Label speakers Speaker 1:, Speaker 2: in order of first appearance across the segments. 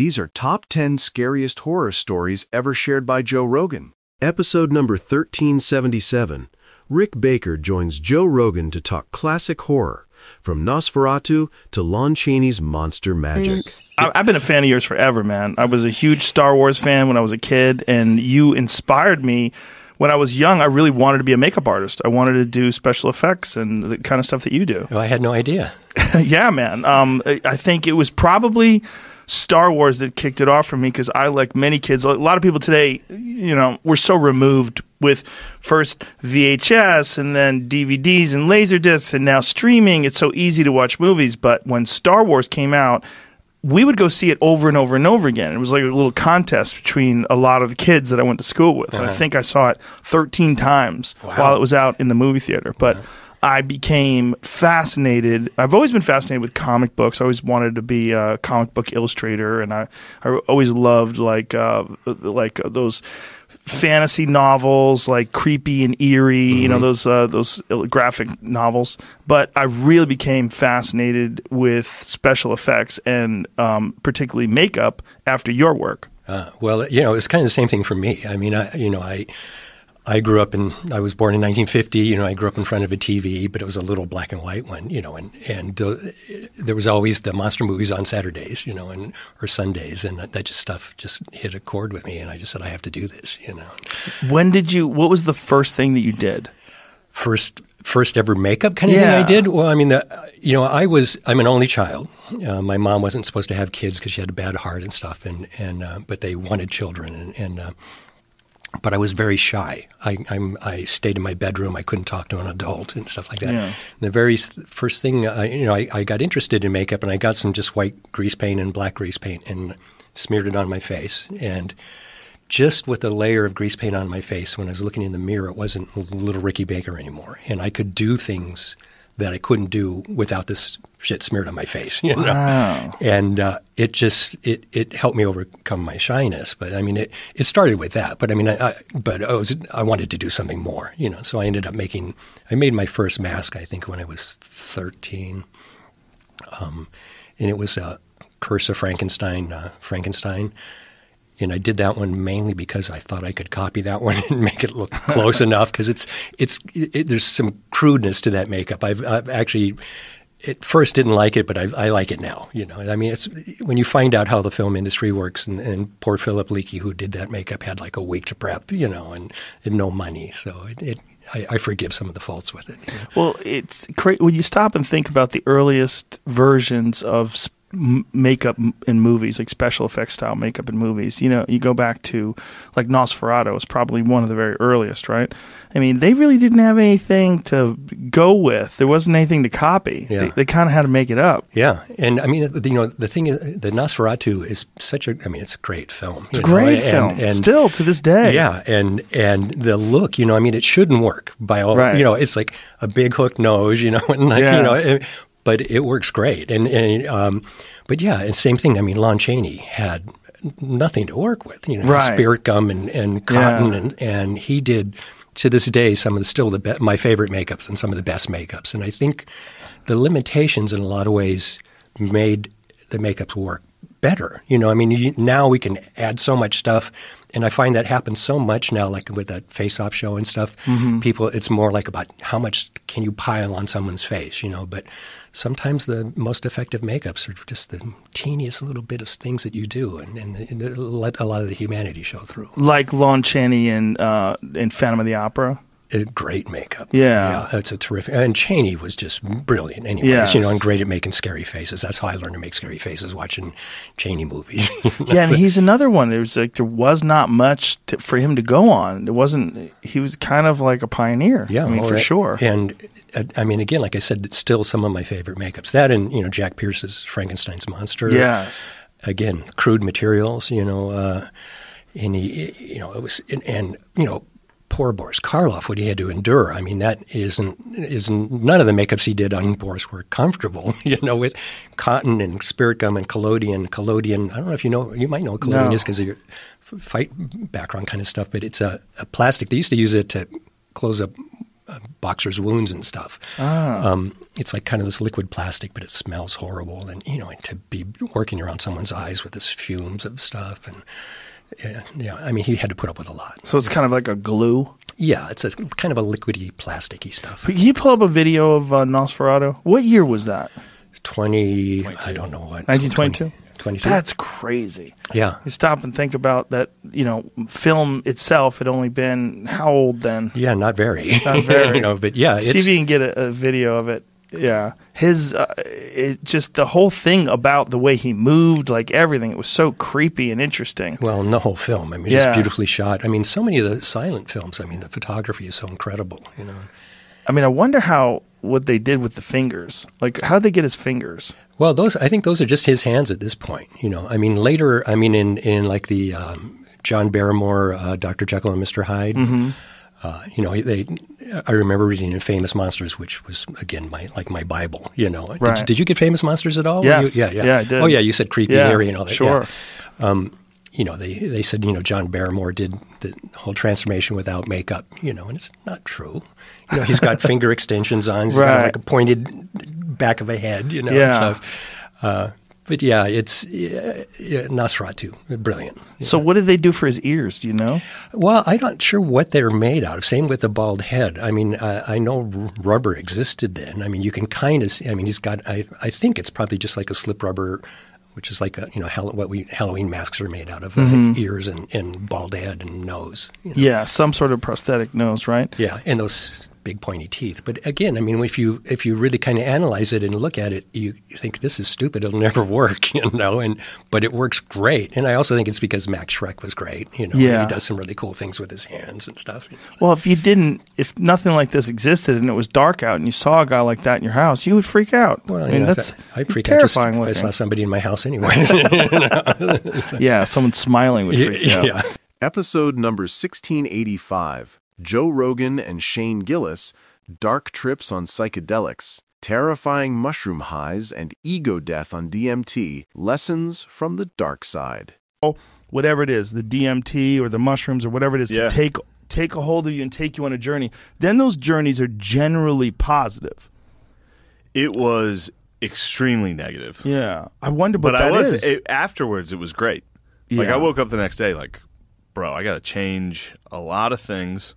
Speaker 1: These are top 10 scariest horror stories ever shared by Joe Rogan.
Speaker 2: Episode number 1377. Rick Baker joins Joe Rogan to talk classic horror, from Nosferatu to Lon Chaney's Monster Magic.
Speaker 3: I- I've been a fan of yours forever, man. I was a huge Star Wars fan when I was a kid, and you inspired me. When I was young, I really wanted to be a makeup artist. I wanted to do special effects and the kind of stuff that you do.
Speaker 4: Oh, I had no idea.
Speaker 3: yeah, man. Um, I I think it was probably Star Wars that kicked it off for me because I, like many kids, a lot of people today, you know, we're so removed with first VHS and then DVDs and laser discs and now streaming. It's so easy to watch movies. But when Star Wars came out, we would go see it over and over and over again. It was like a little contest between a lot of the kids that I went to school with. And I uh-huh. think I saw it 13 times while it was out in the movie theater. But uh-huh. I became fascinated. I've always been fascinated with comic books. I always wanted to be a comic book illustrator, and I, I always loved like uh, like those fantasy novels, like creepy and eerie. You know those uh, those graphic novels. But I really became fascinated with special effects and um, particularly makeup after your work.
Speaker 4: Uh, well, you know, it's kind of the same thing for me. I mean, I, you know, I I grew up in I was born in 1950. You know, I grew up in front of a TV, but it was a little black and white one. You know, and and uh, there was always the monster movies on Saturdays. You know, and or Sundays, and that, that just stuff just hit a chord with me, and I just said I have to do this. You know,
Speaker 3: When did you? What was the first thing that you did?
Speaker 4: first first ever makeup kind of thing I did. Well, I mean, the, you know, I was I'm an only child. Uh, my mom wasn't supposed to have kids because she had a bad heart and stuff, and and uh, but they wanted children, and, and uh, but I was very shy. I I'm, I stayed in my bedroom. I couldn't talk to an adult and stuff like that.
Speaker 3: Yeah.
Speaker 4: The very first thing, uh, you know, I, I got interested in makeup, and I got some just white grease paint and black grease paint, and smeared it on my face, and just with a layer of grease paint on my face, when I was looking in the mirror, it wasn't little Ricky Baker anymore, and I could do things that I couldn't do without this shit smeared on my face. You know,
Speaker 3: Wow.
Speaker 4: and uh, it just it it helped me overcome my shyness. But I mean, it it started with that. But I mean, I, I but I was I wanted to do something more. You know, so I ended up making I made my first mask I think when I was thirteen, um, and it was a Curse of Frankenstein. Uh, Frankenstein. And I did that one mainly because I thought I could copy that one and make it look close enough because it's it's it, there's some crudeness to that makeup. I've, I've actually at first didn't like it, but I, I like it now. You know, I mean, it's when you find out how the film industry works, and, and poor Philip Leakey, who did that makeup, had like a week to prep, you know, and, and no money, so it, it I, I forgive some of the faults with it. you know.
Speaker 3: Well, it's great when you stop and think about the earliest versions of s- m- makeup in movies, like special effects style makeup in movies. You know, you go back to like Nosferatu is probably one of the very earliest, right? I mean, they really didn't have anything to go with. There wasn't anything to copy.
Speaker 4: Yeah.
Speaker 3: They, they kind of had to make it up.
Speaker 4: Yeah, and I mean, you know, the thing is, the Nosferatu is such a. I mean, it's a great film.
Speaker 3: It's a great film, still to this day.
Speaker 4: Yeah, and and the look, you know, I mean, it shouldn't work by all.
Speaker 3: Right.
Speaker 4: You know, it's like a big hook nose, you know, and like
Speaker 3: Yeah.
Speaker 4: you know, but it works great. And and um, but yeah, and same thing. I mean, Lon Chaney had nothing to work with. You know,
Speaker 3: Right.
Speaker 4: spirit gum and and cotton,
Speaker 3: Yeah.
Speaker 4: and and he did to this day some of the still the be- my favorite makeups and some of the best makeups. And I think the limitations in a lot of ways made the makeups work better. You know, I mean, you, now we can add so much stuff, and I find that happens so much now, like with that face-off show and stuff. People, it's more like about how much can you pile on someone's face, you know. But sometimes the most effective makeups are just the teeniest little bit of things that you do, and, and, and let a lot of the humanity show through.
Speaker 3: Like Lon Chaney in uh, in Phantom of the Opera.
Speaker 4: A great makeup.
Speaker 3: Yeah.
Speaker 4: that's a terrific. And Chaney was just brilliant. Anyways,
Speaker 3: Yes.
Speaker 4: you know, and great at making scary faces. That's how I learned to make scary faces watching Chaney movies.
Speaker 3: Yeah, and he's another one. There was like there was not much to, for him to go on. It wasn't. He was kind of like a pioneer.
Speaker 4: Yeah,
Speaker 3: I mean for
Speaker 4: that-
Speaker 3: sure.
Speaker 4: And uh, I mean, again, like I said, still some of my favorite makeups. That and you know Jack Pierce's Frankenstein's monster.
Speaker 3: Yes.
Speaker 4: Again, crude materials. You know, uh, and he, you know, it was and, and you know. Poor Boris Karloff, what he had to endure. I mean, that isn't isn't none of the makeups he did on Boris were comfortable. You know, with cotton and spirit gum and collodion. Collodion. I don't know if you know. You might know what collodion
Speaker 3: No.
Speaker 4: is because of your fight background kind of stuff. But it's a, a plastic. They used to use it to close up uh, boxers' wounds and stuff. Um, it's like kind of this liquid plastic, but it smells horrible. And you know, and to be working around someone's eyes with this fumes of stuff, and yeah, yeah, I mean, he had to put up with a lot.
Speaker 3: So it's kind of like a glue.
Speaker 4: Yeah, it's a kind of a liquidy, plasticky stuff.
Speaker 3: Can you pull up a video of uh, Nosferatu? What year was that?
Speaker 4: Twenty, I don't know what.
Speaker 3: 1922?
Speaker 4: 22.
Speaker 3: That's crazy.
Speaker 4: yeah.
Speaker 3: You stop and think about that. You know, film itself had only been how old then?
Speaker 4: Yeah, not very.
Speaker 3: Not very.
Speaker 4: you know, but yeah,
Speaker 3: See if you can get a, a video of it. Yeah, his uh, it just the whole thing about the way he moved, like everything, it was so creepy and interesting.
Speaker 4: well, in the whole film. I mean,
Speaker 3: Yeah.
Speaker 4: just beautifully shot. I mean, so many of the silent films. I mean, the photography is so incredible. You know.
Speaker 3: I mean, I wonder how what they did with the fingers. Like, how'd they get his fingers?
Speaker 4: Well, those I think those are just his hands at this point. You know, I mean, later, I mean, in in like the um, John Barrymore, uh, Doctor Jekyll and Mister Hyde.
Speaker 3: Mm-hmm.
Speaker 4: Uh, you know, they. I remember reading in Famous Monsters, which was again my like my Bible. You know, did,
Speaker 3: Right.
Speaker 4: you- did you get Famous Monsters at all?
Speaker 3: Yes.
Speaker 4: You- yeah, yeah,
Speaker 3: Yeah, I did.
Speaker 4: Oh, yeah. You said creepy
Speaker 3: Yeah,
Speaker 4: and eerie and all that.
Speaker 3: sure.
Speaker 4: Yeah. Um, you know, they they said you know John Barrymore did the whole transformation without makeup. You know, and it's not true. You know, he's got finger extensions on. He's got like a pointed back of a head. You know,
Speaker 3: Yeah.
Speaker 4: and stuff. Uh, but yeah, it's yeah, yeah, Nosferatu, brilliant.
Speaker 3: So, what did they do for his ears? Do you know?
Speaker 4: Well, I'm not sure what they're made out of. Same with the bald head. I mean, uh, I know r- rubber existed then. I mean, you can kind of. See, I mean, he's got. I I think it's probably just like a slip rubber, which is like a you know what we Halloween masks are made out of, uh, ears and, and bald head and nose. you know.
Speaker 3: Yeah, some sort of prosthetic nose, right?
Speaker 4: Yeah, and those big pointy teeth. But again, I mean, if you if you really kind of analyze it and look at it, you, you think this is stupid. It'll never work, you know. And but it works great. And I also think it's because Max Schreck was great. You know,
Speaker 3: Yeah.
Speaker 4: he does some really cool things with his hands and stuff.
Speaker 3: Well, if you didn't, if nothing like this existed and it was dark out and you saw a guy like that in your house, you would freak out.
Speaker 4: Well,
Speaker 3: I
Speaker 4: you know, if
Speaker 3: that's
Speaker 4: I, I'd freak out just
Speaker 3: terrifying
Speaker 4: if I saw somebody in my house, anyways.
Speaker 3: yeah, someone smiling would freak you out.
Speaker 4: yeah.
Speaker 1: Episode number 1685 Joe Rogan and Shane Gillis Dark Trips on Psychedelics, Terrifying Mushroom Highs, and Ego Death on DMT Lessons from the Dark Side.
Speaker 3: Oh, Whatever it is, the DMT or the mushrooms or whatever it is,
Speaker 5: Yeah.
Speaker 3: to take take a hold of you and take you on a journey. Then those journeys are generally positive.
Speaker 5: It was extremely negative.
Speaker 3: Yeah, I wonder what
Speaker 5: but
Speaker 3: that
Speaker 5: I was
Speaker 3: is.
Speaker 5: it, afterwards. It was great. Like I woke up the next day, like, bro, I got to change a lot of things.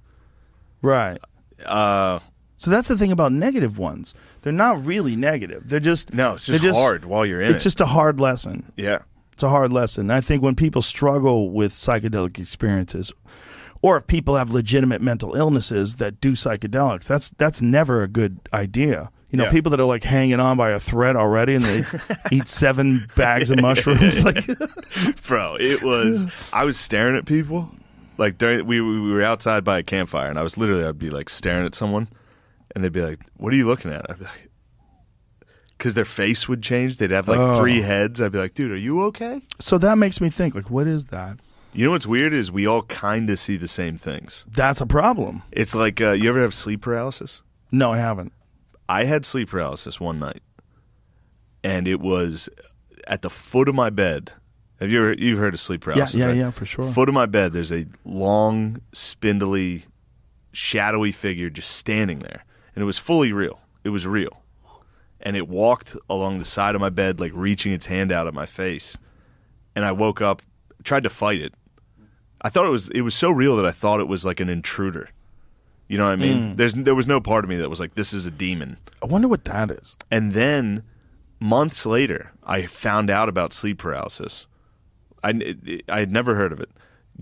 Speaker 3: Right.
Speaker 5: Uh,
Speaker 3: So that's the thing about negative ones. They're not really negative. They're just
Speaker 5: no, it's
Speaker 3: they're
Speaker 5: just, hard while you're in
Speaker 3: It's
Speaker 5: it.
Speaker 3: just a hard lesson.
Speaker 5: yeah,
Speaker 3: It's a hard lesson. I think when people struggle with psychedelic experiences, or if people have legitimate mental illnesses that do psychedelics, that's that's never a good idea. You know,
Speaker 5: Yeah.
Speaker 3: people that are like hanging on by a thread already and they eat seven bags of mushrooms. Like,
Speaker 5: bro. It was. I was staring at people. Like during we we were outside by a campfire, and I was literally I'd be like staring at someone, and they'd be like, "What are you looking at?" I'd be like, "Cause their face would change. They'd have like
Speaker 3: Oh.
Speaker 5: three heads." I'd be like, "Dude, are you okay?"
Speaker 3: so that makes me think, like, what is that?
Speaker 5: You know what's weird is we all kind of see the same things.
Speaker 3: That's a problem.
Speaker 5: It's like uh, you ever have sleep paralysis?
Speaker 3: No, I haven't.
Speaker 5: I had sleep paralysis one night, and it was at the foot of my bed. Have you ever you've heard of sleep paralysis?
Speaker 3: yeah,
Speaker 5: right?
Speaker 3: yeah, for sure.
Speaker 5: Foot of my bed. There's a long, spindly, shadowy figure just standing there, and it was fully real. It was real, and it walked along the side of my bed, like reaching its hand out at my face. And I woke up, tried to fight it. I thought it was it was so real that I thought it was like an intruder. You know what I mean? Mm. There's there was no part of me that was like, this is a demon.
Speaker 3: I wonder what that is.
Speaker 5: And then months later, I found out about sleep paralysis. I, I had never heard of it.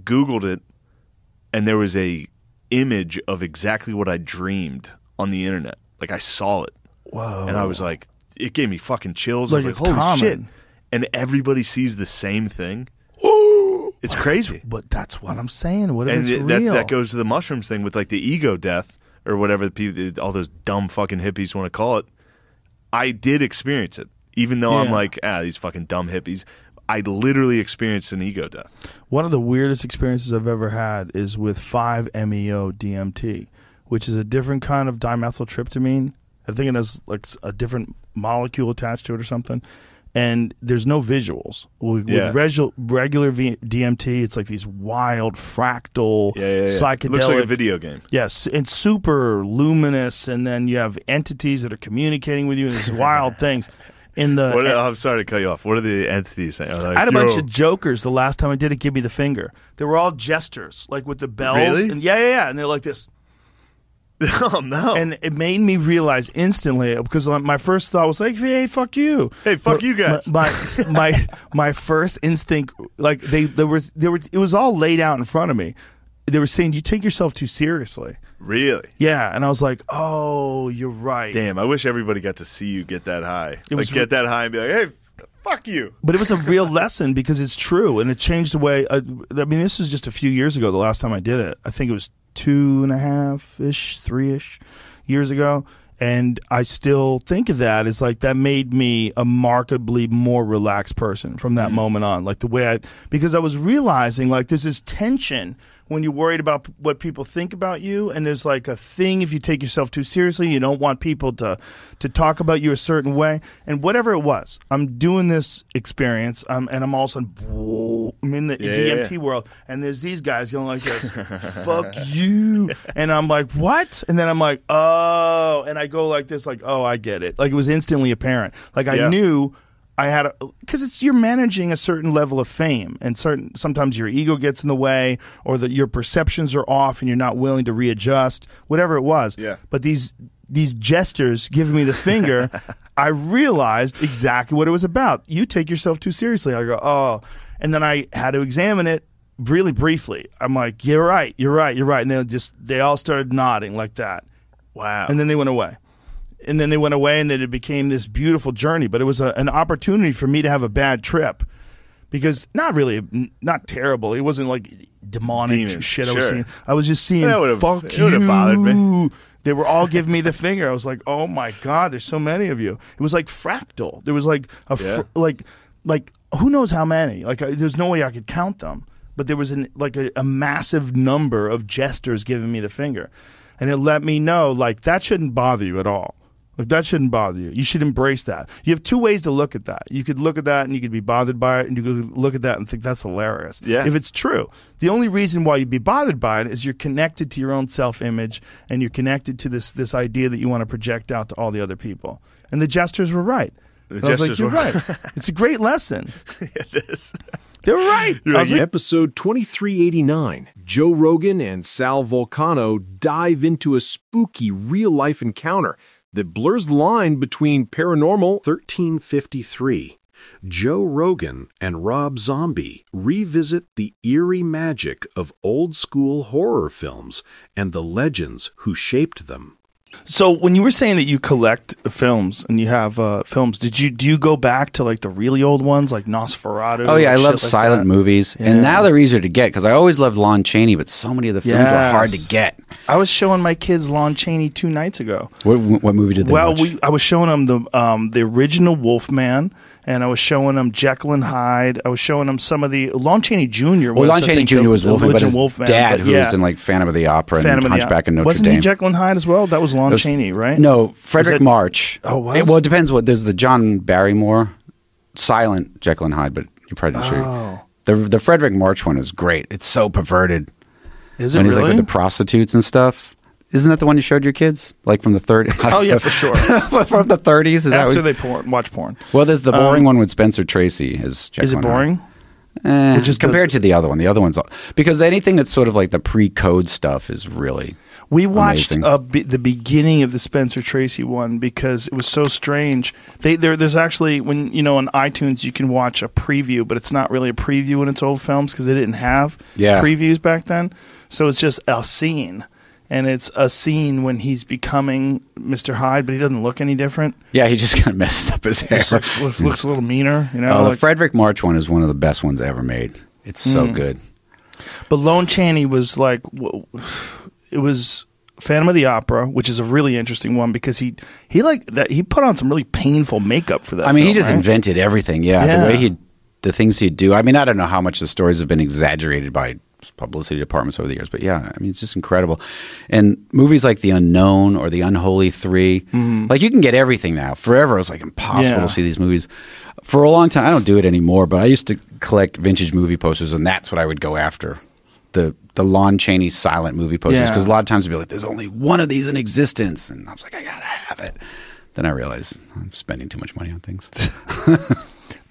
Speaker 5: Googled it, and there was a image of exactly what I dreamed on the internet. Like I saw it,
Speaker 3: Whoa.
Speaker 5: and I was like, it gave me fucking chills. I
Speaker 3: Like
Speaker 5: was
Speaker 3: it's
Speaker 5: like, holy shit! And everybody sees the same thing. It's crazy.
Speaker 3: But that's what I'm saying. What if
Speaker 5: And
Speaker 3: it's
Speaker 5: it- that,
Speaker 3: real?
Speaker 5: that goes to the mushrooms thing with like the ego death or whatever the people, all those dumb fucking hippies want to call it. I did experience it, even though I'm like, ah, these fucking dumb hippies. I literally experienced an ego death.
Speaker 3: One of the weirdest experiences I've ever had is with 5-MeO DMT, which is a different kind of dimethyltryptamine. I think it has like a different molecule attached to it or something. and there's no visuals. With,
Speaker 5: Yeah.
Speaker 3: with regu- regular v- DMT, it's like these wild fractal
Speaker 5: Yeah, yeah, yeah.
Speaker 3: psychedelic.
Speaker 5: It looks like a video game.
Speaker 3: Yes, it's super luminous, and then you have entities that are communicating with you, and these wild things. In the,
Speaker 5: What, I'm sorry to cut you off. What are the entities saying? Like,
Speaker 3: I had a bunch
Speaker 5: "Yo."
Speaker 3: of jokers the last time I did it. Give me the finger. They were all jesters, like with the bells.
Speaker 5: Really?
Speaker 3: And yeah, yeah, yeah. And they're like this.
Speaker 5: oh no!
Speaker 3: And it made me realize instantly because my first thought was like, "Hey, fuck you."
Speaker 5: Hey, fuck
Speaker 3: But
Speaker 5: you guys.
Speaker 3: My my my, my first instinct, like they there was there was it was all laid out in front of me. They were saying you take yourself too seriously.
Speaker 5: really?
Speaker 3: Yeah, and I was like, "Oh, you're right."
Speaker 5: Damn! I wish everybody got to see you get that high.
Speaker 3: It was
Speaker 5: like get that high and be like, "Hey, fuck you."
Speaker 3: But it was a real lesson because it's true, and it changed the way. Uh, I mean, this was just a few years ago. The last time I did it, I think it was two and a half ish, three ish years ago, and I still think of that as like that made me a markedly more relaxed person from that moment on. Like the way I, because I was realizing like there's this tension when you're worried about what people think about you, and there's like a thing if you take yourself too seriously, you don't want people to to talk about you a certain way, and whatever it was, I'm doing this experience, um, and I'm also I'm in the
Speaker 5: Yeah, yeah,
Speaker 3: DMT
Speaker 5: yeah.
Speaker 3: world, and there's these guys going like this, "Fuck you," and I'm like, "What?" And then I'm like, "Oh," and I go like this, like, "Oh, I get it." Like it was instantly apparent. Like I
Speaker 5: Yeah.
Speaker 3: knew. I had because it's you're managing a certain level of fame, and certain sometimes your ego gets in the way, or that your perceptions are off, and you're not willing to readjust, whatever it was.
Speaker 5: Yeah.
Speaker 3: But these these gestures giving me the finger, I realized exactly what it was about. You take yourself too seriously. I go, oh, and then I had to examine it really briefly. I'm like, you're right, you're right, you're right, and they just they all started nodding like that,
Speaker 5: Wow.
Speaker 3: and then they went away. And then they went away, and then it became this beautiful journey. But it was a, an opportunity for me to have a bad trip, because not really, not terrible. It wasn't like demonic
Speaker 5: Demon,
Speaker 3: shit I was
Speaker 5: sure.
Speaker 3: seeing. I was just seeing. Fuck
Speaker 5: it
Speaker 3: you.
Speaker 5: bothered me.
Speaker 3: They were all giving me the finger. I was like, "Oh my god, there's so many of you." It was like fractal. There was like a fr-
Speaker 5: Yeah.
Speaker 3: like like who knows how many? Like I, there's no way I could count them. But there was an like a, a massive number of jesters giving me the finger, and it let me know like that shouldn't bother you at all. Like that shouldn't bother you. You should embrace that. You have two ways to look at that. You could look at that and you could be bothered by it, and you could look at that and think that's hilarious.
Speaker 5: Yeah.
Speaker 3: If it's true, the only reason why you'd be bothered by it is you're connected to your own self-image and you're connected to this this idea that you want to project out to all the other people. And the jesters were right.
Speaker 5: The
Speaker 3: I was like,
Speaker 5: jesters
Speaker 3: you're
Speaker 5: were-
Speaker 3: right. It's a great lesson.
Speaker 5: it is.
Speaker 3: They were right. I was like,
Speaker 2: Episode 2389 Joe Rogan and Sal Vulcano dive into a spooky real life encounter that blurs the line between paranormal 1353. Joe Rogan and Rob Zombie revisit the eerie magic of old school horror films and the legends who shaped them.
Speaker 3: So when you were saying that you collect films and you have uh, films, did you do you go back to like the really old ones like Nosferatu?
Speaker 6: Oh yeah, I love
Speaker 3: like
Speaker 6: silent
Speaker 3: that?
Speaker 6: movies,
Speaker 3: Yeah.
Speaker 6: and now they're easier to get because I always loved Lon Chaney, but so many of the films are hard to get.
Speaker 3: I was showing my kids Lon Chaney two nights ago.
Speaker 6: What, what movie did they
Speaker 3: well,
Speaker 6: watch?
Speaker 3: we I was showing them the um, the original Wolfman, and I was showing them Jekyll and Hyde. I was showing them some of the Lon Chaney Jr.
Speaker 6: well,
Speaker 3: was,
Speaker 6: Lon
Speaker 3: I
Speaker 6: Chaney Jr. was Wolfman, but his
Speaker 3: Wolfman,
Speaker 6: dad,
Speaker 3: but
Speaker 6: who
Speaker 3: yeah.
Speaker 6: was in like Phantom of the Opera
Speaker 3: Phantom
Speaker 6: and
Speaker 3: the
Speaker 6: Hunchback of Notre
Speaker 3: Wasn't
Speaker 6: Dame.
Speaker 3: he Jekyll and Hyde as well? That was Lon
Speaker 6: was-
Speaker 3: Chaney, right?
Speaker 6: No,
Speaker 3: Fredric
Speaker 6: March.
Speaker 3: Oh, was?
Speaker 6: It- well, it depends. What there's the John Barrymore, silent Jekyll and Hyde, but you probably didn't
Speaker 3: Oh.
Speaker 6: you. The the Fredric March one is great. It's so perverted.
Speaker 3: Is it
Speaker 6: when he's like with the prostitutes and stuff. Isn't that the one you showed your kids? Like from the 30s?
Speaker 3: oh yeah, for sure.
Speaker 6: from the 30s? Is that
Speaker 3: After
Speaker 6: what,
Speaker 3: they porn, watch porn.
Speaker 6: Well, there's the boring
Speaker 3: Um,
Speaker 6: one with Spencer Tracy Jekyll
Speaker 3: Is it boring?
Speaker 6: Eh,
Speaker 3: It just
Speaker 6: compared
Speaker 3: does-
Speaker 6: to the other one, the other one's because anything that's sort of like the pre-code stuff is really
Speaker 3: We watched be, the beginning of the Spencer Tracy one because it was so strange. They, there's actually when you know on iTunes you can watch a preview, but it's not really a preview when it's old films because they didn't have
Speaker 6: Yeah.
Speaker 3: previews back then. So it's just a scene, and it's a scene when he's becoming Mr. Hyde, but he doesn't look any different.
Speaker 6: yeah. He just kind of messed up his hair.
Speaker 3: Looks, looks, looks a little meaner, you know.
Speaker 6: Oh, the
Speaker 3: like-
Speaker 6: Fredric March one is one of the best ones ever made. It's so
Speaker 3: Hmm.
Speaker 6: good.
Speaker 3: But Lon Chaney was like, it was Phantom of the Opera, which is a really interesting one because he he like that he put on some really painful makeup for that.
Speaker 6: I mean, he just
Speaker 3: right?
Speaker 6: invented everything. Yeah,
Speaker 3: Yeah.
Speaker 6: the way he, the things he'd do. I mean, I don't know how much the stories have been exaggerated by publicity departments over the years, but yeah, I mean, it's just incredible. And movies like The Unknown or The Unholy 3 like you can get everything now. Forever, it was like impossible
Speaker 3: Mm-hmm. Yeah.
Speaker 6: to see these movies. For a long time, I don't do it anymore, but I used to collect vintage movie posters, and that's what I would go after. The the Lon Chaney silent movie posters
Speaker 3: Yeah.
Speaker 6: because a lot of times it'd be like, "There's only one of these in existence," and I was like, "I gotta have it." Then I realized I'm spending too much money on things.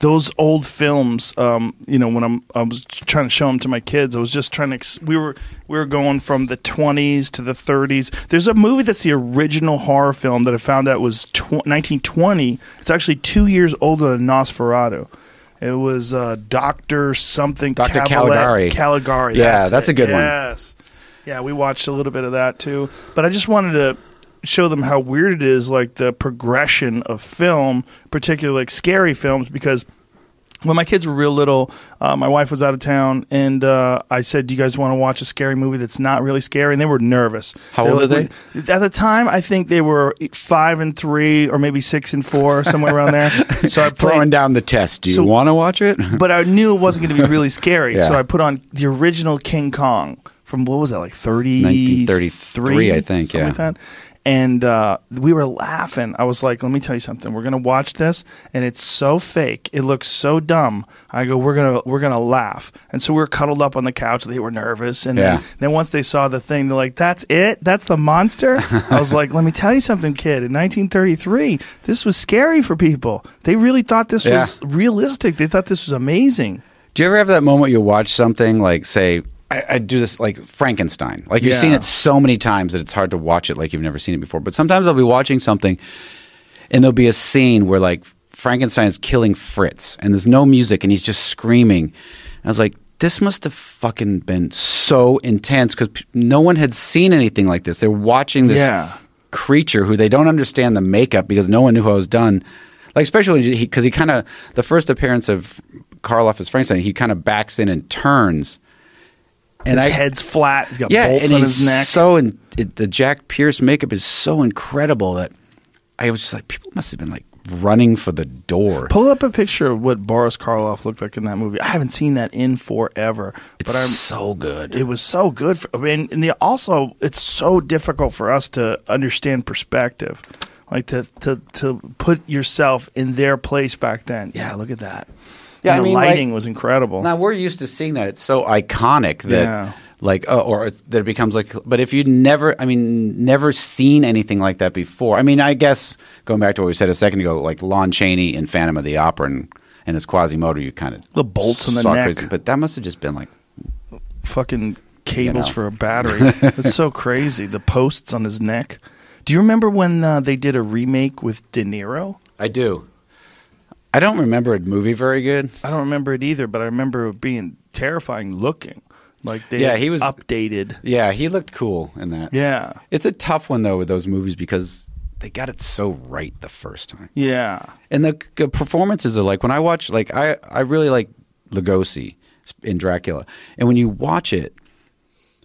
Speaker 3: those old films um, you know when I'm I was trying to show them to my kids I was just trying to ex- we were we were going from the 20s to the 30s there's a movie that's the original horror film that I found out was tw- 1920 it's actually 2 years older than Nosferatu it was uh, Doctor something. Cavallet-
Speaker 6: Caligari.
Speaker 3: Caligari
Speaker 6: Yeah, that's a
Speaker 3: it.
Speaker 6: good one.
Speaker 3: yes yeah we watched a little bit of that too but I just wanted to show them how weird it is like the progression of film particularly like scary films because when my kids were real little, uh, my wife was out of town, and uh, I said, "Do you guys want to watch a scary movie that's not really scary?" And they were nervous.
Speaker 6: How
Speaker 3: They
Speaker 6: old
Speaker 3: were
Speaker 6: are
Speaker 3: like, At the time, I think they were five and three, or maybe six and four, somewhere around there. So I
Speaker 6: Throwing
Speaker 3: played,
Speaker 6: down the test. Do you
Speaker 3: So-
Speaker 6: want to watch it?
Speaker 3: but I knew it wasn't going to be really scary.
Speaker 6: Yeah.
Speaker 3: So I put on the original King Kong from what was that like thirty
Speaker 6: 1933, I think,
Speaker 3: something
Speaker 6: yeah.
Speaker 3: like that. And uh, we were laughing. I was like, "Let me tell you something. We're gonna watch this, and it's so fake. It looks so dumb." I go, "We're gonna we're gonna laugh." And so we were cuddled up on the couch. They were nervous, and
Speaker 6: Yeah.
Speaker 3: then, then once they saw the thing, they're like, "That's it? That's the monster?" I was like, "Let me tell you something, kid. In 1933, this was scary for people. They really thought this
Speaker 6: Yeah.
Speaker 3: was realistic. They thought this was amazing."
Speaker 6: Do you ever have that moment you watch something like, say, I, I do this like Frankenstein. Like you've
Speaker 3: Yeah.
Speaker 6: seen it so many times that it's hard to watch it like you've never seen it before. But sometimes I'll be watching something and there'll be a scene where like Frankenstein is killing Fritz and there's no music and he's just screaming. I was like, this must have fucking been so intense because p- no one had seen anything like this. They're watching this
Speaker 3: Yeah.
Speaker 6: creature who they don't understand the makeup because no one knew how it was done. Like especially because he, kind of the first appearance of Karloff as Frankenstein, he kind of backs in and turns, and
Speaker 3: his
Speaker 6: I
Speaker 3: head's flat. He's got
Speaker 6: yeah,
Speaker 3: bolts
Speaker 6: and
Speaker 3: on his neck.
Speaker 6: so it, the Jack Pierce makeup is so incredible that I was just like, people must have been like running for the door.
Speaker 3: Pull up a picture of what Boris Karloff looked like in that movie. I haven't seen that in forever,
Speaker 6: It's
Speaker 3: but I'm,
Speaker 6: so good.
Speaker 3: it was so good. For, I mean, and the, also it's so difficult for us to understand perspective, like to to to put yourself in their place back then. Yeah, look at that.
Speaker 6: Yeah,
Speaker 3: And
Speaker 6: I
Speaker 3: the
Speaker 6: mean, like-
Speaker 3: lighting was incredible.
Speaker 6: Now we're used to seeing that; it's so iconic that,
Speaker 3: Yeah.
Speaker 6: like, uh, or that it becomes like. But if you'd never, I mean, never seen anything like that before. I mean, I guess going back to what we said a second ago, like Lon Chaney in Phantom of the Opera and, and his Quasimodo, you kind of
Speaker 3: The bolts in the neck.
Speaker 6: crazy. But that must have just been like,
Speaker 3: Fucking cables
Speaker 6: know.
Speaker 3: for a battery. It's so crazy. The posts on his neck. Do you remember when uh, they did a remake with De Niro?
Speaker 6: I do. I don't remember a movie very good.
Speaker 3: I don't remember it either, but I remember it being terrifying looking. Like they
Speaker 6: Yeah, he was-
Speaker 3: updated.
Speaker 6: Yeah, he looked cool in that.
Speaker 3: Yeah.
Speaker 6: It's a tough one though with those movies because they got it so right the first time.
Speaker 3: Yeah.
Speaker 6: And the, the performances are like when I watch like I I really like Lugosi in Dracula. And when you watch it,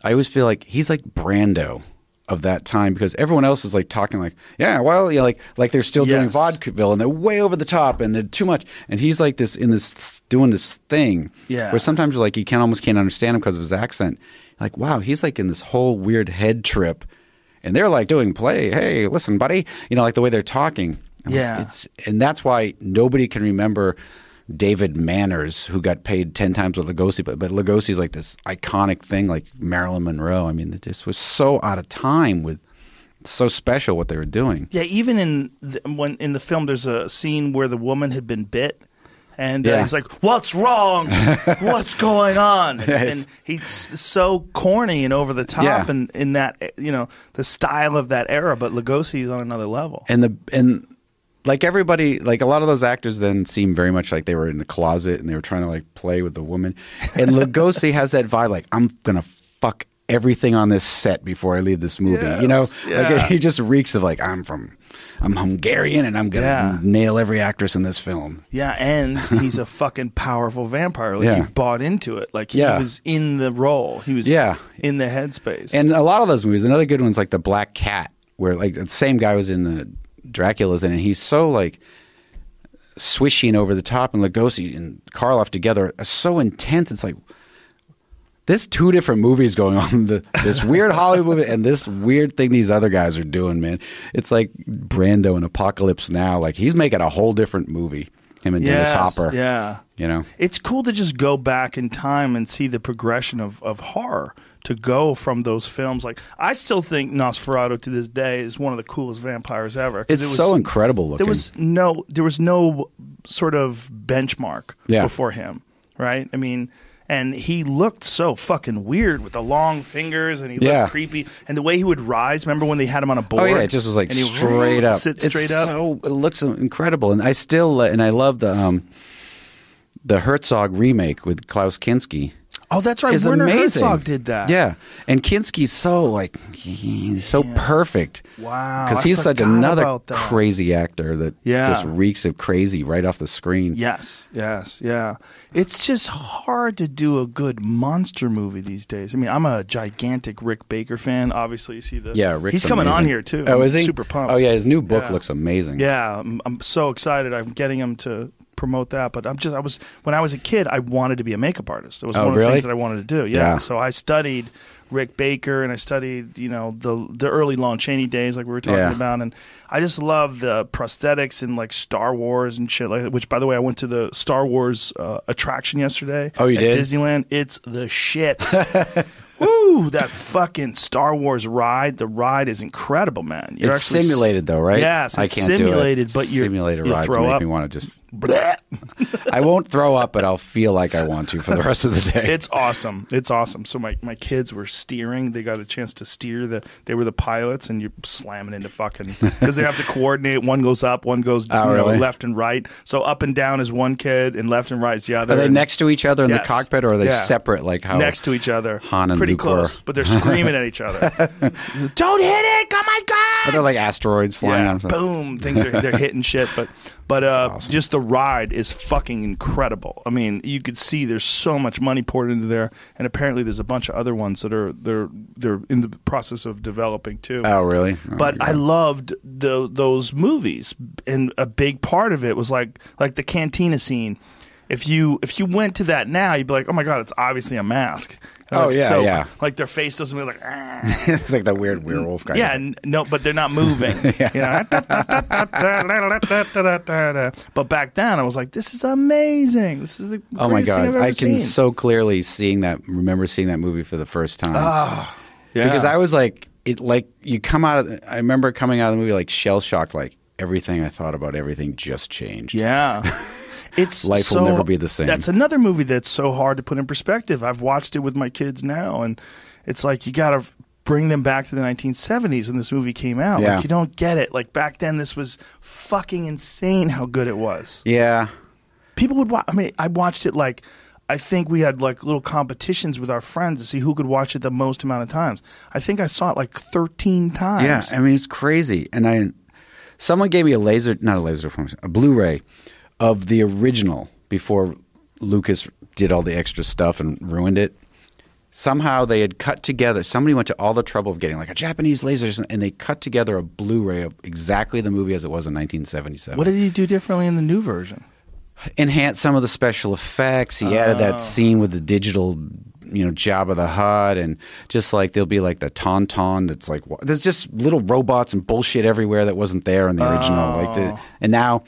Speaker 6: I always feel like he's like Brando of that time because everyone else is like talking like, yeah, well, yeah, like like they're still doing
Speaker 3: Yes.
Speaker 6: vaudeville and they're way over the top and they're too much. And he's like this in this th- doing this thing.
Speaker 3: Yeah.
Speaker 6: Where sometimes you're like you can't almost can't understand him because of his accent. Like, wow, he's like in this whole weird head trip. And they're like doing play. Hey, listen, buddy. You know, like the way they're talking. I'm like,
Speaker 3: Yeah.
Speaker 6: it's and that's why nobody can remember David Manners, who got paid ten times what Lugosi, but but Lugosi's like this iconic thing, like Marilyn Monroe. I mean, it just was so out of time with so special what they were doing.
Speaker 3: Yeah, even in the, when in the film, there's a scene where the woman had been bit, and uh,
Speaker 6: Yeah.
Speaker 3: he's like, "What's wrong? What's going on?" And,
Speaker 6: Yes.
Speaker 3: and he's so corny and over the top,
Speaker 6: Yeah.
Speaker 3: and in that you know the style of that era. But Lugosi's on another level.
Speaker 6: And the and like everybody, like a lot of those actors then seem very much like they were in the closet and they were trying to like play with the woman. And Lugosi has that vibe, like I'm gonna fuck everything on this set before I leave this movie. you know,
Speaker 3: yeah.
Speaker 6: like he just reeks of like I'm from, I'm Hungarian and I'm gonna
Speaker 3: Yeah.
Speaker 6: nail every actress in this film.
Speaker 3: Yeah, and he's a fucking powerful vampire. Like
Speaker 6: Yeah.
Speaker 3: you bought into it. Like he
Speaker 6: Yeah.
Speaker 3: was in the role. He was
Speaker 6: Yeah.
Speaker 3: in the headspace.
Speaker 6: And a lot of those movies, another good one's like The Black Cat, where like the same guy was in the Dracula's in. And he's so like swishy and over the top, and Lugosi and Karloff together are so intense. It's like there's two different movies going on. The, this weird Hollywood movie and this weird thing these other guys are doing, man. It's like Brando and Apocalypse Now. Like he's making a whole different movie. Him and Dennis Hopper.
Speaker 3: Yeah.
Speaker 6: You know.
Speaker 3: It's cool to just go back in time and see the progression of, of horror to go from those films. Like I still think Nosferatu to this day is one of the coolest vampires ever.
Speaker 6: It's
Speaker 3: it was-
Speaker 6: so incredible looking.
Speaker 3: There was no there was no sort of benchmark
Speaker 6: Yeah.
Speaker 3: before him, right? I mean, and he looked so fucking weird with the long fingers, and he
Speaker 6: Yeah.
Speaker 3: looked creepy. And the way he would rise, remember when they had him on a board?
Speaker 6: Oh yeah, it just was like
Speaker 3: and
Speaker 6: straight up.
Speaker 3: sit
Speaker 6: It's
Speaker 3: straight up.
Speaker 6: So it looks incredible, and I still and I love the um, the Herzog remake with Klaus Kinski.
Speaker 3: Oh, that's right.
Speaker 6: Is
Speaker 3: Werner
Speaker 6: amazing.
Speaker 3: Herzog did that.
Speaker 6: Yeah, and Kinski's so like he's so perfect.
Speaker 3: Wow,
Speaker 6: because he's such another crazy actor that
Speaker 3: Yeah.
Speaker 6: just reeks of crazy right off the screen.
Speaker 3: Yes, yes, yeah. It's just hard to do a good monster movie these days. I mean, I'm a gigantic Rick Baker fan. Obviously, you see the
Speaker 6: Yeah, Rick's
Speaker 3: he's coming on here too.
Speaker 6: Oh,
Speaker 3: I'm
Speaker 6: is he?
Speaker 3: Super pumped.
Speaker 6: Oh yeah, his new book
Speaker 3: Yeah.
Speaker 6: looks amazing.
Speaker 3: Yeah, I'm, I'm so excited. I'm getting him to promote that. But I'm just, I was when I was a kid, I wanted to be a makeup artist. It was
Speaker 6: Oh,
Speaker 3: one of the things that I wanted to do. Yeah.
Speaker 6: Yeah.
Speaker 3: So I studied Rick Baker and I studied, you know, the the early Lon Chaney days, like we were talking
Speaker 6: Yeah.
Speaker 3: about, and I just love the prosthetics and like Star Wars and shit like that. Which, by the way, I went to the Star Wars uh, attraction yesterday.
Speaker 6: Oh, you
Speaker 3: at
Speaker 6: did?
Speaker 3: Disneyland. It's the shit. Woo! That fucking Star Wars ride. The ride is incredible, man. You're
Speaker 6: it's
Speaker 3: actually
Speaker 6: simulated though, right?
Speaker 3: Yes,
Speaker 6: I can't
Speaker 3: simulated,
Speaker 6: do it.
Speaker 3: but you're-
Speaker 6: simulated
Speaker 3: you
Speaker 6: rides
Speaker 3: throw
Speaker 6: make
Speaker 3: up.
Speaker 6: me want to just. I won't throw up, but I'll feel like I want to for the rest of the day.
Speaker 3: It's awesome. It's awesome. So my, my kids were steering. They got a chance to steer. The they were the pilots, and you're slamming into fucking because they have to coordinate. One goes up, one goes
Speaker 6: Oh,
Speaker 3: you know,
Speaker 6: really?
Speaker 3: left and right. So up and down is one kid, and left and right is the other.
Speaker 6: Are they
Speaker 3: and
Speaker 6: next to each other in
Speaker 3: Yes.
Speaker 6: the cockpit, or are they separate? Like how
Speaker 3: next to each other,
Speaker 6: Han and
Speaker 3: pretty
Speaker 6: Luke
Speaker 3: close,
Speaker 6: were.
Speaker 3: but they're screaming at each other. Don't hit it! Oh my god!
Speaker 6: they're there like asteroids flying
Speaker 3: yeah, boom, things are they're hitting shit, but but uh,
Speaker 6: awesome.
Speaker 3: just the ride is fucking incredible. I mean, you could see there's so much money poured into there, and apparently there's a bunch of other ones that are they're they're in the process of developing too.
Speaker 6: Oh, really? Oh,
Speaker 3: But
Speaker 6: my
Speaker 3: I loved the, those movies, and a big part of it was like like the cantina scene. If you if you went to that now, you'd be like, oh my god, it's obviously a mask.
Speaker 6: Oh,
Speaker 3: like,
Speaker 6: yeah, yeah.
Speaker 3: Like their face doesn't look like. "Ah."
Speaker 6: it's like that weird werewolf guy.
Speaker 3: Yeah, n- no, but they're not moving. you but back then, I was like, "This is amazing. This is the
Speaker 6: Oh my god! I can
Speaker 3: seen."
Speaker 6: so clearly seeing that. Remember seeing that movie for the first time
Speaker 3: Ah, yeah.
Speaker 6: because I was like, it like you come out. of I remember coming out of the movie like shell shocked. Like everything I thought about everything just changed.
Speaker 3: Yeah. It's
Speaker 6: Life will never be the same.
Speaker 3: That's another movie that's so hard to put in perspective. I've watched it with my kids now, and it's like you got to bring them back to the 1970s when this movie came out.
Speaker 6: Yeah.
Speaker 3: Like you don't get it. Like back then, this was fucking insane how good it was.
Speaker 6: Yeah.
Speaker 3: People would watch. I mean, I watched it like. I think we had like little competitions with our friends to see who could watch it the most amount of times. I think I saw it like 13 times.
Speaker 6: Yeah, I mean it's crazy. And I, someone gave me a laser, not a laser, a Blu-ray of the original before Lucas did all the extra stuff and ruined it. Somehow they had cut together. Somebody went to all the trouble of getting like a Japanese laser, and they cut together a Blu-ray of exactly the movie as it was in 1977.
Speaker 3: What did he do differently in the new version?
Speaker 6: enhance some of the special effects. He added
Speaker 3: Oh.
Speaker 6: that scene with the digital, you know, Jabba the Hutt, and just like there'll be like the Tauntaun that's like there's just little robots and bullshit everywhere that wasn't there in the original. Like,
Speaker 3: Oh.
Speaker 6: the, and now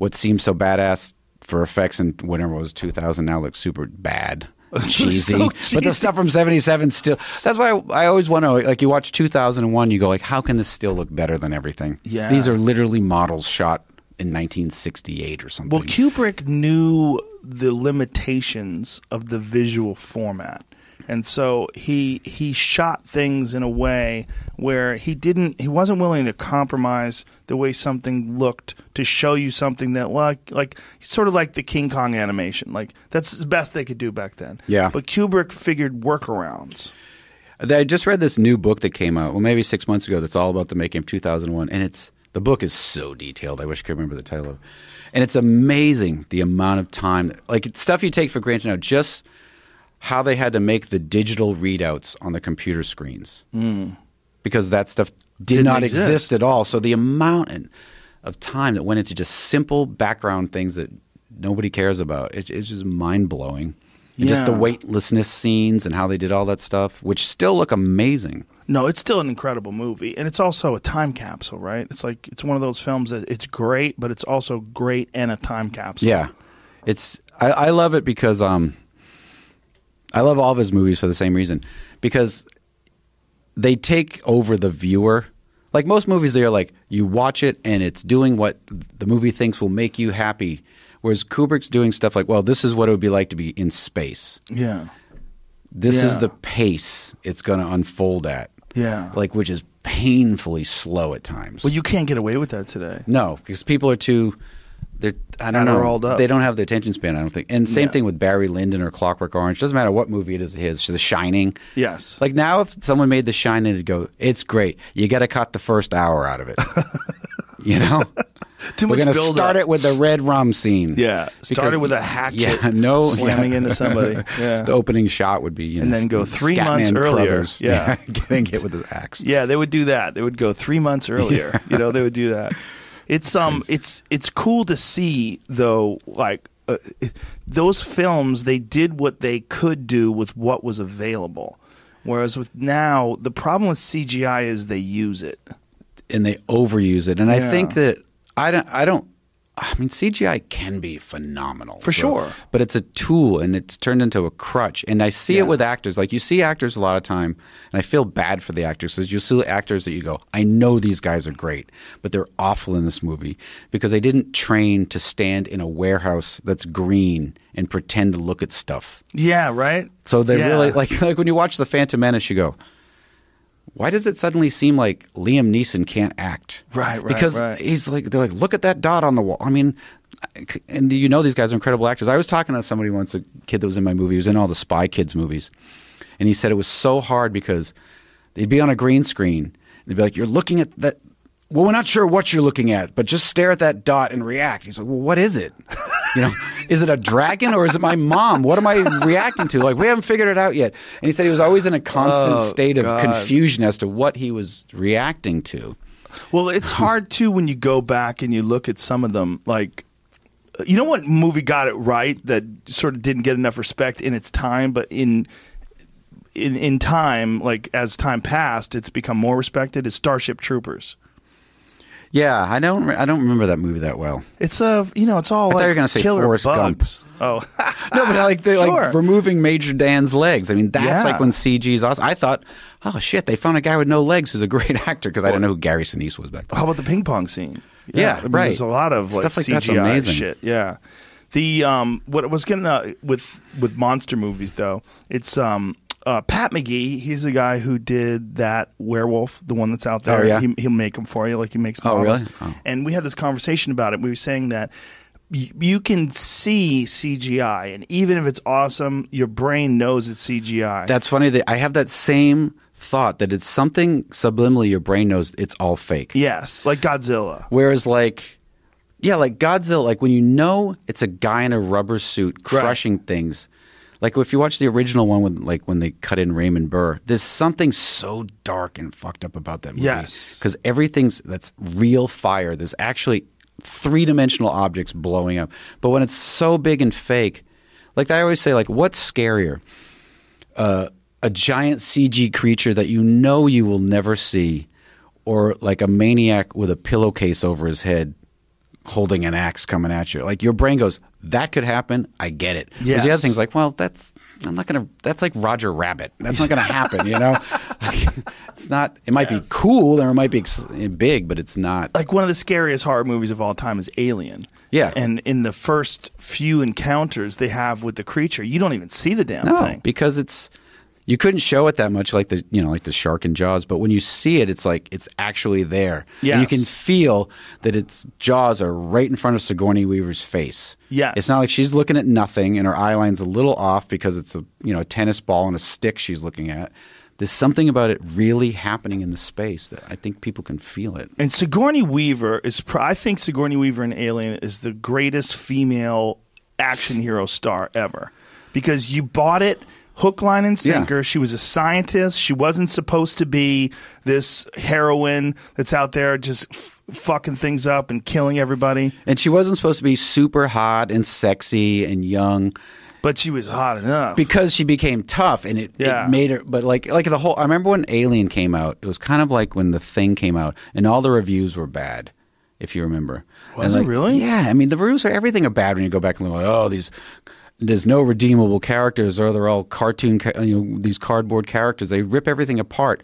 Speaker 6: what seemed so badass for effects in whatever was 2000 now looks super bad. Cheesy.
Speaker 3: So
Speaker 6: but the stuff from 77 still that's why I, I always want to like you watch 2001 you go like how can this still look better than everything
Speaker 3: Yeah.
Speaker 6: these are literally models shot in 1968 or something
Speaker 3: Well, Kubrick knew the limitations of the visual format. And so he he shot things in a way where he didn't he wasn't willing to compromise the way something looked to show you something that like like sort of like the King Kong animation. Like that's the best they could do back then.
Speaker 6: Yeah.
Speaker 3: But Kubrick figured workarounds.
Speaker 6: I just read this new book that came out, well, maybe six months ago, that's all about the making of 2001. And it's the book is so detailed. I wish I could remember the title of it. And it's amazing the amount of time, like stuff you take for granted now, just how they had to make the digital readouts on the computer screens. Because that stuff did
Speaker 3: Didn't
Speaker 6: not
Speaker 3: exist.
Speaker 6: exist at all. So the amount of time that went into just simple background things that nobody cares about, it, it's just mind blowing. And just the weightlessness scenes and how they did all that stuff, which still look amazing.
Speaker 3: No, it's still an incredible movie, and it's also a time capsule, right? It's like it's one of those films that it's great, but it's also great and a time capsule.
Speaker 6: Yeah, it's I, I love it because um, I love all of his movies for the same reason because they take over the viewer. Like most movies, they're like you watch it and it's doing what the movie thinks will make you happy. Whereas Kubrick's doing stuff like, well, this is what it would be like to be in space.
Speaker 3: yeah,
Speaker 6: This is the pace it's going to unfold at.
Speaker 3: yeah.
Speaker 6: Like, which is painfully slow at times.
Speaker 3: well, you can't get away with that today.
Speaker 6: No, because people are too. They're I don't know.
Speaker 3: Adderalled up.
Speaker 6: They don't have the attention span. I don't think. And same
Speaker 3: Yeah.
Speaker 6: thing with Barry Lyndon or Clockwork Orange. Doesn't matter what movie it is. His The Shining.
Speaker 3: Yes.
Speaker 6: Like now, if someone made The Shining, it'd go. It's great. You got to cut the first hour out of it. you know.
Speaker 3: Too
Speaker 6: We're gonna
Speaker 3: build
Speaker 6: start
Speaker 3: up.
Speaker 6: it with the red rum scene.
Speaker 3: Yeah, started with a hatchet.
Speaker 6: Yeah, no
Speaker 3: slamming
Speaker 6: yeah.
Speaker 3: into somebody. Yeah.
Speaker 6: the opening shot would be you know, And
Speaker 3: then go three
Speaker 6: Scatman
Speaker 3: months earlier.
Speaker 6: Crothers,
Speaker 3: Yeah.
Speaker 6: getting hit with the axe.
Speaker 3: Yeah, they would do that. They would go three months earlier. You know, they would do that. It's um, it's it's cool to see though. Like uh, those films, they did what they could do with what was available. Whereas with now, the problem with CGI is they use it.
Speaker 6: and they overuse it. And I think that I don't. I don't. I mean, CGI can be phenomenal
Speaker 3: For sure.
Speaker 6: but it's a tool, and it's turned into a crutch. And I see
Speaker 3: Yeah.
Speaker 6: it with actors. Like you see actors a lot of time, and I feel bad for the actors because you see actors that you go, I know these guys are great, but they're awful in this movie because they didn't train to stand in a warehouse that's green and pretend to look at stuff.
Speaker 3: Yeah, right.
Speaker 6: So they
Speaker 3: Yeah.
Speaker 6: really like like when you watch The Phantom Menace, you go, why does it suddenly seem like Liam Neeson can't act?
Speaker 3: Right, right,
Speaker 6: Because
Speaker 3: right.
Speaker 6: he's like they're like, look at that dot on the wall. I mean, and you know these guys are incredible actors. I was talking to somebody once, a kid that was in my movie, he was in all the Spy Kids movies, and he said it was so hard because they'd be on a green screen. And they'd be like, you're looking at that. Well, we're not sure what you're looking at, but just stare at that dot and react. He's like, well, what is it? You know, is it a dragon or is it my mom? What am I reacting to? Like, we haven't figured it out yet. And he said he was always in a constant
Speaker 3: Oh,
Speaker 6: state of
Speaker 3: God.
Speaker 6: confusion as to what he was reacting to.
Speaker 3: Well, it's hard too when you go back and you look at some of them. Like, you know what movie got it right that sort of didn't get enough respect in its time, but in in in time, like as time passed, it's become more respected. Is Starship Troopers?
Speaker 6: Yeah, I don't. I don't remember that movie that well.
Speaker 3: It's a you know it's all
Speaker 6: I thought you were gonna say
Speaker 3: killer
Speaker 6: Forrest Gump.
Speaker 3: Oh,
Speaker 6: No, but I like the
Speaker 3: Sure.
Speaker 6: like removing Major Dan's legs. I mean, that's
Speaker 3: Yeah.
Speaker 6: like when CG's awesome. I thought, oh shit, they found a guy with no legs who's a great actor because I didn't know who Gary Sinise was back then.
Speaker 3: How about the ping pong scene?
Speaker 6: Yeah,
Speaker 3: I mean,
Speaker 6: right.
Speaker 3: There's a lot of like,
Speaker 6: Stuff like that's
Speaker 3: CGI
Speaker 6: amazing.
Speaker 3: shit. Yeah. The um, what I was getting uh, with with monster movies though, it's um, uh, Pat McGee. He's the guy who did that werewolf, the one that's out there.
Speaker 6: Oh, yeah?
Speaker 3: he, he'll make them for you, like he makes. Models.
Speaker 6: Oh, really? Oh.
Speaker 3: And we had this conversation about it. We were saying that. y- You can see CGI, and even if it's awesome, your brain knows it's CGI.
Speaker 6: That's funny. That I have that same thought that it's something subliminally your brain knows it's all fake.
Speaker 3: yes, like Godzilla.
Speaker 6: Whereas, like, yeah, like Godzilla, like when you know it's a guy in a rubber suit crushing things, like if you watch the original one with like when they cut in Raymond Burr, there's something so dark and fucked up about that movie.
Speaker 3: Yes.
Speaker 6: because everything's that's real fire. There's actually three dimensional objects blowing up, but when it's so big and fake, like I always say, like what's scarier? Uh, a giant CG creature that you know you will never see, or like a maniac with a pillowcase over his head holding an axe coming at you. Like your brain goes, that could happen. I get it. Whereas the
Speaker 3: Yes.
Speaker 6: other thing's like, well, that's I'm not gonna. That's like Roger Rabbit. That's not gonna happen. You know, like, it's not. It might be cool or it might be ex- big, but it's not.
Speaker 3: like one of the scariest horror movies of all time is Alien.
Speaker 6: Yeah.
Speaker 3: And in the first few encounters they have with the creature, you don't even see the damn
Speaker 6: No,
Speaker 3: thing.
Speaker 6: because it's you couldn't show it that much like the you know like the shark in Jaws, but when you see it, it's like it's actually there. And you can feel that its jaws are right in front of Sigourney Weaver's face.
Speaker 3: Yes.
Speaker 6: it's not like she's looking at nothing and her eye line's a little off because it's a you know a tennis ball and a stick she's looking at. There's something about it really happening in the space that I think people can feel it.
Speaker 3: And Sigourney Weaver is, I think Sigourney Weaver in Alien is the greatest female action hero star ever because you bought it hook, line, and
Speaker 6: Yeah.
Speaker 3: sinker. She was a scientist. She wasn't supposed to be this heroine that's out there just f- fucking things up and killing everybody.
Speaker 6: And she wasn't supposed to be super hot and sexy and young.
Speaker 3: But she was hot enough.
Speaker 6: because she became tough and it,
Speaker 3: Yeah.
Speaker 6: it made her but like like the whole i remember when alien came out it was kind of like when the thing came out and all the reviews were bad if you remember
Speaker 3: Was
Speaker 6: And,
Speaker 3: it
Speaker 6: like,
Speaker 3: really?
Speaker 6: yeah i mean the reviews are everything are bad when you go back and look like oh these there's no redeemable characters. Or they're all cartoon you know these cardboard characters. They rip everything apart.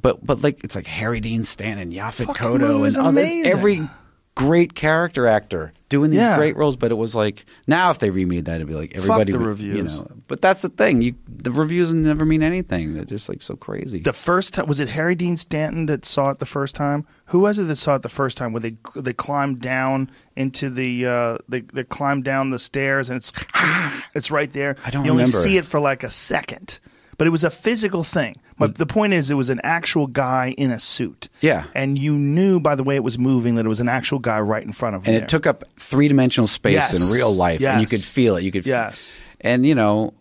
Speaker 6: But but like it's like harry dean stanton yaphet
Speaker 3: Fucking Kotto
Speaker 6: and other, every great character actor doing these
Speaker 3: Yeah.
Speaker 6: great roles but it was like now if they remade that it'd be like everybody Fuck
Speaker 3: the
Speaker 6: would-
Speaker 3: reviews.
Speaker 6: you know but that's the thing. You the reviews never mean anything. They're just like so crazy.
Speaker 3: the first time was it Harry Dean Stanton that saw it the first time? Who was it that saw it the first time? Where they they climbed down into the uh, they they climbed down the stairs and it's it's right there.
Speaker 6: I don't
Speaker 3: you only
Speaker 6: remember.
Speaker 3: see it for like a second, but it was a physical thing. But the point is, it was an actual guy in a suit.
Speaker 6: Yeah.
Speaker 3: and you knew by the way it was moving that it was an actual guy right in front of him.
Speaker 6: and it took up three dimensional space
Speaker 3: Yes.
Speaker 6: in real life, and you could feel it. You could, f-
Speaker 3: Yes.
Speaker 6: and you know,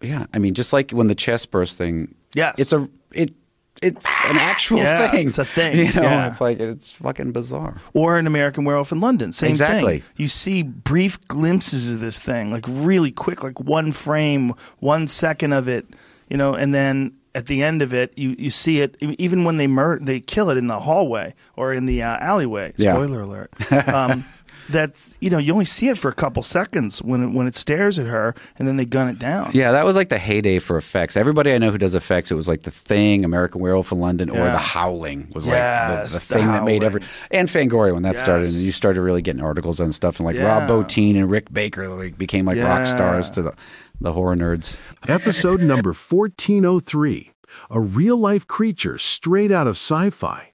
Speaker 6: yeah. I mean, just like when the chest burst thing.
Speaker 3: Yes.
Speaker 6: it's a it. It's an actual
Speaker 3: Yeah,
Speaker 6: thing.
Speaker 3: it's a thing.
Speaker 6: You know,
Speaker 3: Yeah.
Speaker 6: it's like it's fucking bizarre.
Speaker 3: or an American Werewolf in London. Same
Speaker 6: Exactly.
Speaker 3: thing. You see brief glimpses of this thing, like really quick, like one frame, one second of it, you know, and then at the end of it, you, you see it. Even when they mur- they kill it in the hallway or in the uh, alleyway.
Speaker 6: Yeah.
Speaker 3: Spoiler alert. Um, that's you know you only see it for a couple seconds when it, when it stares at her, and then they gun it down.
Speaker 6: Yeah, that was like the heyday for effects. Everybody I know who does effects, it was like the Thing, American Werewolf in London, or The Howling was
Speaker 3: Yes,
Speaker 6: like the, the
Speaker 3: The
Speaker 6: thing that made every. And Fangoria when that started, and you started really getting articles and stuff, and like
Speaker 3: Yeah.
Speaker 6: Rob Bottin and Rick Baker like, became like rock stars to the the horror nerds.
Speaker 2: Episode number 1403 A Real Life Creature Straight Out of Sci Fi.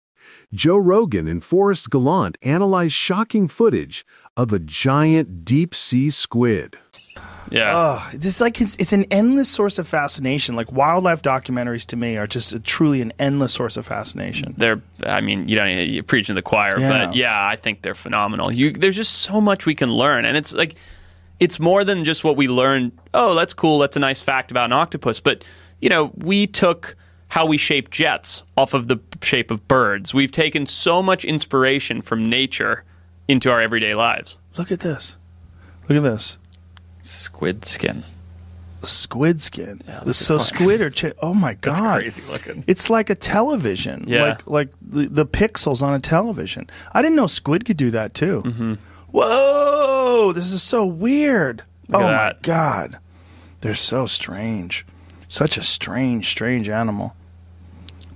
Speaker 2: Joe Rogan and Forrest Gallant analyze shocking footage of a giant deep sea squid.
Speaker 7: Yeah.
Speaker 3: Oh, this like it's, it's an endless source of fascination. Like wildlife documentaries to me are just a, truly an endless source of fascination.
Speaker 7: they're I mean, you don't you're preaching to the choir,
Speaker 3: Yeah.
Speaker 7: but yeah, I think they're phenomenal. You there's just so much we can learn and it's like it's more than just what we learned. Oh, that's cool. That's a nice fact about an octopus, but you know, we took how we shape jets off of the shape of birds. We've taken so much inspiration from nature into our everyday lives.
Speaker 3: Look at this. Look at this.
Speaker 8: Squid skin.
Speaker 3: Squid skin.
Speaker 7: Yeah,
Speaker 3: so squid or chi- oh my
Speaker 7: That's
Speaker 3: god,
Speaker 7: crazy looking.
Speaker 3: It's like a television.
Speaker 7: Yeah.
Speaker 3: Like like the, the pixels on a television. I didn't know squid could do that too. Mm-hmm. Whoa! This is so weird.
Speaker 7: Look
Speaker 3: oh my
Speaker 7: that.
Speaker 3: god, they're so strange. Such a strange, strange animal.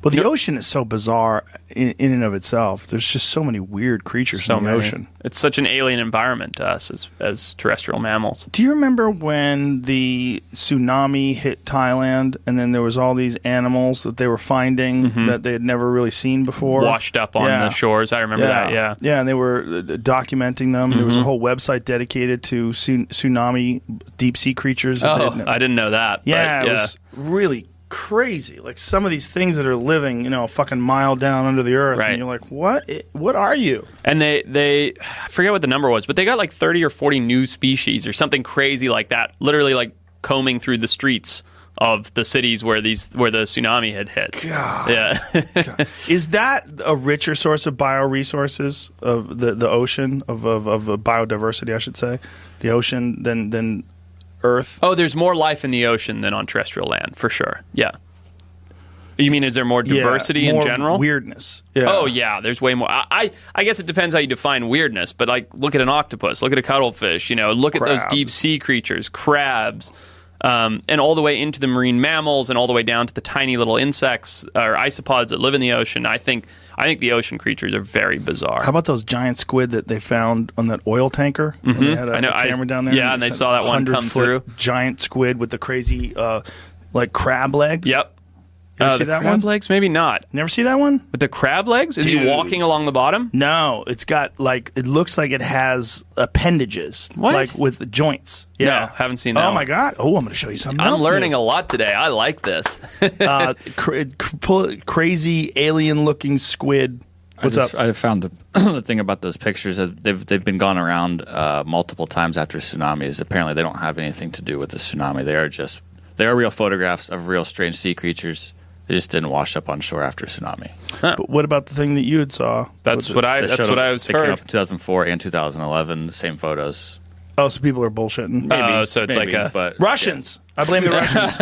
Speaker 3: Well, the ocean is so bizarre in, in and of itself. There's just so many weird creatures
Speaker 7: So
Speaker 3: in the
Speaker 7: many.
Speaker 3: ocean.
Speaker 7: It's such an alien environment to us as as terrestrial mammals.
Speaker 3: Do you remember when the tsunami hit Thailand and then there was all these animals that they were finding that they had never really seen before?
Speaker 7: Mm-hmm. Washed up on
Speaker 3: Yeah.
Speaker 7: the shores. I remember that. Yeah.
Speaker 3: Yeah, and they were uh, documenting them. There was a whole website dedicated to tsunami deep sea creatures.
Speaker 7: Oh, I didn't know that. but
Speaker 3: yeah, it was really crazy. Like some of these things that are living, you know, a fucking mile down under the earth,
Speaker 7: Right.
Speaker 3: and you're like, what? What are you?
Speaker 7: And they they I forget what the number was, but they got like 30 or 40 new species or something crazy like that. Literally like combing through the streets of the cities where these where the tsunami had hit.
Speaker 3: God.
Speaker 7: Yeah.
Speaker 3: Is that a richer source of bioresources of the, the ocean of, of, of biodiversity? I should say, the ocean than than Earth.
Speaker 7: oh, there's more life in the ocean than on terrestrial land, for sure. Yeah. You mean is there more
Speaker 3: Yeah,
Speaker 7: diversity in general?
Speaker 3: weirdness. Yeah.
Speaker 7: Oh yeah, there's way more. I, I I guess it depends how you define weirdness, but like look at an octopus, look at a cuttlefish, you know, look at those deep sea creatures, crabs, um, and all the way into the marine mammals, and all the way down to the tiny little insects or isopods that live in the ocean. I think I think the ocean creatures are very bizarre.
Speaker 3: How about those giant squid that they found on that oil tanker? When they had a,
Speaker 7: Mm-hmm. I know,
Speaker 3: a
Speaker 7: I-
Speaker 3: camera down there.
Speaker 7: yeah, and they
Speaker 3: sent
Speaker 7: saw that one come through.
Speaker 3: Giant squid with the crazy, uh, like crab legs.
Speaker 7: Yep.
Speaker 3: You ever
Speaker 7: Uh,
Speaker 3: see
Speaker 7: the
Speaker 3: that
Speaker 7: crab
Speaker 3: one?
Speaker 7: legs? Maybe not.
Speaker 3: Never see that one?
Speaker 7: With the crab legs? Is he walking along the bottom?
Speaker 3: No, it's got like it looks like it has appendages,
Speaker 7: What?
Speaker 3: like with the joints. Yeah,
Speaker 7: No, haven't seen that
Speaker 3: Oh
Speaker 7: one.
Speaker 3: my god! Oh, I'm going to show you something.
Speaker 7: I'm
Speaker 3: else
Speaker 7: learning
Speaker 3: new.
Speaker 7: a lot today. I like this.
Speaker 3: uh, cra- cr- pull- crazy alien-looking squid. What's
Speaker 8: I just,
Speaker 3: up?
Speaker 8: I found the, the thing about those pictures that they've they've been gone around uh, multiple times after tsunamis. Apparently, they don't have anything to do with the tsunami. They are just they are real photographs of real strange sea creatures. They just didn't wash up on shore after tsunami.
Speaker 3: But what about the thing that you had saw?
Speaker 7: That's
Speaker 3: With
Speaker 7: what I. That's what
Speaker 8: up-
Speaker 7: I was
Speaker 8: They came up in 2004 and 2011. Same photos.
Speaker 3: Oh, so people are bullshitting.
Speaker 7: Oh, so it's
Speaker 8: Maybe,
Speaker 7: like a
Speaker 8: but
Speaker 3: Russians. I blame the Russians.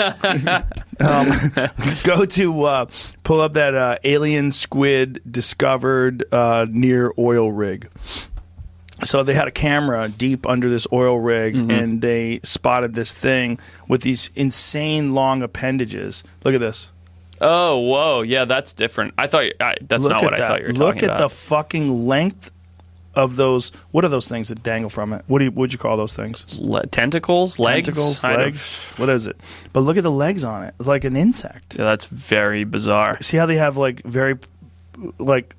Speaker 3: um, go to uh, pull up that uh, alien squid discovered uh, near oil rig. So they had a camera deep under this oil rig, and they spotted this thing with these insane long appendages. Look at this.
Speaker 7: Oh, whoa, yeah, that's different. I thought I, that's
Speaker 3: Look
Speaker 7: not
Speaker 3: at
Speaker 7: what
Speaker 3: that.
Speaker 7: I thought you were
Speaker 3: Look
Speaker 7: talking
Speaker 3: at the fucking length of those. What are those things that dangle from it? What do you, what'd you call those things?
Speaker 7: Le- tentacles, legs,
Speaker 3: Tentacles,
Speaker 7: I don't-
Speaker 3: legs. What is it? But look at the legs on it. It's like an insect.
Speaker 7: Yeah, that's very bizarre.
Speaker 3: See how they have like very like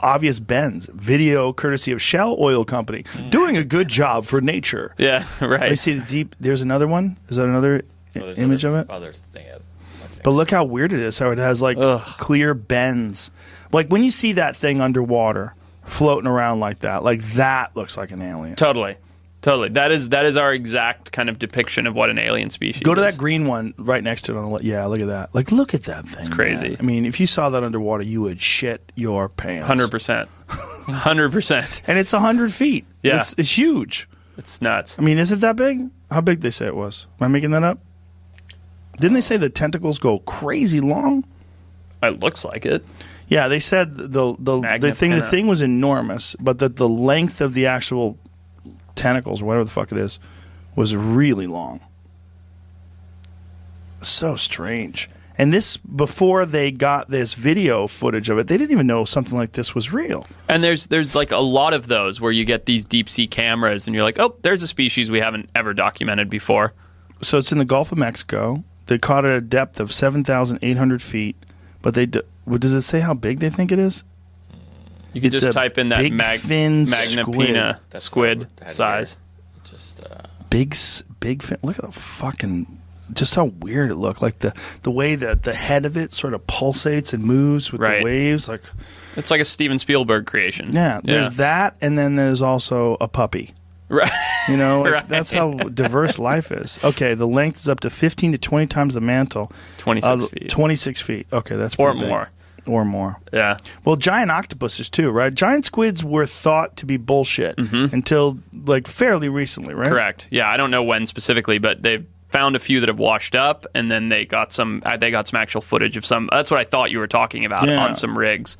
Speaker 3: obvious bends. Video courtesy of Shell Oil Company, mm. doing a good job for nature.
Speaker 7: Yeah, right.
Speaker 3: I see the deep. There's another one. Is that another i-
Speaker 8: Oh,
Speaker 3: image
Speaker 8: other,
Speaker 3: of it?
Speaker 8: Other thing,
Speaker 3: But look how weird it is. How it has like
Speaker 7: Ugh.
Speaker 3: clear bends. Like when you see that thing underwater floating around like that, like that looks like an alien.
Speaker 7: Totally, totally. That is that is our exact kind of depiction of what an alien species.
Speaker 3: Go to
Speaker 7: is.
Speaker 3: that green one right next to it. On the, yeah, look at that. Like, look at that thing. It's
Speaker 7: crazy.
Speaker 3: I mean, if you saw that underwater, you would shit your pants.
Speaker 7: Hundred percent, hundred percent.
Speaker 3: And it's hundred feet.
Speaker 7: Yeah.
Speaker 3: it's, it's huge.
Speaker 7: It's nuts.
Speaker 3: I mean, is it that big? How big they say it was? Am I making that up? Didn't they say the tentacles go crazy long?
Speaker 7: It looks like it.
Speaker 3: Yeah, they said the the the thing the thing was enormous, but that the length of the actual tentacles, or whatever the fuck it is, was really long. So strange. And this before they got this video footage of it, they didn't even know something like this was real.
Speaker 7: And there's there's like a lot of those where you get these deep sea cameras, and you're like, oh, there's a species we haven't ever documented before.
Speaker 3: So it's in the Gulf of Mexico. They caught it at a depth of seven thousand eight hundred feet, but they d- what does it say how big they think it is?
Speaker 7: You can
Speaker 3: It's
Speaker 7: just type in that
Speaker 3: big
Speaker 7: mag-
Speaker 3: fin
Speaker 7: Magna
Speaker 3: squid.
Speaker 7: Pina
Speaker 8: That's
Speaker 7: squid
Speaker 8: what I had
Speaker 7: size.
Speaker 8: Just uh,
Speaker 3: big big fin. Look at the fucking just how weird it looked. Like the the way that the head of it sort of pulsates and moves with
Speaker 7: Right.
Speaker 3: the waves. Like
Speaker 7: It's like a Steven Spielberg creation.
Speaker 3: yeah, there's that, and then there's also a puppy.
Speaker 7: Right.
Speaker 3: You know,
Speaker 7: Right.
Speaker 3: that's how diverse life is. Okay, the length is up to 15 to 20 times the mantle.
Speaker 7: 26
Speaker 3: Uh,
Speaker 7: feet.
Speaker 3: 26 feet. Okay, that's
Speaker 7: Or
Speaker 3: big.
Speaker 7: more.
Speaker 3: Or more.
Speaker 7: Yeah.
Speaker 3: Well, giant octopuses too, right? Giant squids were thought to be bullshit until like fairly recently, right?
Speaker 7: Mm-hmm. Correct. Yeah, I don't know when specifically, but they've found a few that have washed up, and then they got some. Uh, they got some actual footage of some. That's what I thought you were talking about
Speaker 3: Yeah.
Speaker 7: on some rigs,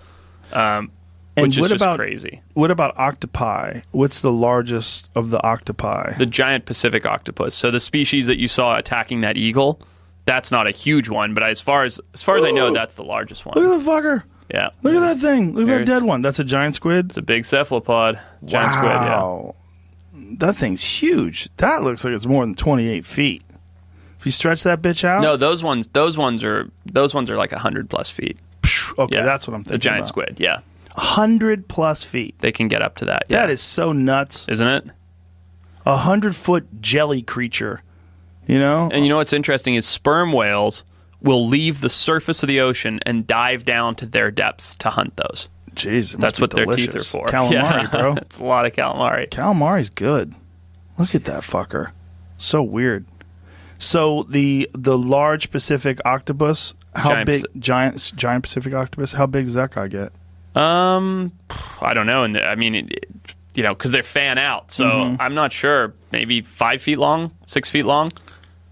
Speaker 7: um,
Speaker 3: And
Speaker 7: which is
Speaker 3: what
Speaker 7: just
Speaker 3: about
Speaker 7: crazy.
Speaker 3: what about octopi? What's the largest of the octopi?
Speaker 7: The giant Pacific octopus. So the species that you saw attacking that eagle, that's not a huge one, but as far as as far as I know, that's the largest one.
Speaker 3: Look at the fucker.
Speaker 7: yeah.
Speaker 3: Look at that thing. Look at that dead one. That's a giant squid.
Speaker 7: It's a big cephalopod. Giant squid. Yeah.
Speaker 3: wow. That thing's huge. That looks like it's more than 28 feet. If you stretch that bitch out,
Speaker 7: No, those ones. Those ones are. Those ones are like hundred plus feet.
Speaker 3: phew, okay,
Speaker 7: Yeah.
Speaker 3: that's what I'm thinking.
Speaker 7: The giant
Speaker 3: about.
Speaker 7: squid. Yeah,
Speaker 3: 100 plus feet.
Speaker 7: they can get up to that. Yeah.
Speaker 3: That is so nuts.
Speaker 7: isn't it?
Speaker 3: A 100 foot jelly creature. You know?
Speaker 7: And you know what's interesting is sperm whales will leave the surface of the ocean and dive down to their depths to hunt those.
Speaker 3: Jeez, must
Speaker 7: That's what their teeth are for.
Speaker 3: Calamari,
Speaker 7: Yeah.
Speaker 3: bro.
Speaker 7: it's a lot of calamari.
Speaker 3: Calamari's good. Look at that fucker. So weird. So the the large Pacific octopus, how
Speaker 7: Giant
Speaker 3: big?
Speaker 7: Paci-
Speaker 3: giant giant Pacific octopus. How big does that guy get?
Speaker 7: Um, I don't know. And I mean, it, it- you know, because they're fan out, so
Speaker 3: Mm-hmm.
Speaker 7: I'm not sure. Maybe five feet long, six feet long,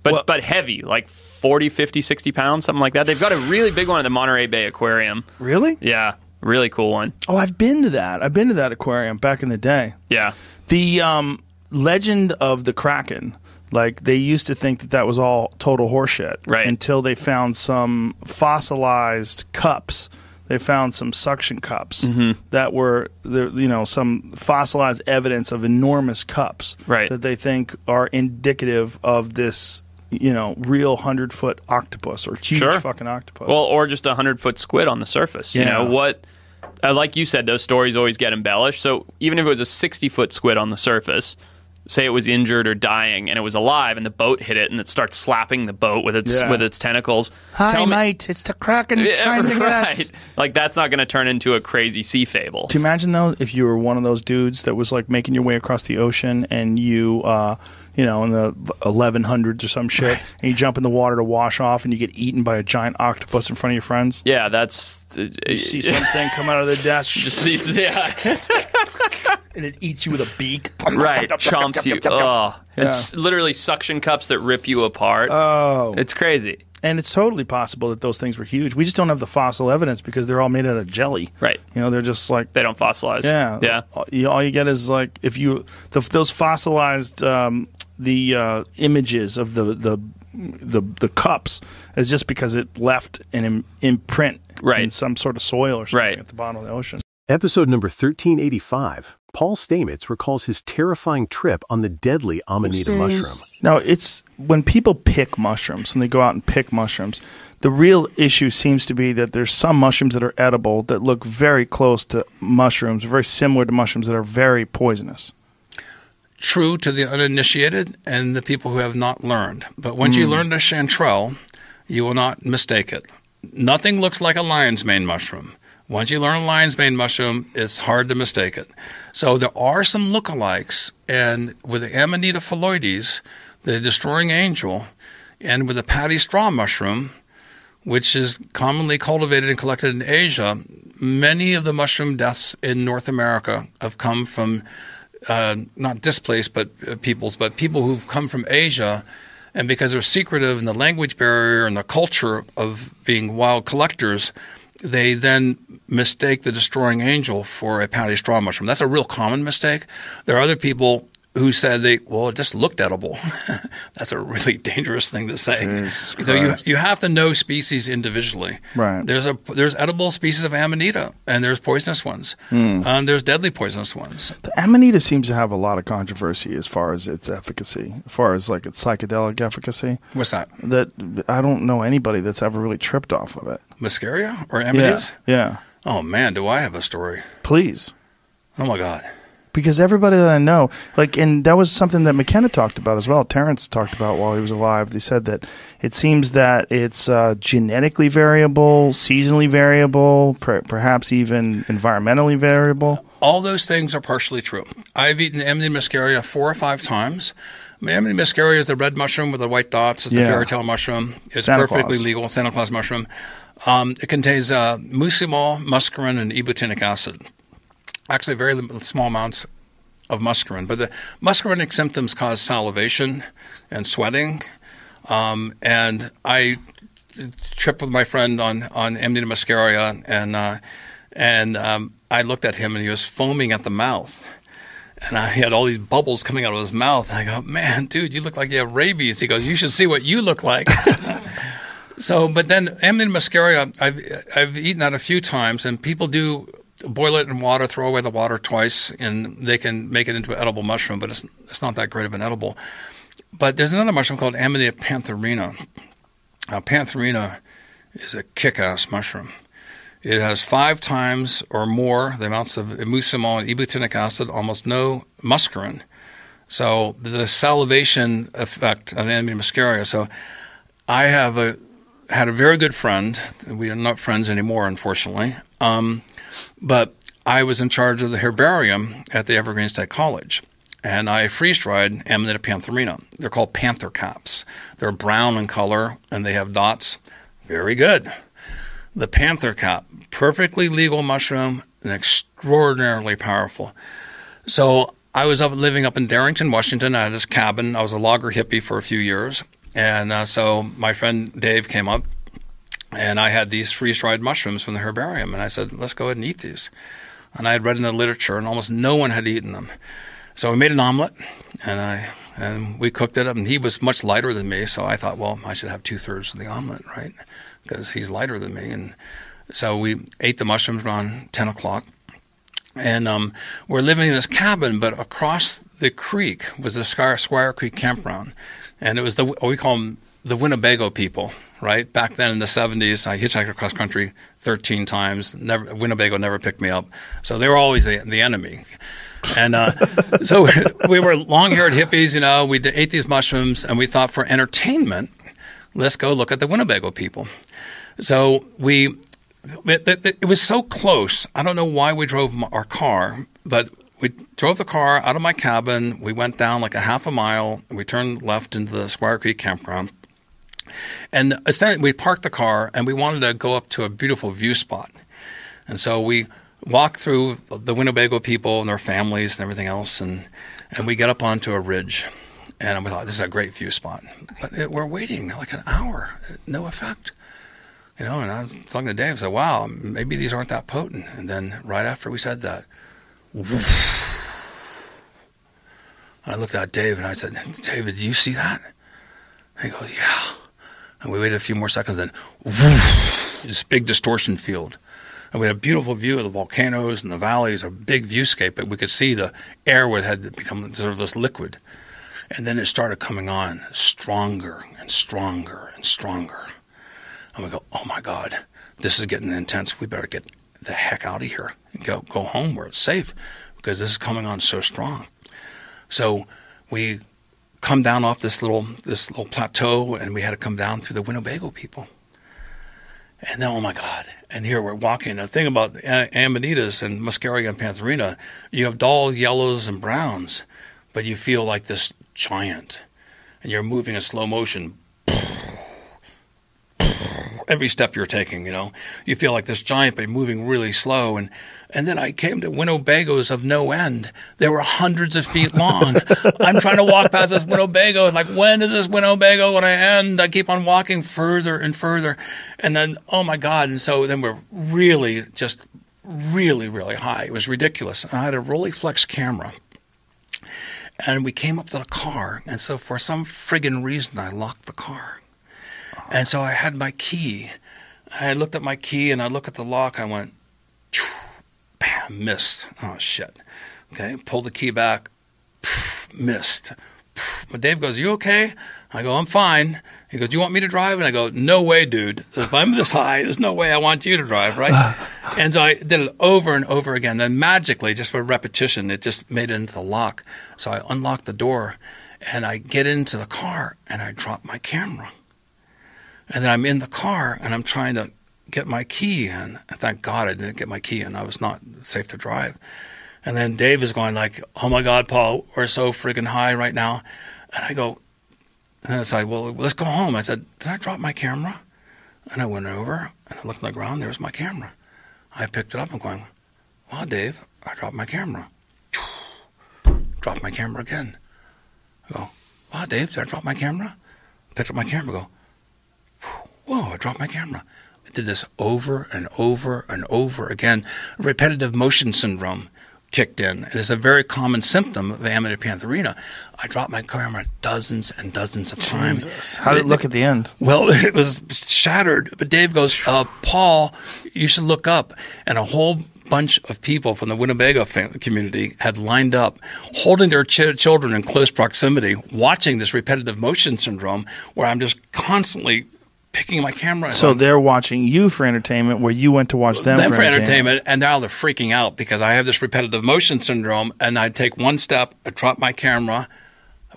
Speaker 7: but
Speaker 3: Well-
Speaker 7: but heavy, like 40, 50, 60 pounds, something like that. They've got a really big one at the Monterey Bay Aquarium.
Speaker 3: Really?
Speaker 7: Yeah, really cool one.
Speaker 3: Oh, I've been to that. I've been to that aquarium back in the day.
Speaker 7: Yeah,
Speaker 3: The um, legend of the Kraken. Like they used to think that that was all total horseshit,
Speaker 7: Right.
Speaker 3: Until they found some fossilized cups. They found some suction cups
Speaker 7: Mm-hmm.
Speaker 3: that were, you know, some fossilized evidence of enormous cups
Speaker 7: Right.
Speaker 3: that they think are indicative of this, you know, real hundred foot octopus or huge
Speaker 7: Sure.
Speaker 3: fucking octopus.
Speaker 7: Well, or just a hundred foot squid on the surface. You
Speaker 3: Yeah.
Speaker 7: know what? Uh, like you said, those stories always get embellished. So even if it was a sixty foot squid on the surface, say it was injured or dying and it was alive, and the boat hit it and it starts slapping the boat with its
Speaker 3: Yeah.
Speaker 7: with its tentacles.
Speaker 3: Hi,
Speaker 7: tell me-
Speaker 3: mate. It's the Kraken
Speaker 7: Yeah,
Speaker 3: trying to get
Speaker 7: right.
Speaker 3: us.
Speaker 7: Like that's not going to turn into a crazy sea fable.
Speaker 3: Do you imagine though if you were one of those dudes that was like making your way across the ocean and you, uh, you know, in the 1100s or some shit, and you jump in the water to wash off and you get eaten by a giant octopus in front of your friends?
Speaker 7: Yeah, that's
Speaker 3: You see something come out of the desk.
Speaker 7: just these- yeah.
Speaker 3: and it eats you with a beak.
Speaker 7: right, chomps you. Oh, it's literally suction cups that rip you apart.
Speaker 3: Oh,
Speaker 7: it's crazy.
Speaker 3: and it's totally possible that those things were huge. We just don't have the fossil evidence because they're all made out of jelly.
Speaker 7: Right.
Speaker 3: You know, they're just like
Speaker 7: They don't fossilize.
Speaker 3: Yeah,
Speaker 7: Yeah.
Speaker 3: All you, all you get is like if you the, those fossilized um, the uh, images of the the the the cups is just because it left an Im- imprint in some sort of soil or something
Speaker 7: Right.
Speaker 3: at the bottom of the ocean.
Speaker 1: Episode number 1385. Paul Stamets recalls his terrifying trip on the deadly Amanita mushroom.
Speaker 3: Now, it's when people pick mushrooms, when they go out and pick mushrooms, the real issue seems to be that there's some mushrooms that are edible that look very close to mushrooms, very similar to mushrooms that are very poisonous.
Speaker 9: True to the uninitiated and the people who have not learned. But once you hmm. learn the chanterelle, you will not mistake it. Nothing looks like a lion's mane mushroom. Once you learn a lion's mane mushroom, it's hard to mistake it. So there are some lookalikes, and with the Amanita phalloides, the destroying angel, and with the paddy straw mushroom, which is commonly cultivated and collected in Asia, many of the mushroom deaths in North America have come from uh, not displaced but uh, peoples, but people who've come from Asia, and because they're secretive and the language barrier and the culture of being wild collectors, they then mistake the destroying angel for a paddy straw mushroom. That's a real common mistake. There are other people who said they well it just looked edible. That's a really dangerous thing to say. So you you have to know species individually.
Speaker 3: Right.
Speaker 9: There's a there's edible species of amanita and there's poisonous ones. Hmm. And there's deadly poisonous ones.
Speaker 3: The Amanita seems to have a lot of controversy as far as its efficacy, as far as like its psychedelic efficacy.
Speaker 9: What's that?
Speaker 3: That I don't know anybody that's ever really tripped off of it.
Speaker 9: Muscaria or
Speaker 3: Yeah,
Speaker 9: amanitas?
Speaker 3: yeah.
Speaker 9: Oh man, do I have a story?
Speaker 3: Please,
Speaker 9: Oh my god.
Speaker 3: Because everybody that I know, like, and that was something that McKenna talked about as well. Terrence talked about while he was alive. They said that it seems that it's uh, genetically variable, seasonally variable, per- perhaps even environmentally variable.
Speaker 9: All those things are partially true. I've eaten Amanita muscaria four or five times. I mean, Amanita muscaria is the red mushroom with the white dots. It's the
Speaker 3: Yeah.
Speaker 9: fairy tale mushroom. It's
Speaker 3: Santa
Speaker 9: perfectly
Speaker 3: Claus.
Speaker 9: legal. Santa Claus mushroom. Um, it contains uh, muscimol, muscarine, and ibotenic acid. Actually, very small amounts of muscarine. But the muscarinic symptoms cause salivation and sweating. Um, and I tripped with my friend on on Amanita muscaria, and uh, and um, I looked at him, and he was foaming at the mouth. And I, he had all these bubbles coming out of his mouth. And I go, man, dude, you look like you have rabies. He goes, you should see what you look like. so, but then Amanita muscaria, I've, I've eaten that a few times, and people do boil it in water, throw away the water twice, and they can make it into an edible mushroom, but it's, it's not that great of an edible. But there's another mushroom called Amanita pantherina. Now, pantherina is a kick-ass mushroom. It has five times or more the amounts of muscimol and acid, almost no muscarine. So the salivation effect of Amanita muscaria. So I have a had a very good friend. We are not friends anymore, unfortunately. Um, but I was in charge of the herbarium at the Evergreen State College, and I freeze dried Amanita pantherina. They're called panther caps. They're brown in color and they have dots. Very good. The panther cap, perfectly legal mushroom and extraordinarily powerful. So I was up living up in Darrington, Washington. I had this cabin. I was a logger hippie for a few years, and uh, so my friend Dave came up, and I had these freeze-dried mushrooms from the herbarium, and I said, "Let's go ahead and eat these." And I had read in the literature, and almost no one had eaten them. So we made an omelet, and I and we cooked it up. And he was much lighter than me, so I thought, well, I should have two thirds of the omelet, right? Because he's lighter than me, and so we ate the mushrooms around ten o'clock. And um, we're living in this cabin, but across the creek was the Squire, Squire Creek campground, and it was the we call them the Winnebago people, right? Back then in the '70s, I hitchhiked across country 13 times. Never Winnebago never picked me up, so they were always the, the enemy. And uh, so we were long-haired hippies, you know. We ate these mushrooms, and we thought for entertainment, let's go look at the Winnebago people. So we it, it, it was so close. I don't know why we drove our car, but we drove the car out of my cabin. We went down like a half a mile. We turned left into the Squire Creek campground. And instead, we parked the car and we wanted to go up to a beautiful view spot. And so we walk through the Winnebago people and their families and everything else, and and we get up onto a ridge, and we thought this is a great view spot, but it, we're waiting like an hour, no effect. You know, and I was talking to Dave. I said, "Wow, maybe these aren't that potent." And then right after we said that, I looked at Dave and I said, "David, do you see that?" And he goes, "Yeah." And we waited a few more seconds. Then, this big distortion field, and we had a beautiful view of the volcanoes and the valleys, a big viewscape. But we could see the air had become sort of this liquid, and then it started coming on stronger and stronger and stronger. And we go, "Oh my God, this is getting intense. We better get the heck out of here and go go home where it's safe, because this is coming on so strong." So we come down off this little this little plateau, and we had to come down through the Winnebago people. And then, oh my God! And here we're walking. The thing about amanitas and Muscaria and Pantherina, you have dull yellows and browns, but you feel like this giant, and you're moving in slow motion. Every step you're taking, you know, you feel like this giant, but moving really slow. And and then I came to Winnebagos of no end. They were hundreds of feet long. I'm trying to walk past this Winnebago, like, when is this Winnebago going to end? I keep on walking further and further, and then, oh my God! And so then we're really just really, really high. It was ridiculous. And I had a Rolleiflex camera. And we came up to the car, and so for some friggin' reason, I locked the car. And so I had my key. I looked at my key, and I looked at the lock. I went, "Phew," bam, missed. Oh shit. Okay, pull the key back, phew, missed. Phew. But Dave goes, "You okay?" I go, "I'm fine." He goes, "Do you want me to drive?" And I go, "No way, dude. If I'm this high, there's no way I want you to drive, right?" and so I did it over and over again. Then magically, just for repetition, it just made it into the lock. So I unlocked the door, and I get into the car, and I drop my camera. And then I'm in the car, and I'm trying to get my key in. And thank God I didn't get my key in. I was not safe to drive. And then Dave is going like, "Oh my God, Paul, we're so friggin' high right now." And I go, and it's like, "Well, let's go home." I said, "Did I drop my camera?" And I went over and I looked on the ground. There was my camera. I picked it up and going, "Wow, Dave, I dropped my camera." Dropped my camera again. I go, "Wow, Dave, did I drop my camera?" Picked up my camera. Go, "Whoa, I dropped my camera." Did this over and over and over again. Repetitive motion syndrome kicked in. It is a very common symptom of pantherina. I dropped my camera dozens and dozens of times.
Speaker 3: How did it look at the end?
Speaker 9: Well, it was shattered. But Dave goes, uh, Paul, you should look up. And a whole bunch of people from the Winnebago community had lined up, holding their ch- children in close proximity, watching this repetitive motion syndrome, where I'm just constantly picking my camera.
Speaker 3: So
Speaker 9: up.
Speaker 3: they're watching you for entertainment, where you went to watch them,
Speaker 9: them
Speaker 3: for,
Speaker 9: for entertainment, and now they're freaking out because I have this repetitive motion syndrome, and I take one step, I drop my camera.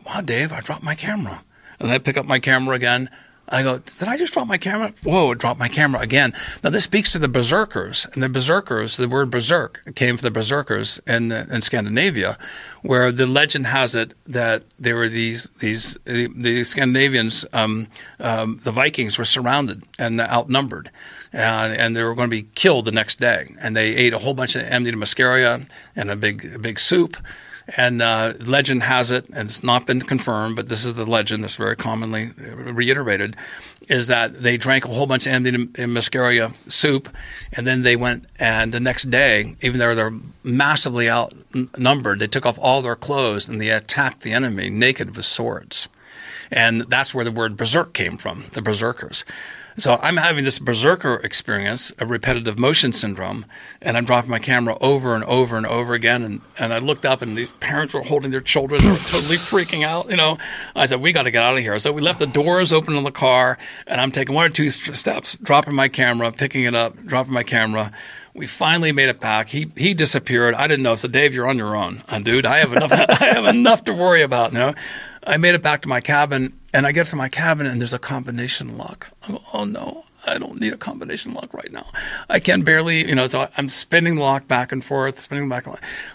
Speaker 9: Wow, Dave, I dropped my camera, and then I pick up my camera again. I go, did I just drop my camera? Whoa, I dropped my camera again. Now this speaks to the berserkers, and the berserkers, the word berserk came from the berserkers in in Scandinavia, where the legend has it that there were these these the, the Scandinavians, um, um, the Vikings were surrounded and outnumbered, and, and they were going to be killed the next day, and they ate a whole bunch of Amanita muscaria and a big a big soup. And uh, legend has it, and it's not been confirmed, but this is the legend that's very commonly reiterated, is that they drank a whole bunch of Amanita muscaria soup, and then they went and the next day, even though they're massively outnumbered, they took off all their clothes and they attacked the enemy naked with swords. And that's where the word berserk came from, the berserkers. So I'm having this berserker experience of repetitive motion syndrome, and I'm dropping my camera over and over and over again. And, and I looked up, and these parents were holding their children, they were totally freaking out. You know, I said, "We got to get out of here." So we left the doors open in the car, and I'm taking one or two steps, dropping my camera, picking it up, dropping my camera. We finally made it back. He he disappeared. I didn't know. So Dave, you're on your own, dude. I have enough. I have enough to worry about. You know, I made it back to my cabin, and I get to my cabin, and there's a combination lock. I go, oh no, I don't need a combination lock right now. I can barely, you know. So I'm spinning the lock back and forth, spinning back,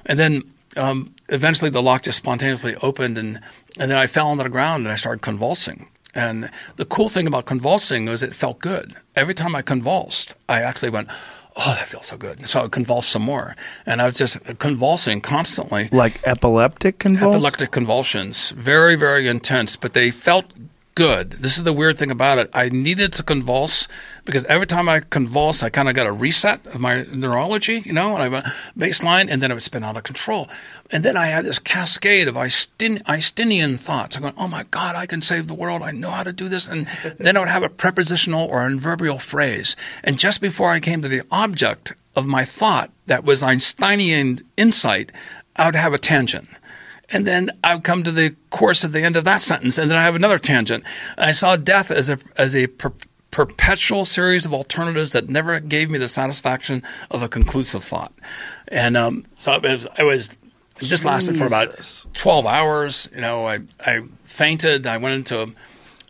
Speaker 9: and then um, eventually the lock just spontaneously opened, and and then I fell onto the ground and I started convulsing. And the cool thing about convulsing was it felt good. Every time I convulsed, I actually went, oh, that feels so good. So I would convulse some more. And I was just convulsing constantly.
Speaker 3: Like epileptic convulsions.
Speaker 9: Epileptic convulsions. Very, very intense, but they felt good. This is the weird thing about it. I needed to convulse because every time I convulse, I kind of got a reset of my neurology, you know, and I a baseline, and then it would spin out of control. And then I had this cascade of Einsteinian thoughts. I'm going, oh my God, I can save the world. I know how to do this. And then I would have a prepositional or an adverbial phrase. And just before I came to the object of my thought that was Einsteinian insight, I would have a tangent. And then I would come to the course at the end of that sentence, and then I have another tangent. I saw death as a as a per- perpetual series of alternatives that never gave me the satisfaction of a conclusive thought. And um, so it was, I was it just lasted for about twelve hours. You know, I I fainted. I went into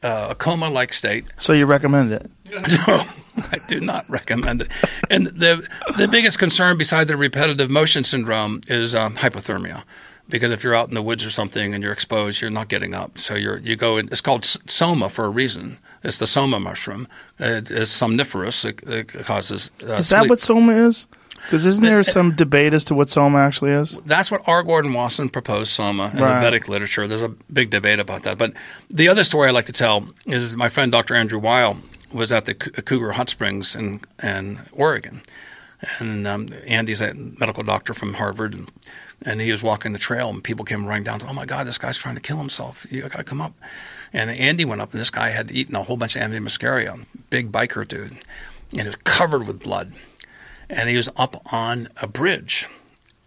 Speaker 9: a, uh, a coma like state.
Speaker 3: So you recommend it?
Speaker 9: No, I do not recommend it. And the the biggest concern beside the repetitive motion syndrome is um, hypothermia. Because if you're out in the woods or something and you're exposed, you're not getting up. So you're you go. In, it's called soma for a reason. It's the soma mushroom. It is somniferous. It, it causes. Uh,
Speaker 3: Is that
Speaker 9: sleep.
Speaker 3: what soma is? Because isn't there some debate as to what soma actually is?
Speaker 9: That's what R. Gordon Wasson proposed soma in
Speaker 3: Right.
Speaker 9: the Vedic literature. There's a big debate about that. But the other story I like to tell is my friend Dr. Andrew Weil was at the Cougar Hot Springs in, in Oregon. And um, Andy's a medical doctor from Harvard. And, and he was walking the trail, and people came running down. Oh my God, this guy's trying to kill himself. You got to come up. And Andy went up, and this guy had eaten a whole bunch of muscaria, big biker dude, and he was covered with blood. And he was up on a bridge,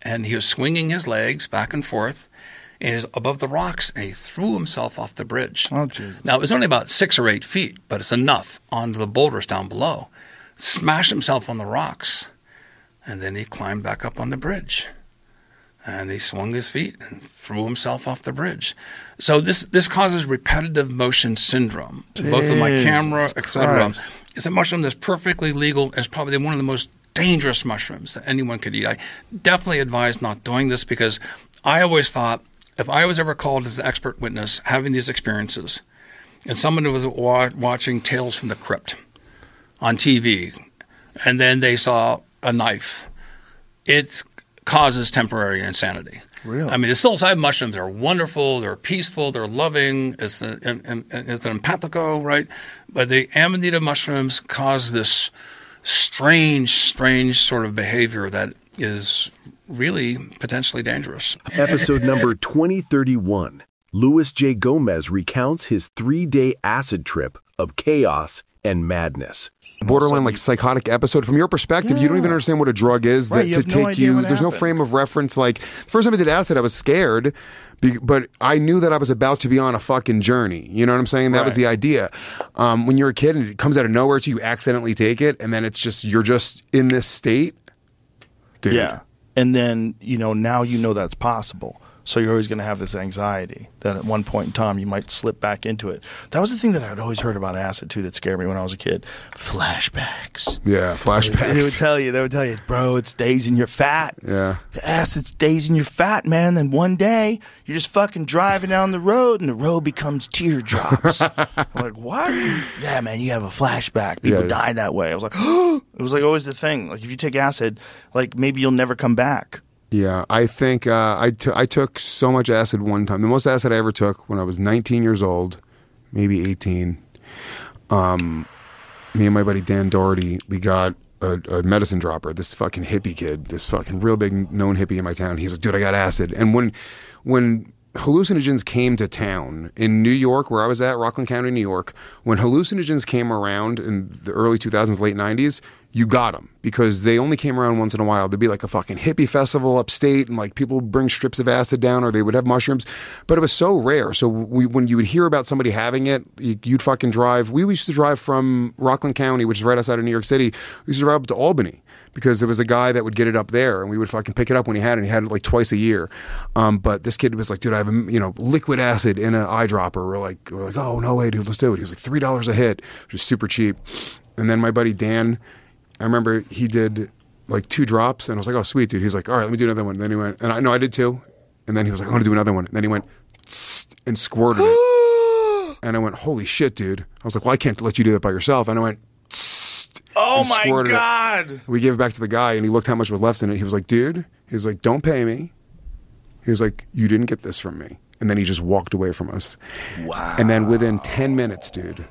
Speaker 9: and he was swinging his legs back and forth, and he was above the rocks, and he threw himself off the bridge.
Speaker 3: Oh, Jesus.
Speaker 9: Now it was only about six or eight feet, but it's enough onto the boulders down below. Smashed himself on the rocks, and then he climbed back up on the bridge, and he swung his feet and threw himself off the bridge. So this this causes repetitive motion syndrome, both of my camera, etc. It's a mushroom that's perfectly legal. It's probably one of the most dangerous mushrooms that anyone could eat. I definitely advise not doing this because I always thought if I was ever called as an expert witness having these experiences, and someone was wa- watching Tales from the Crypt on TV, and then they saw a knife, it causes temporary insanity.
Speaker 3: Really?
Speaker 9: I mean, the psilocybin mushrooms are wonderful. They're peaceful. They're loving. It's, a, it's an empathico, right? But the amanita mushrooms cause this strange, strange sort of behavior that is really potentially dangerous.
Speaker 1: Episode number 2031. Luis J. Gomez recounts his three day acid trip of chaos and madness.
Speaker 10: Borderline like psychotic episode. From your perspective you don't even understand what a drug is
Speaker 3: Right,
Speaker 10: that to
Speaker 3: have no
Speaker 10: take you. there's no frame of reference like first time i did acid i was scared but i knew that i was about to be on a fucking journey. You know what i'm saying? That was the idea. Um, when you're a kid and it comes out of nowhere to you accidentally take it and then it's just you're just in this state? Dude.
Speaker 3: Yeah. And then, you know, now you know that's possible. So you're always going to have this anxiety that at one point in time you might slip back into it. That was the thing that I'd always heard about acid too that scared me when I was a kid. Flashbacks.
Speaker 10: yeah flashbacks.
Speaker 3: They would tell you, they would tell you, bro, it stays in your fat.
Speaker 10: yeah
Speaker 3: The acid stays in your fat, man. Then one day you're just fucking driving down the road and the road becomes teardrops. I'm like, what? Yeah, man, you have a flashback. People
Speaker 10: Yeah.
Speaker 3: die that way. I was like, it was like always the thing. Like if you take acid, like maybe you'll never come back.
Speaker 10: Yeah, I think uh, I, t- I took so much acid one time. The most acid I ever took when I was 19 years old, maybe 18. Um, me and my buddy Dan Doherty, we got a, a medicine dropper. This fucking hippie kid, this fucking real big known hippie in my town. He's like, dude, I got acid. And when when hallucinogens came to town in New York, where I was at, Rockland County, New York, when hallucinogens came around in the early 2000s, late 90s, you got them because they only came around once in a while. There'd be like a fucking hippie festival upstate, and like people would bring strips of acid down, or they would have mushrooms. But it was so rare. So we, when you would hear about somebody having it, you, you'd fucking drive. We used to drive from Rockland County, which is right outside of New York City. We used to drive up to Albany because there was a guy that would get it up there, and we would fucking pick it up when he had it. And he had it like twice a year. Um, but this kid was like, "Dude, I have a, you know liquid acid in an eyedropper." We're like, "We're like, oh no way, dude, let's do it." He was like three dollars a hit, which is super cheap. And then my buddy Dan, I remember he did like two drops, and I was like, "Oh sweet, dude." He was like, "All right, let me do another one." And then he went, and I know I did too. And then he was like, "I want to do another one." And then he went and squirted it. And I went, "Holy shit, dude!" I was like, "Well, I can't let you do that by yourself." And I went,
Speaker 3: Oh my
Speaker 10: squirted it.
Speaker 3: god!
Speaker 10: We gave it back to the guy, and he looked how much was left in it. He was like, "Dude," he was like, "Don't pay me." He was like, "You didn't get this from me," and then he just walked away from us.
Speaker 3: Wow.
Speaker 10: And then within ten minutes, dude,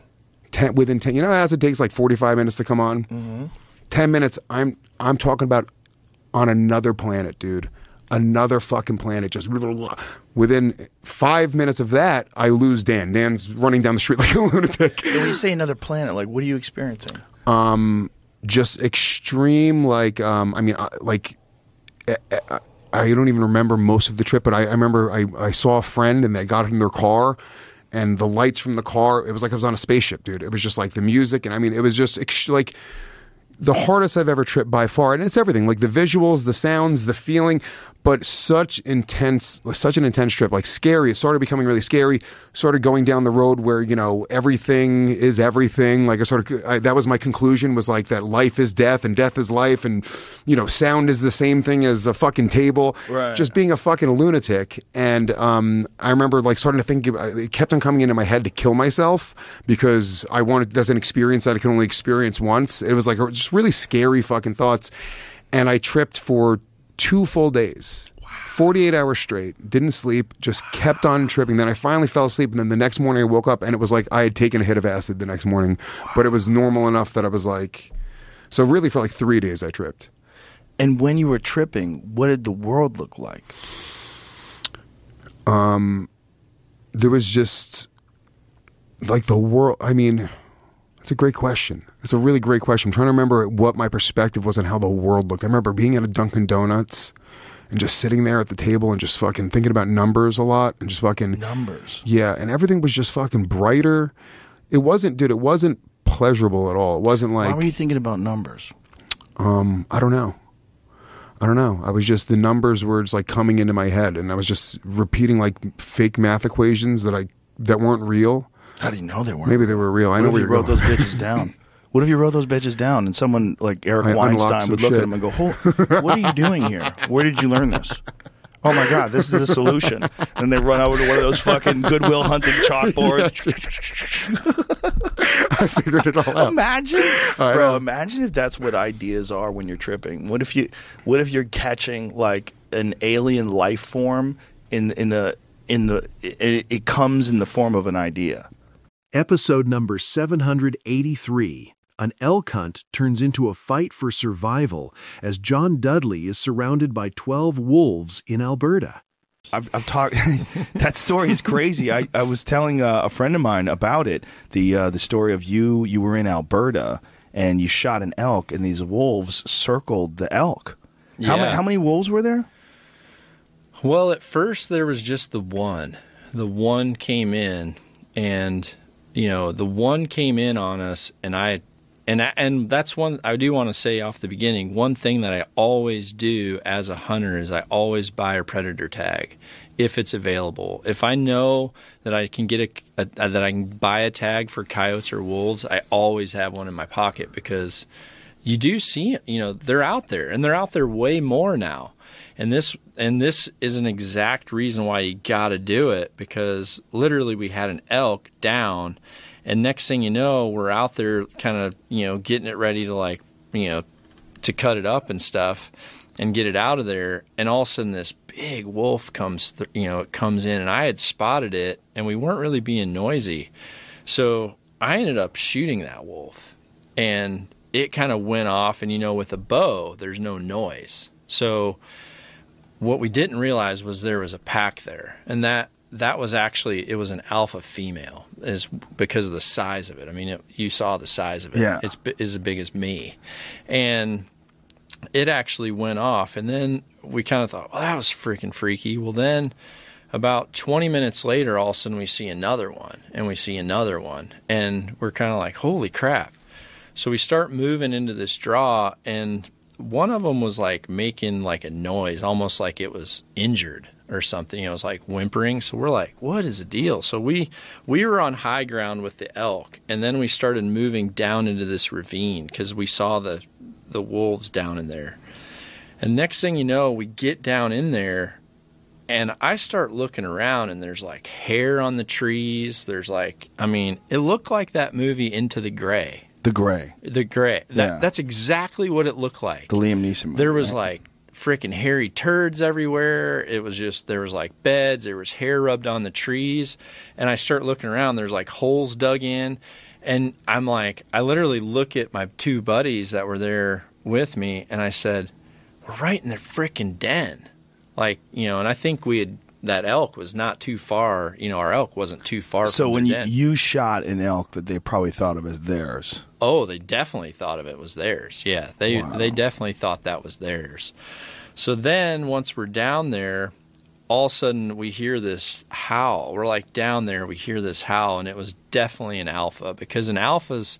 Speaker 10: ten within ten, you know, as it takes like forty five minutes to come on.
Speaker 3: Mm-hmm.
Speaker 10: Ten minutes, I'm I'm talking about on another planet, dude. Another fucking planet. Just within five minutes of that, I lose Dan. Dan's running down the street like a lunatic.
Speaker 3: When you say another planet, like what are you experiencing?
Speaker 10: Um, just extreme like um i mean uh, like uh, uh, i don't even remember most of the trip but i, I remember I, I saw a friend and they got in their car and the lights from the car it was like i was on a spaceship dude it was just like the music and i mean it was just ex- like the hardest I've ever tripped by far, and it's everything like the visuals, the sounds, the feeling, but such intense, such an intense trip, like scary. It started becoming really scary. Started going down the road where you know everything is everything. Like I sort of I, that was my conclusion was like that life is death and death is life, and you know sound is the same thing as a fucking table.
Speaker 3: Right.
Speaker 10: Just being a fucking lunatic, and um, I remember like starting to think. It kept on coming into my head to kill myself because I wanted that's an experience that I can only experience once. It was like just really scary fucking thoughts, and I tripped for two full days. 48 hours straight, didn't sleep, just kept on tripping. Then I finally fell asleep, and then the next morning I woke up, and it was like I had taken a hit of acid the next morning, but it was normal enough that I was like, so really for like three days I tripped.
Speaker 3: And when you were tripping, what did the world look like?
Speaker 10: Um, there was just like the world. I mean, it's a great question. It's a really great question. I'm trying to remember what my perspective was on how the world looked. I remember being at a Dunkin' Donuts and just sitting there at the table and just fucking thinking about numbers a lot and just fucking
Speaker 3: Numbers.
Speaker 10: yeah. And everything was just fucking brighter. It wasn't, dude. It wasn't pleasurable at all. It wasn't like
Speaker 3: Why were you thinking about numbers?
Speaker 10: Um, I don't know. I don't know. I was just the numbers were just like coming into my head, and I was just repeating like fake math equations that I that weren't real.
Speaker 3: How do you know they weren't?
Speaker 10: Maybe they were real. I know
Speaker 3: you wrote those bitches down? What if you wrote those bitches down and someone like Eric
Speaker 10: I
Speaker 3: Weinstein would look
Speaker 10: shit.
Speaker 3: at them and go, "Hol- "What are you doing here? Where did you learn this?" Oh my God, this is the solution. And they run over to one of those fucking Goodwill Hunting chalkboards.
Speaker 10: I figured it all out.
Speaker 3: imagine,
Speaker 10: I
Speaker 3: bro.
Speaker 10: know.
Speaker 3: Imagine if that's what ideas are when you're tripping. What if you? What if you're catching like an alien life form in in the in the it, it comes in the form of an idea.
Speaker 2: Episode number 783 An elk hunt turns into a fight for survival as John Dudley is surrounded by 12 wolves in Alberta.
Speaker 3: I've, I've talked. that story is crazy. I, I was telling uh, a friend of mine about it. The uh, the story of you. You were in Alberta and you shot an elk, and these wolves circled the elk. How, many,
Speaker 11: Yeah.
Speaker 3: how many wolves were there?
Speaker 11: Well, at first there was just the one. The one came in, and you know, the one came in on us, and I, and I, and that's one I do want to say off the beginning. One thing that I always do as a hunter is I always buy a predator tag if it's available. If I know that I can get a, a that I can buy a tag for coyotes or wolves, I always have one in my pocket because you do see you know they're out there and they're out there way more now and this and this is an exact reason why you got to do it because literally we had an elk down and next thing you know we're out there kind of you know getting it ready to like you know to cut it up and stuff and get it out of there. And all of a sudden this big wolf comes th- you know it comes in. And I had spotted it and we weren't really being noisy. So I ended up shooting that wolf. And it kind of went off. And you know with a bow there's no noise. So what we didn't realize was there was a pack there. And that that was actually it was an alpha female is because of the size of it. I mean it, you saw the size of it.
Speaker 3: Yeah.
Speaker 11: it's bi- as big as me. And it actually went off. And then we kind of thought well that was freaking freaky. Well then about 20 minutes later all of a sudden we see another one and we see another one. And we're kind of like holy crap. So we start moving into this draw, and one of them was like making like a noise, almost like it was injured or something. You know, it was like whimpering. So we're like, "What is the deal?" So we we were on high ground with the elk, and then we started moving down into this ravine because we saw the the wolves down in there. And next thing you know, we get down in there, and I start looking around, and there's like hair on the trees. There's like, I mean, it looked like that movie Into the Grey.
Speaker 12: The gray.
Speaker 11: The gray. That,
Speaker 12: Yeah.
Speaker 11: That's exactly what it looked like.
Speaker 12: The Liam Neeson movie.
Speaker 11: There was
Speaker 12: right?
Speaker 11: like freaking hairy turds everywhere. It was just there was like beds, there was hair rubbed on the trees, and I start looking around. There's like holes dug in, and I'm like, I literally look at my two buddies that were there with me, and I said, "We're right in their freaking den." Like you know, and I think we had that elk was not too far. You know, our elk wasn't too far.
Speaker 12: So
Speaker 11: from
Speaker 12: when you, you shot an elk that they probably thought of as theirs.
Speaker 11: Oh, they definitely thought of it was theirs. Yeah, they they definitely thought that was theirs. So then once we're down there, all of a sudden we hear this howl. We're like down there, we hear this howl, and it was definitely an alpha because in alphas,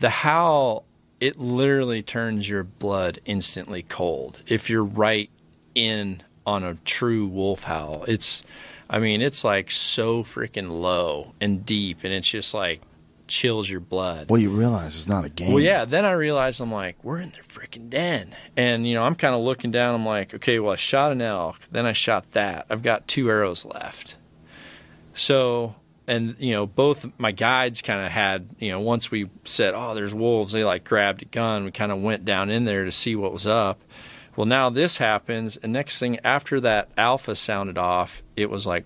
Speaker 11: the howl it literally turns your blood instantly cold if you're right in on a true wolf howl. It's I mean, it's like so freaking low and deep and it's just like chills your blood.
Speaker 12: Well, you realize it's not a game.
Speaker 11: Well, yeah. Then I realized I'm like, we're in their freaking den, and you know, I'm kind of looking down. I'm like, okay, well, I shot an elk, then I shot that. I've got two arrows left. So, and you know, both my guides kind of had, you know, once we said, oh, there's wolves, they like grabbed a gun. We kind of went down in there to see what was up. Well, now this happens, and next thing after that alpha sounded off, it was like,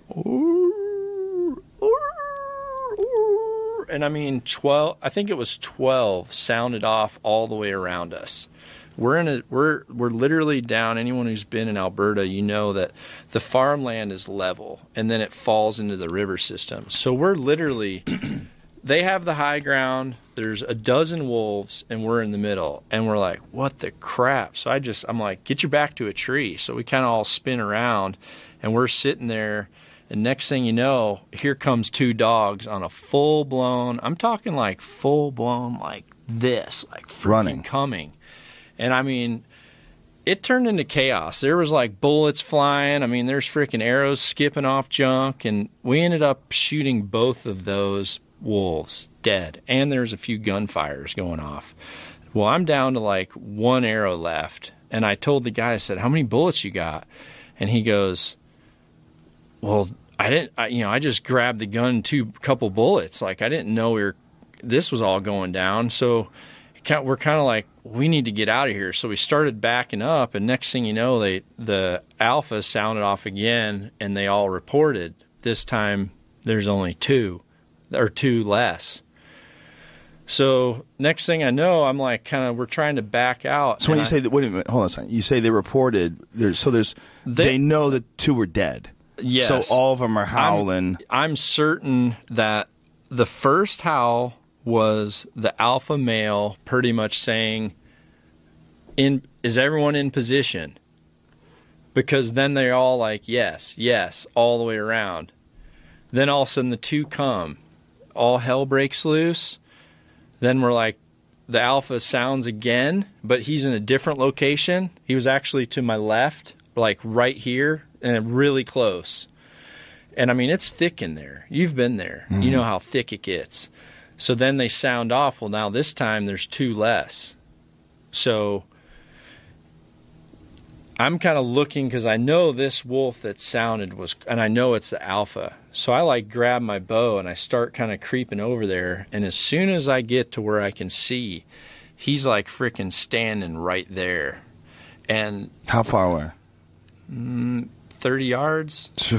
Speaker 11: and I mean 12 I think it was 12 sounded off all the way around us. We're in a we're we're literally down anyone who's been in Alberta, you know that the farmland is level and then it falls into the river system. So we're literally they have the high ground, there's a dozen wolves and we're in the middle and we're like, "What the crap?" So I just I'm like, "Get your back to a tree." So we kind of all spin around and we're sitting there and next thing you know, here comes two dogs on a full blown, I'm talking like full blown, like this, like
Speaker 12: Running.
Speaker 11: coming. And I mean, it turned into chaos. There was like bullets flying. I mean, there's freaking arrows skipping off junk. And we ended up shooting both of those wolves dead. And there's a few gunfires going off. Well, I'm down to like one arrow left. And I told the guy, I said, How many bullets you got? And he goes, well, I didn't, I, you know, I just grabbed the gun, two couple bullets. Like I didn't know we were, this was all going down. So we're kind of like, we need to get out of here. So we started backing up, and next thing you know, they the alpha sounded off again, and they all reported. This time, there's only two, or two less. So next thing I know, I'm like, kind of, we're trying to back out.
Speaker 12: So when you
Speaker 11: I-
Speaker 12: say that, wait a minute, hold on a second. You say they reported. There's so there's they,
Speaker 11: They-
Speaker 12: know that two were dead.
Speaker 11: Yes.
Speaker 12: So all of them are howling.
Speaker 11: I'm, I'm certain that the first howl was the alpha male pretty much saying, "In is everyone in position?" Because then they're all like, "Yes, yes," all the way around. Then all of a sudden the two come, all hell breaks loose. Then we're like, the alpha sounds again, but he's in a different location. He was actually to my left, like right here, and really close. And I mean, it's thick in there. You've been there. You mm-hmm. know how thick it gets. So then they sound off. Well, now this time there's two less. So I'm kind of looking because I know this wolf that sounded was, and I know it's the alpha. So I like grab my bow and I start kind of creeping over there. And as soon as I get to where I can see, he's like freaking standing right there. And
Speaker 12: How far away?
Speaker 11: 30 yards.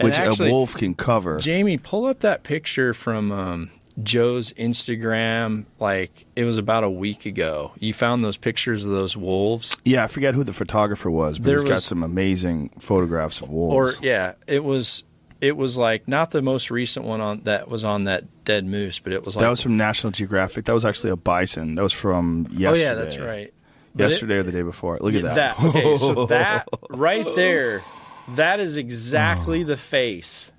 Speaker 12: Which
Speaker 11: actually-
Speaker 12: a wolf can cover.
Speaker 11: Jamie, pull up that picture from um, Joe's Instagram. Like it was about a week ago. You found those pictures of those wolves,
Speaker 12: yeah, I forget who the photographer was, but
Speaker 11: There
Speaker 12: he's got some amazing photographs of wolves.
Speaker 11: or yeah, it was. It was like not the most recent one on that was on that dead moose, but it was like
Speaker 12: that was from National Geographic. That was actually a bison. That was from yesterday.
Speaker 11: oh yeah, that's right. But it-
Speaker 12: Yesterday or the day before. Look at that.
Speaker 11: okay, so that right there, that is exactly oh. the face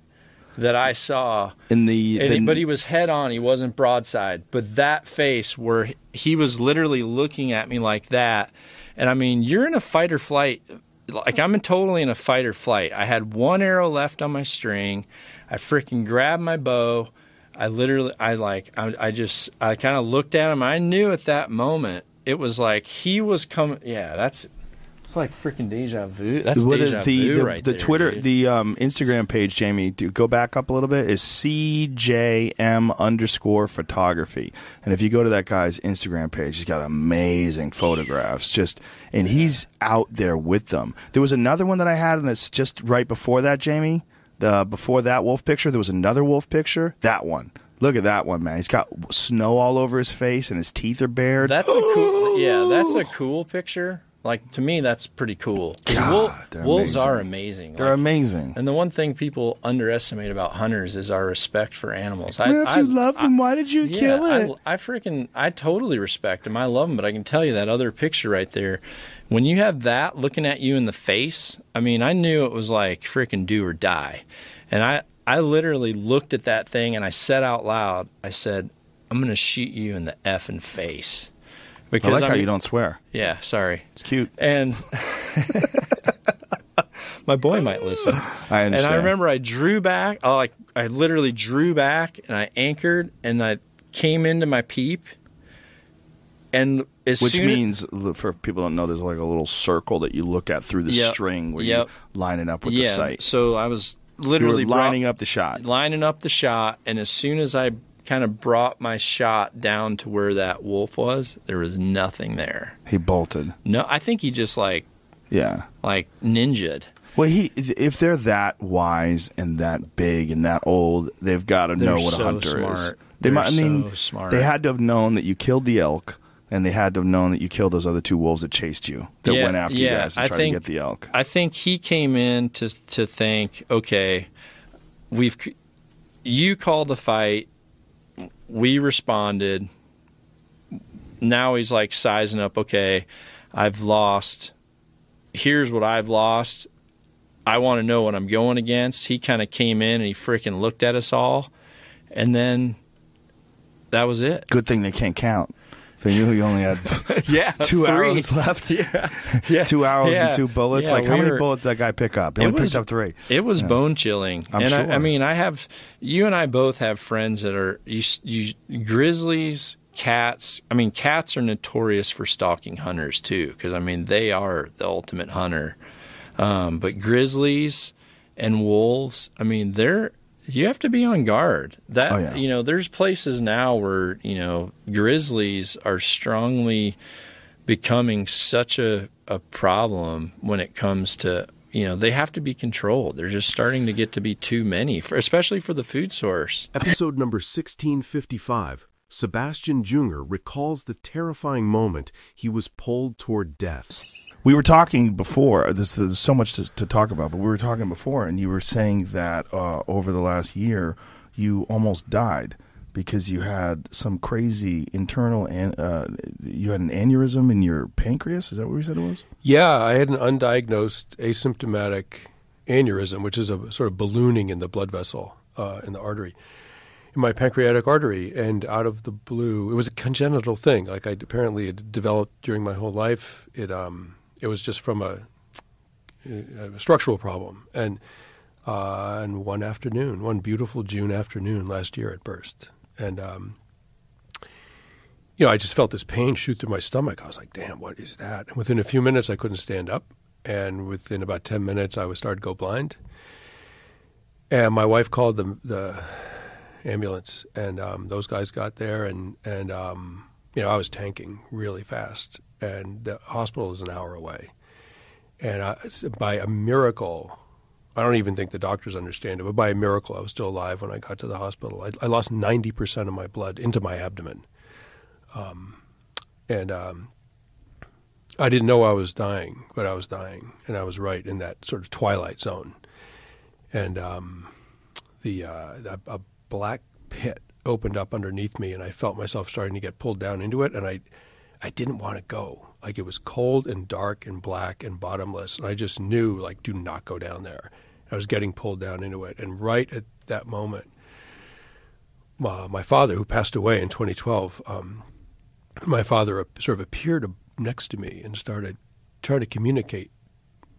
Speaker 11: that I saw
Speaker 12: In the, the
Speaker 11: he- but he was head on. He wasn't broadside. But that face where he- was literally looking at me like that, and I mean, you're in a fight or flight. Like I'm in totally in a fight or flight. I had one arrow left on my string. I freaking grabbed my bow. I literally, I like, I, I just, I kind of looked at him. I knew at that moment it was like he was coming. Yeah, that's It's like freaking deja vu. That's
Speaker 3: What
Speaker 11: deja
Speaker 3: the
Speaker 11: vu
Speaker 3: the,
Speaker 11: right
Speaker 3: the
Speaker 11: there,
Speaker 3: Twitter
Speaker 11: dude.
Speaker 3: the um, Instagram page, Jamie. Do go back up a little bit. Is CJM underscore photography, and if you go to that guy's Instagram page, he's got amazing photographs. Just and he's out there with them. There was another one that I had, and it's just right before that, Jamie. The before that wolf picture, there was another wolf picture. That one. Look at that one, man. He's got snow all over his face, and his teeth are bared.
Speaker 11: That's a cool. Yeah, that's a cool picture. Like to me, that's pretty cool. 'Cause wol-
Speaker 3: they're
Speaker 11: wolves
Speaker 3: amazing.
Speaker 11: are amazing.
Speaker 3: They're
Speaker 11: Like,
Speaker 3: amazing.
Speaker 11: And the one thing people underestimate about hunters is our respect for animals. I,
Speaker 3: Well, if
Speaker 11: I,
Speaker 3: you love them, why did you
Speaker 11: yeah,
Speaker 3: kill it?
Speaker 11: I, I freaking, I totally respect them. I love them, but I can tell you that other picture right there, when you have that looking at you in the face, I mean, I knew it was like freaking do or die. And I, I literally looked at that thing and I said out loud, I said, I'm going to shoot you in the effing face.
Speaker 3: I like how
Speaker 11: mean-
Speaker 3: you don't swear.
Speaker 11: Yeah, sorry.
Speaker 3: It's cute.
Speaker 11: And my boy might listen.
Speaker 3: I understand. And.
Speaker 11: I remember I drew back. Oh, like I literally drew back and I anchored and I came into my peep. And as
Speaker 3: Which means, for people don't know, there's like a little circle that you look at through the
Speaker 11: Yep.
Speaker 3: string where
Speaker 11: Yep.
Speaker 3: you line it up with
Speaker 11: yeah,
Speaker 3: the sight.
Speaker 11: So I was literally
Speaker 3: lining
Speaker 11: brought-
Speaker 3: up the shot.
Speaker 11: lining up the shot, and as soon as I kind of brought my shot down to where that wolf was, there was nothing there.
Speaker 3: He bolted.
Speaker 11: No, I think he just like
Speaker 3: Yeah.
Speaker 11: like ninjaed.
Speaker 3: Well, he if they're that wise and that big and that old, they've got to know what
Speaker 11: so
Speaker 3: a hunter is. They
Speaker 11: They're
Speaker 3: might. I mean,
Speaker 11: so smart.
Speaker 3: they had to have known that you killed the elk, and they had to have known that you killed those other two wolves that chased you, that
Speaker 11: Yeah,
Speaker 3: went after you guys and
Speaker 11: I
Speaker 3: tried
Speaker 11: think-
Speaker 3: to get the elk.
Speaker 11: I think he came in to to think, okay, we've you called a fight, we responded. Now he's like sizing up, okay, I've lost. Here's what I've lost. I want to know what I'm going against. He kind of came in and he freaking looked at us all, and then that was it.
Speaker 3: Good thing they can't count. They knew you only had
Speaker 11: Yeah,
Speaker 3: two
Speaker 11: three.
Speaker 3: arrows left.
Speaker 11: Yeah, yeah,
Speaker 3: two arrows
Speaker 11: yeah.
Speaker 3: and two bullets.
Speaker 11: Yeah,
Speaker 3: like how
Speaker 11: we
Speaker 3: many
Speaker 11: were-
Speaker 3: bullets did that guy pick up? He
Speaker 11: It
Speaker 3: only
Speaker 11: was-
Speaker 3: picked up three.
Speaker 11: It was
Speaker 3: Yeah.
Speaker 11: bone chilling,
Speaker 3: I'm
Speaker 11: and I, I mean, I have you and I both have friends that are you, you grizzlies, cats. I mean, cats are notorious for stalking hunters too, because I mean they are the ultimate hunter. Um, but grizzlies and wolves, I mean, they're you have to be on guard. That
Speaker 3: Oh, yeah.
Speaker 11: you know, there's places now where you know grizzlies are strongly becoming such a, a problem when it comes to you know they have to be controlled they're just starting to get to be too many for, especially for the food source
Speaker 2: Episode number 1655. Sebastian Junger recalls the terrifying moment he was pulled toward death.
Speaker 3: We were talking before. This, there's so much to, to talk about, but we were talking before, and you were saying that uh, over the last year, you almost died because you had some crazy internal, an, uh, you had an aneurysm in your pancreas. Is that what you said it was?
Speaker 13: Yeah, I had an undiagnosed asymptomatic aneurysm, which is a sort of ballooning in the blood vessel uh, in the artery, in my pancreatic artery. And out of the blue, it was a congenital thing. Like I apparently had developed during my whole life. It um, it was just from a, a structural problem. And uh, and one afternoon, one beautiful June afternoon last year, it burst. And um, you know, I just felt this pain shoot through my stomach. I was like, damn, what is that? And within a few minutes, I couldn't stand up. And within about 10 minutes, I was started to go blind. And my wife called the, the ambulance, and um, those guys got there. And, and um, you know, I was tanking really fast. And the hospital is an hour away. And I, by a miracle, I don't even think the doctors understand it, but by a miracle, I was still alive when I got to the hospital. I, I lost 90% of my blood into my abdomen. Um, and um, I didn't know I was dying, but I was dying, and I was right in that sort of twilight zone. And um, the uh, a, a black pit opened up underneath me, and I felt myself starting to get pulled down into it, and I I didn't want to go. Like it was cold and dark and black and bottomless, and I just knew like do not go down there. I was getting pulled down into it, and right at that moment, uh, my father, who passed away in 2012, um, my father sort of appeared next to me and started trying to communicate,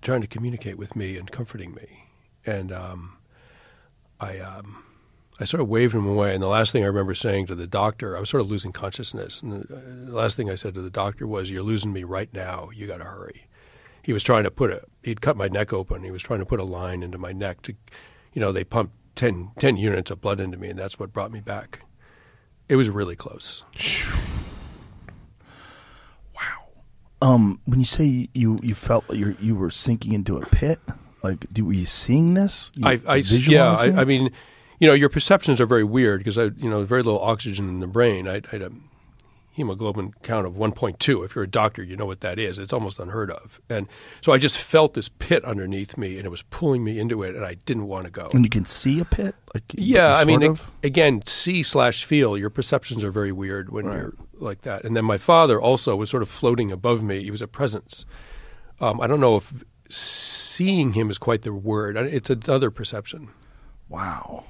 Speaker 13: trying to communicate with me and comforting me, and um, I. Um, I sort of waved him away, and the last thing I remember saying to the doctor, I was sort of losing consciousness. And the, the last thing I said to the doctor was, "You're losing me right now. You got to hurry." he was trying to put a he'd cut my neck open. He was trying to put a line into my neck to, you know, they pumped 10, 10 units of blood into me, and that's what brought me back. It was really close. Wow.
Speaker 12: Um, when you say you you felt you you were sinking into a pit, like do, were you seeing this? You
Speaker 13: I, I yeah, I, I mean, you know, your perceptions are very weird because I, you know, very little oxygen in the brain. I, I had a hemoglobin count of 1.2. If you're a doctor, you know what that is. It's almost unheard of. And so I just felt this pit underneath me, and it was pulling me into it, and I didn't want to go.
Speaker 12: and you can see a pit. Like
Speaker 13: Yeah, I mean, again, see slash feel. Your perceptions are very weird when you're like that. And then my father also was sort of floating above me. He was a presence. Um, I don't know if seeing him is quite the word. It's another perception.
Speaker 12: wow.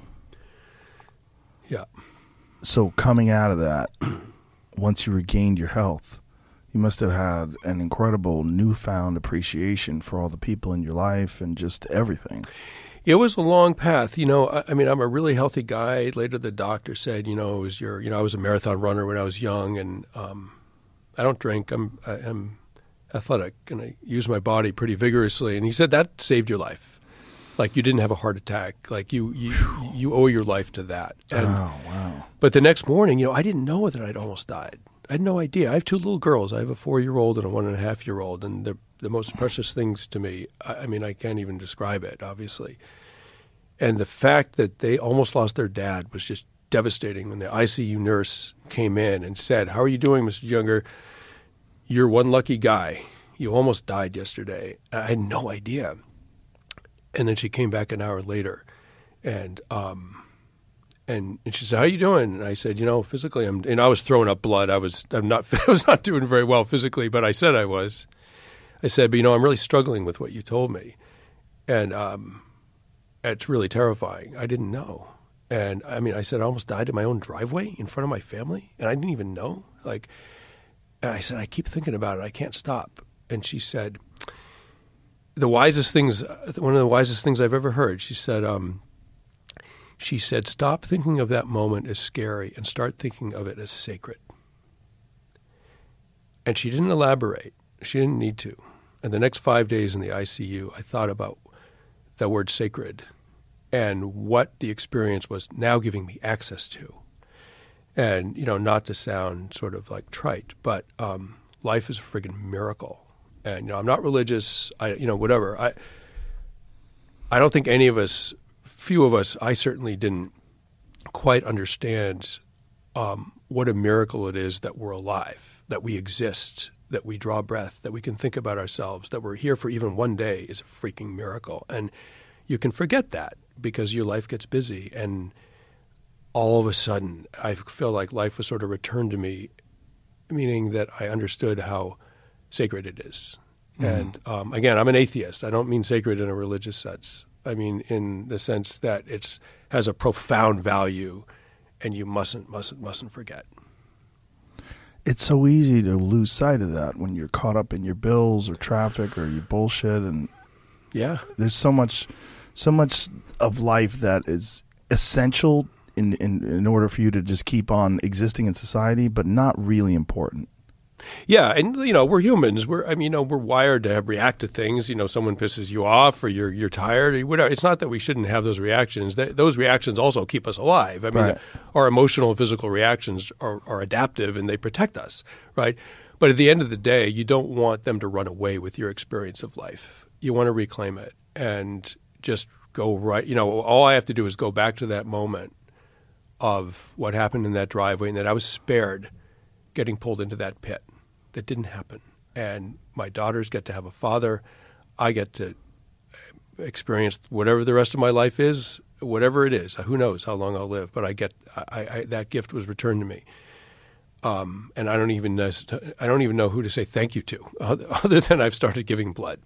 Speaker 13: Yeah.
Speaker 12: So coming out of that, once you regained your health, you must have had an incredible newfound appreciation for all the people in your life and just everything.
Speaker 13: It was a long path. You know, I, I mean, I'm a really healthy guy. Later, the doctor said, you know, it was your, you know, I was a marathon runner when I was young, and um, I don't drink. I'm, I, I'm athletic, and I use my body pretty vigorously. And he said that saved your life. Like you didn't have a heart attack. Like you, you, you owe your life to that. And,
Speaker 12: oh wow!
Speaker 13: But the next morning, you know, I didn't know that I'd almost died. I had no idea. I have two little girls. I have a four-year-old and a one and a half-year-old, and they're the most precious things to me. I, I mean, I can't even describe it, obviously. And the fact that they almost lost their dad was just devastating. When the ICU nurse came in and said, "How are you doing, Mr. Junger? You're one lucky guy. You almost died yesterday." I had no idea. And then she came back an hour later, and um, and, and she said, "How you doing?" And I said, "You know, physically, I'm." And I was throwing up blood. I was, I'm not, I was not doing very well physically, but I said I was. I said, "But you know, I'm really struggling with what you told me, and um, it's really terrifying. I didn't know." And I mean, I said, "I almost died in my own driveway in front of my family, and I didn't even know." Like, and I said, "I keep thinking about it. I can't stop." And she said, "The wisest things, one of the wisest things I've ever heard." She said, um, she said, Stop thinking of that moment as scary and start thinking of it as sacred. And she didn't elaborate. She didn't need to. And the next five days in the ICU, I thought about the word sacred and what the experience was now giving me access to. And, you know, not to sound sort of like trite, but um, life is a friggin' miracle. And, you know, I'm not religious, I, you know, whatever. I, I don't think any of us, few of us, I certainly didn't quite understand um, what a miracle it is that we're alive, that we exist, that we draw breath, that we can think about ourselves, that we're here for even one day is a freaking miracle. And you can forget that because your life gets busy. And all of a sudden, I feel like life was sort of returned to me, meaning that I understood how sacred it is. And um, again, I'm an atheist. I don't mean sacred in a religious sense. I mean in the sense that it has a profound value, and you mustn't, mustn't, mustn't forget.
Speaker 12: It's so easy to lose sight of that when you're caught up in your bills or traffic or your bullshit and
Speaker 13: Yeah,
Speaker 12: there's so much so much of life that is essential in, in in order for you to just keep on existing in society but not really important
Speaker 13: Yeah, and you know we're humans. We're I mean you know we're wired to have, react to things. You know someone pisses you off or you're you're tired or whatever. It's not that we shouldn't have those reactions. Th those reactions also keep us alive. I mean
Speaker 12: Right.
Speaker 13: our emotional and physical reactions are, are adaptive and they protect us, right? But at the end of the day, you don't want them to run away with your experience of life. You want to reclaim it and just go right. You know all I have to do is go back to that moment of what happened in that driveway and that I was spared getting pulled into that pit. That didn't happen. And my daughters get to have a father. I get to experience whatever the rest of my life is, whatever it is. Who knows how long I'll live? But I get I, I, that gift was returned to me. Um, and I don't even know, I don't even know who to say thank you to, other than I've started giving blood.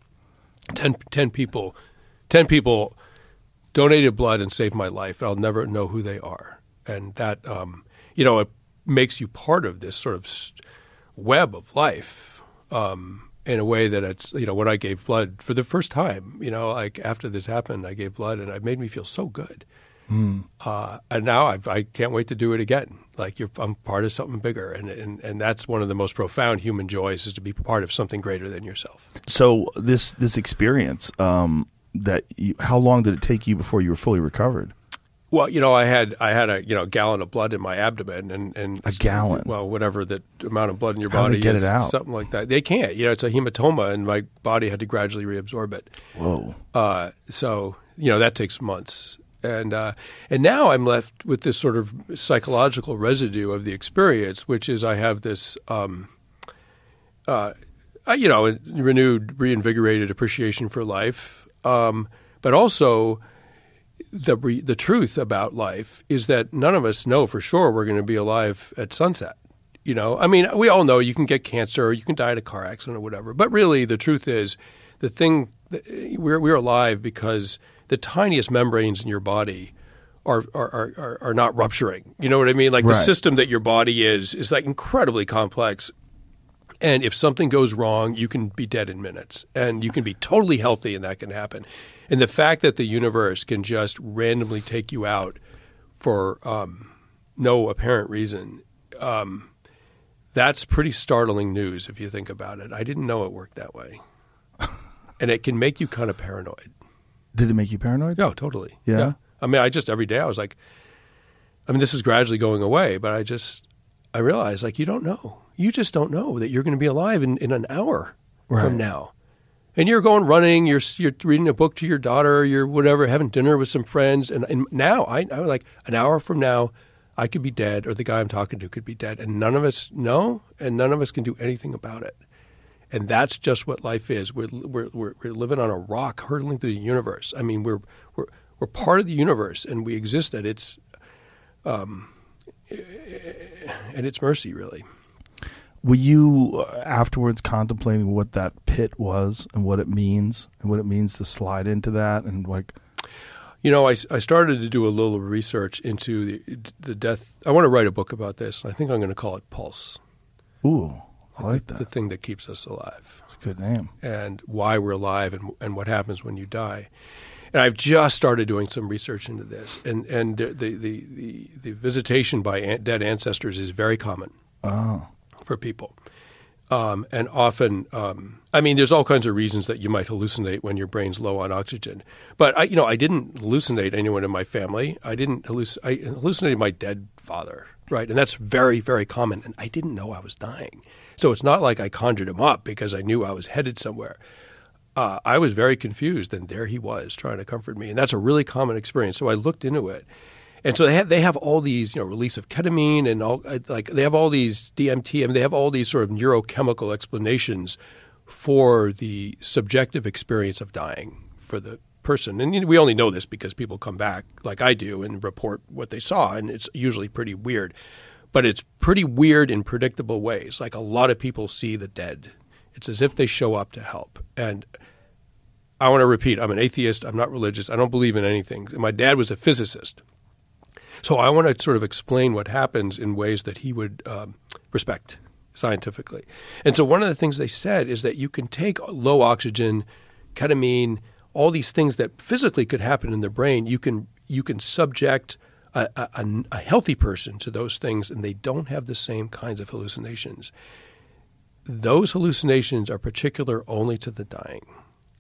Speaker 13: Ten, 10 people, ten people donated blood and saved my life. I'll never know who they are, and that um, you know it makes you part of this sort of web of life um, in a way that it's you know when I gave blood for the first time, you know, like after this happened, I gave blood and it made me feel so good. Uh, and now I've, I can't wait to do it again. Like you're, I'm part of something bigger, and, and and that's one of the most profound human joys is to be part of something greater than yourself.
Speaker 12: So this this experience, um, that you, how long did it take you before you were fully recovered?
Speaker 13: Well, you know, I had I had a you know gallon of blood in my abdomen, and and
Speaker 12: A gallon?
Speaker 13: Well, whatever the amount of blood in your
Speaker 12: How
Speaker 13: body
Speaker 12: get
Speaker 13: is,
Speaker 12: it out?
Speaker 13: something like that. They can't. You know, it's a hematoma, and my body had to gradually reabsorb it.
Speaker 12: Whoa.
Speaker 13: Uh, so you know that takes months, and uh, and now I'm left with this sort of psychological residue of the experience, which is I have this. Um, uh, uh, you know, renewed, reinvigorated appreciation for life, um, but also the re- the truth about life is that none of us know for sure we're going to be alive at sunset. You know, I mean, we all know you can get cancer, or you can die in a car accident, or whatever. But really, the truth is, the thing we're we're alive because the tiniest membranes in your body are are, are, are- are not rupturing. You know what I mean? Like the system that your body is is like incredibly complex. And if something goes wrong, you can be dead in minutes, and you can be totally healthy, and that can happen. And the fact that the universe can just randomly take you out for um, no apparent reason, um, that's pretty startling news if you think about it. I didn't know it worked that way, and it can make you kind of paranoid.
Speaker 12: Did it make you paranoid?
Speaker 13: No, totally.
Speaker 12: Yeah?
Speaker 13: I mean, I just every day I was like, I mean, this is gradually going away, but I just I realized like you don't know. You just don't know that you're going to be alive in, in an hour
Speaker 12: Right.
Speaker 13: from now. And you're going running, you're you're reading a book to your daughter, you're whatever, having dinner with some friends, and, and now I I was like an hour from now, I could be dead, or the guy I'm talking to could be dead, and none of us know, and none of us can do anything about it. And that's just what life is. We're, we're, we're, we're living on a rock hurtling through the universe. I mean, we're, we're, we're part of the universe and we exist at its, um, at its mercy, really.
Speaker 12: Were you uh, afterwards contemplating what that pit was and what it means and what it means to slide into that and like
Speaker 13: You know, I, I started to do a little research into the, the death. I want to write a book about this. and I think I'm going to call it Pulse.
Speaker 12: ooh, I like
Speaker 13: The
Speaker 12: that.
Speaker 13: thing that keeps us alive.
Speaker 12: It's a good name.
Speaker 13: and why we're alive and, and what happens when you die. And I've just started doing some research into this, and and the the the, the, the visitation by an- dead ancestors is very common
Speaker 12: Oh.
Speaker 13: for people, um, and often. Um, I mean, there's all kinds of reasons that you might hallucinate when your brain's low on oxygen. But I, you know, I didn't hallucinate anyone in my family. I didn't halluc- I hallucinated my dead father, right? And that's very, very common. And I didn't know I was dying. So it's not like I conjured him up because I knew I was headed somewhere. Uh, I was very confused, and there he was trying to comfort me, and that's a really common experience. So I looked into it, and so they have they have all these you know release of ketamine and all uh, like they have all these DMT. I mean, they have all these sort of neurochemical explanations for the subjective experience of dying for the person. And we only know this because people come back like I do and report what they saw, and it's usually pretty weird. But it's pretty weird in predictable ways. Like a lot of people see the dead. It's as if they show up to help. And I want to repeat I'm an atheist. I'm not religious. I don't believe in anything. My dad was a physicist. So I want to sort of explain what happens in ways that he would um, respect scientifically. And so one of the things they said is that you can take low oxygen, ketamine, all these things that physically could happen in the brain. You can you can subject a, a, a- a healthy person to those things, and they don't have the same kinds of hallucinations. Those hallucinations are particular only to the dying,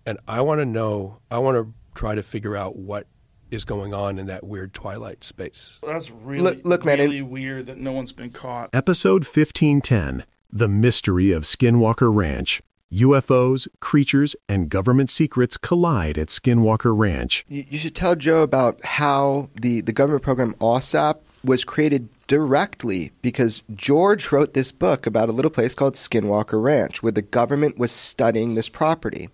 Speaker 13: and I want to know. I want to try to figure out what is going on in that weird twilight space.
Speaker 3: That's really,
Speaker 14: Look- look, man,
Speaker 3: really weird that no one's been caught.
Speaker 2: Episode 1510 The Mystery of Skinwalker Ranch. UFOs, creatures, and government secrets collide at Skinwalker Ranch.
Speaker 14: You, you should tell Joe about how the, the government program OSAP was created directly because George wrote this book about a little place called Skinwalker Ranch where the government was studying this property.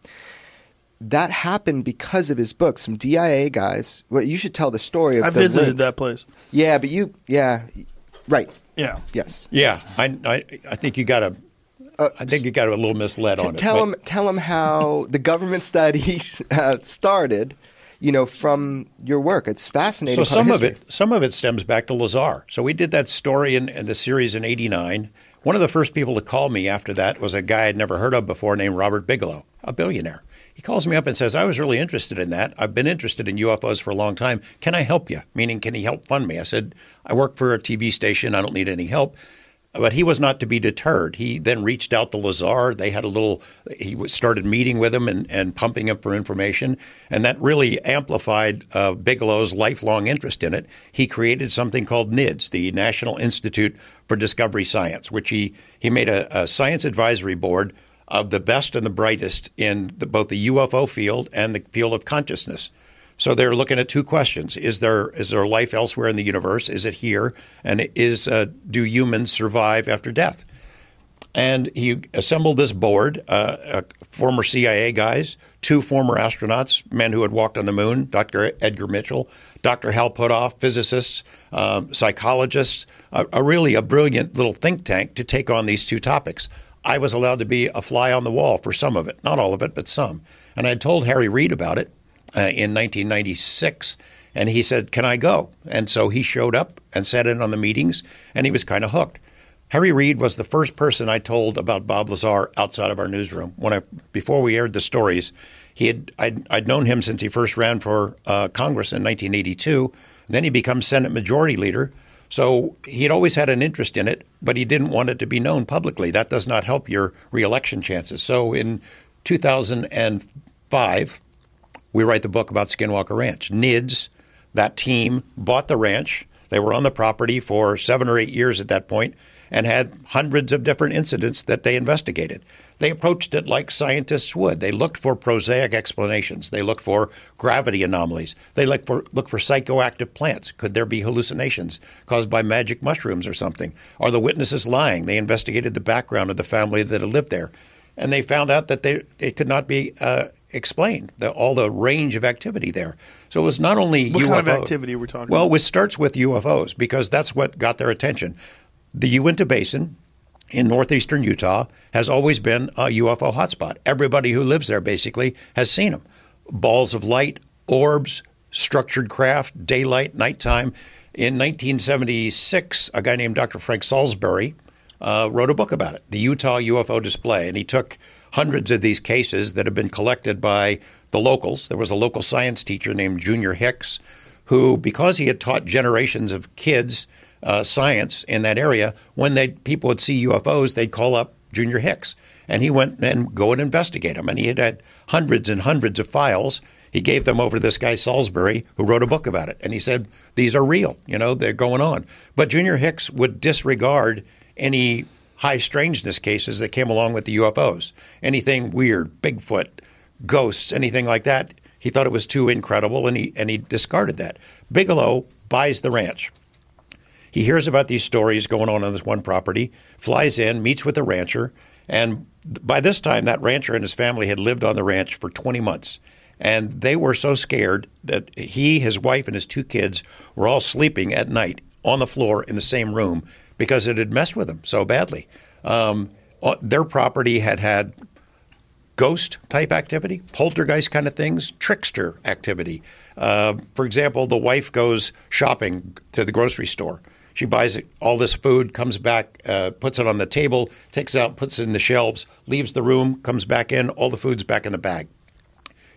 Speaker 14: That happened because of his book. Some DIA guys. Well, you should tell the story of
Speaker 3: I
Speaker 14: the
Speaker 3: visited
Speaker 14: link.
Speaker 3: that place.
Speaker 14: Yeah, but you, yeah, right.
Speaker 3: Yeah.
Speaker 14: Yes.
Speaker 15: Yeah, I, I, I think you got to. I think you got a little misled
Speaker 14: T-
Speaker 15: on it.
Speaker 14: tell
Speaker 15: but-
Speaker 14: him, tell him how the government study uh, started. You know, from your work, it's fascinating.
Speaker 15: So some of it, some of it stems back to Lazar. So we did that story in, in the series in '89. One of the first people to call me after that was a guy I'd never heard of before named Robert Bigelow. a billionaire. He calls me up and says, I was really interested in that. I've been interested in UFOs for a long time. Can I help you? Meaning, can he help fund me? I said, I work for a TV station. I don't need any help. But he was not to be deterred. He then reached out to Lazar. They had a little, he started meeting with him and, and pumping him for information. And that really amplified uh, Bigelow's lifelong interest in it. He created something called NIDS, the National Institute for Discovery Science, which he, he made a, a science advisory board of the best and the brightest in the, both the UFO field and the field of consciousness. So they're looking at two questions: Is there is there life elsewhere in the universe? Is it here? And is uh, do humans survive after death? And he assembled this board: uh, uh, former CIA guys, two former astronauts, men who had walked on the moon, Dr. Edgar Mitchell, Dr. Hal Puthoff, physicists, um, psychologists, a, a really a brilliant little think tank to take on these two topics. I was allowed to be a fly on the wall for some of it, not all of it, but some. And I had told Harry Reid about it in 1996, and he said, "Can I go?" And so he showed up and sat in on the meetings, and he was kind of hooked. Harry Reid was the first person I told about Bob Lazar outside of our newsroom. When I before we aired the stories, he had I'd, I'd known him since he first ran for uh, Congress in 1982. Then he becomes Senate Majority Leader. So he had always had an interest in it, but he didn't want it to be known publicly. That does not help your reelection chances. So in 2005, we write the book about Skinwalker Ranch. NIDS, that team, bought the ranch. They were on the property for seven or eight years at that point and had hundreds of different incidents that they investigated. They approached it like scientists would. They looked for prosaic explanations. They looked for gravity anomalies. They looked for look for psychoactive plants. Could there be hallucinations caused by magic mushrooms or something? Are the witnesses lying? They investigated the background of the family that had lived there, and they found out that they it could not be uh, explained. The, all the range of activity there. So it was not only
Speaker 3: What
Speaker 15: UFO.
Speaker 3: kind of activity we're talking about.
Speaker 15: Well,
Speaker 3: about?
Speaker 15: it starts with UFOs because that's what got their attention. The Uinta Basin in northeastern Utah has always been a UFO hotspot. Everybody who lives there basically has seen them. Balls of light, orbs, structured craft, daylight, nighttime. In 1976, a guy named Dr. Frank Salisbury uh, wrote a book about it, the Utah UFO Display, and he took hundreds of these cases that have been collected by the locals. There was a local science teacher named Junior Hicks, who, because he had taught generations of kids uh, science in that area, when they people would see UFOs, they'd call up Junior Hicks, and he went and go and investigate them. And he had had hundreds and hundreds of files. He gave them over to this guy Salisbury, who wrote a book about it, and he said these are real. You know, they're going on. But Junior Hicks would disregard any high strangeness cases that came along with the UFOs. Anything weird, Bigfoot, ghosts, anything like that. He thought it was too incredible, and he and he discarded that. Bigelow buys the ranch. He hears about these stories going on on this one property, flies in, meets with the rancher, and by this time, that rancher and his family had lived on the ranch for 20 months. And they were so scared that he, his wife, and his two kids were all sleeping at night on the floor in the same room because it had messed with them so badly. Um, uh, their property had had ghost type activity, poltergeist kind of things, trickster activity. Uh, for example, the wife goes shopping to the grocery store. She buys all this food, comes back, uh, puts it on the table, takes it out, puts it in the shelves, leaves the room, comes back in, all the food's back in the bag.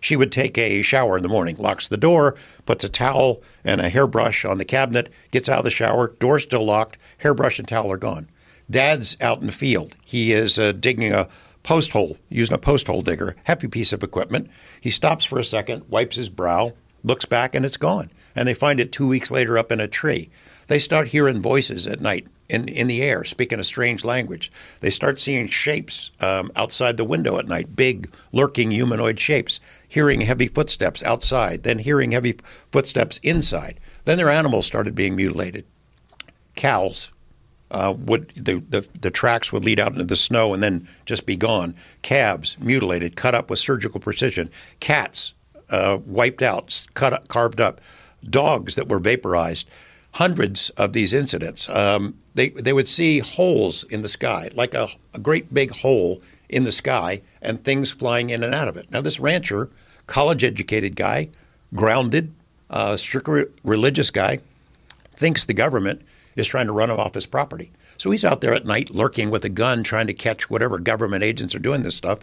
Speaker 15: She would take a shower in the morning, locks the door, puts a towel and a hairbrush on the cabinet, gets out of the shower, door still locked, hairbrush and towel are gone. Dad's out in the field. He is uh, digging a post hole, using a post hole digger, heavy piece of equipment. He stops for a second, wipes his brow, looks back, and it's gone. And they find it two weeks later up in a tree. They start hearing voices at night in, in the air, speaking a strange language. They start seeing shapes um, outside the window at night, big, lurking humanoid shapes, hearing heavy footsteps outside, then hearing heavy footsteps inside. Then their animals started being mutilated. Cows, uh, would the, the the tracks would lead out into the snow and then just be gone. Calves mutilated, cut up with surgical precision. Cats uh, wiped out, cut up, carved up. Dogs that were vaporized. Hundreds of these incidents. Um, they they would see holes in the sky, like a, a great big hole in the sky, and things flying in and out of it. Now this rancher, college educated guy, grounded, uh, strictly religious guy, thinks the government is trying to run him off his property. So he's out there at night lurking with a gun trying to catch whatever government agents are doing this stuff.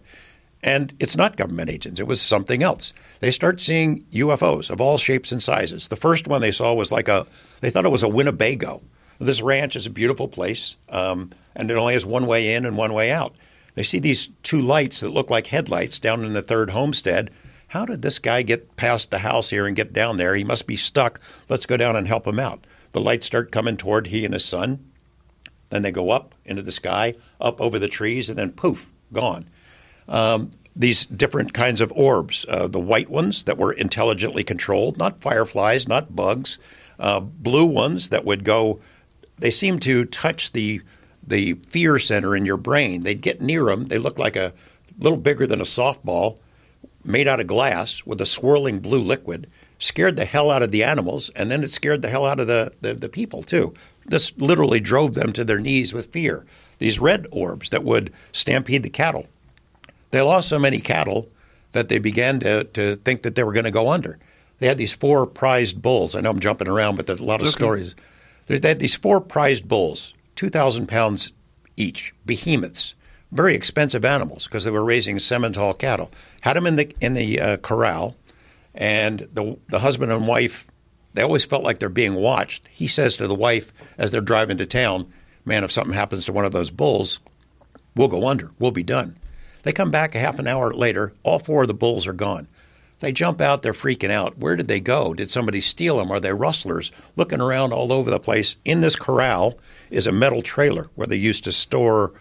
Speaker 15: And it's not government agents, it was something else. They start seeing UFOs of all shapes and sizes. The first one they saw was like a, they thought it was a Winnebago. This ranch is a beautiful place, um, and it only has one way in and one way out. They see these two lights that look like headlights down in the third homestead. How did this guy get past the house here and get down there? He must be stuck. Let's go down and help him out. The lights start coming toward he and his son. Then they go up into the sky, up over the trees, and then poof, gone. Um, these different kinds of orbs, uh, the white ones that were intelligently controlled, not fireflies, not bugs, uh, blue ones that would go, they seemed to touch the the fear center in your brain. They'd get near them. They looked like a little bigger than a softball, made out of glass with a swirling blue liquid. Scared the hell out of the animals, and then it scared the hell out of the, the, the people too. This literally drove them to their knees with fear. These red orbs that would stampede the cattle. They lost so many cattle that they began to, to think that they were going to go under. They had these four prized bulls. I know I'm jumping around, but there's a lot of
Speaker 3: Okay.
Speaker 15: stories. They had these four prized bulls, 2,000 pounds each, behemoths, very expensive animals because they were raising Simmental cattle. Had them in the in the uh, corral, and the the husband and wife, they always felt like they're being watched. He says to the wife as they're driving to town, "Man, if something happens to one of those bulls, we'll go under. We'll be done." They come back a half an hour later. All four of the bulls are gone. They jump out. They're freaking out. Where did they go? Did somebody steal them? Are they rustlers? Looking around all over the place. In this corral is a metal trailer where they used to store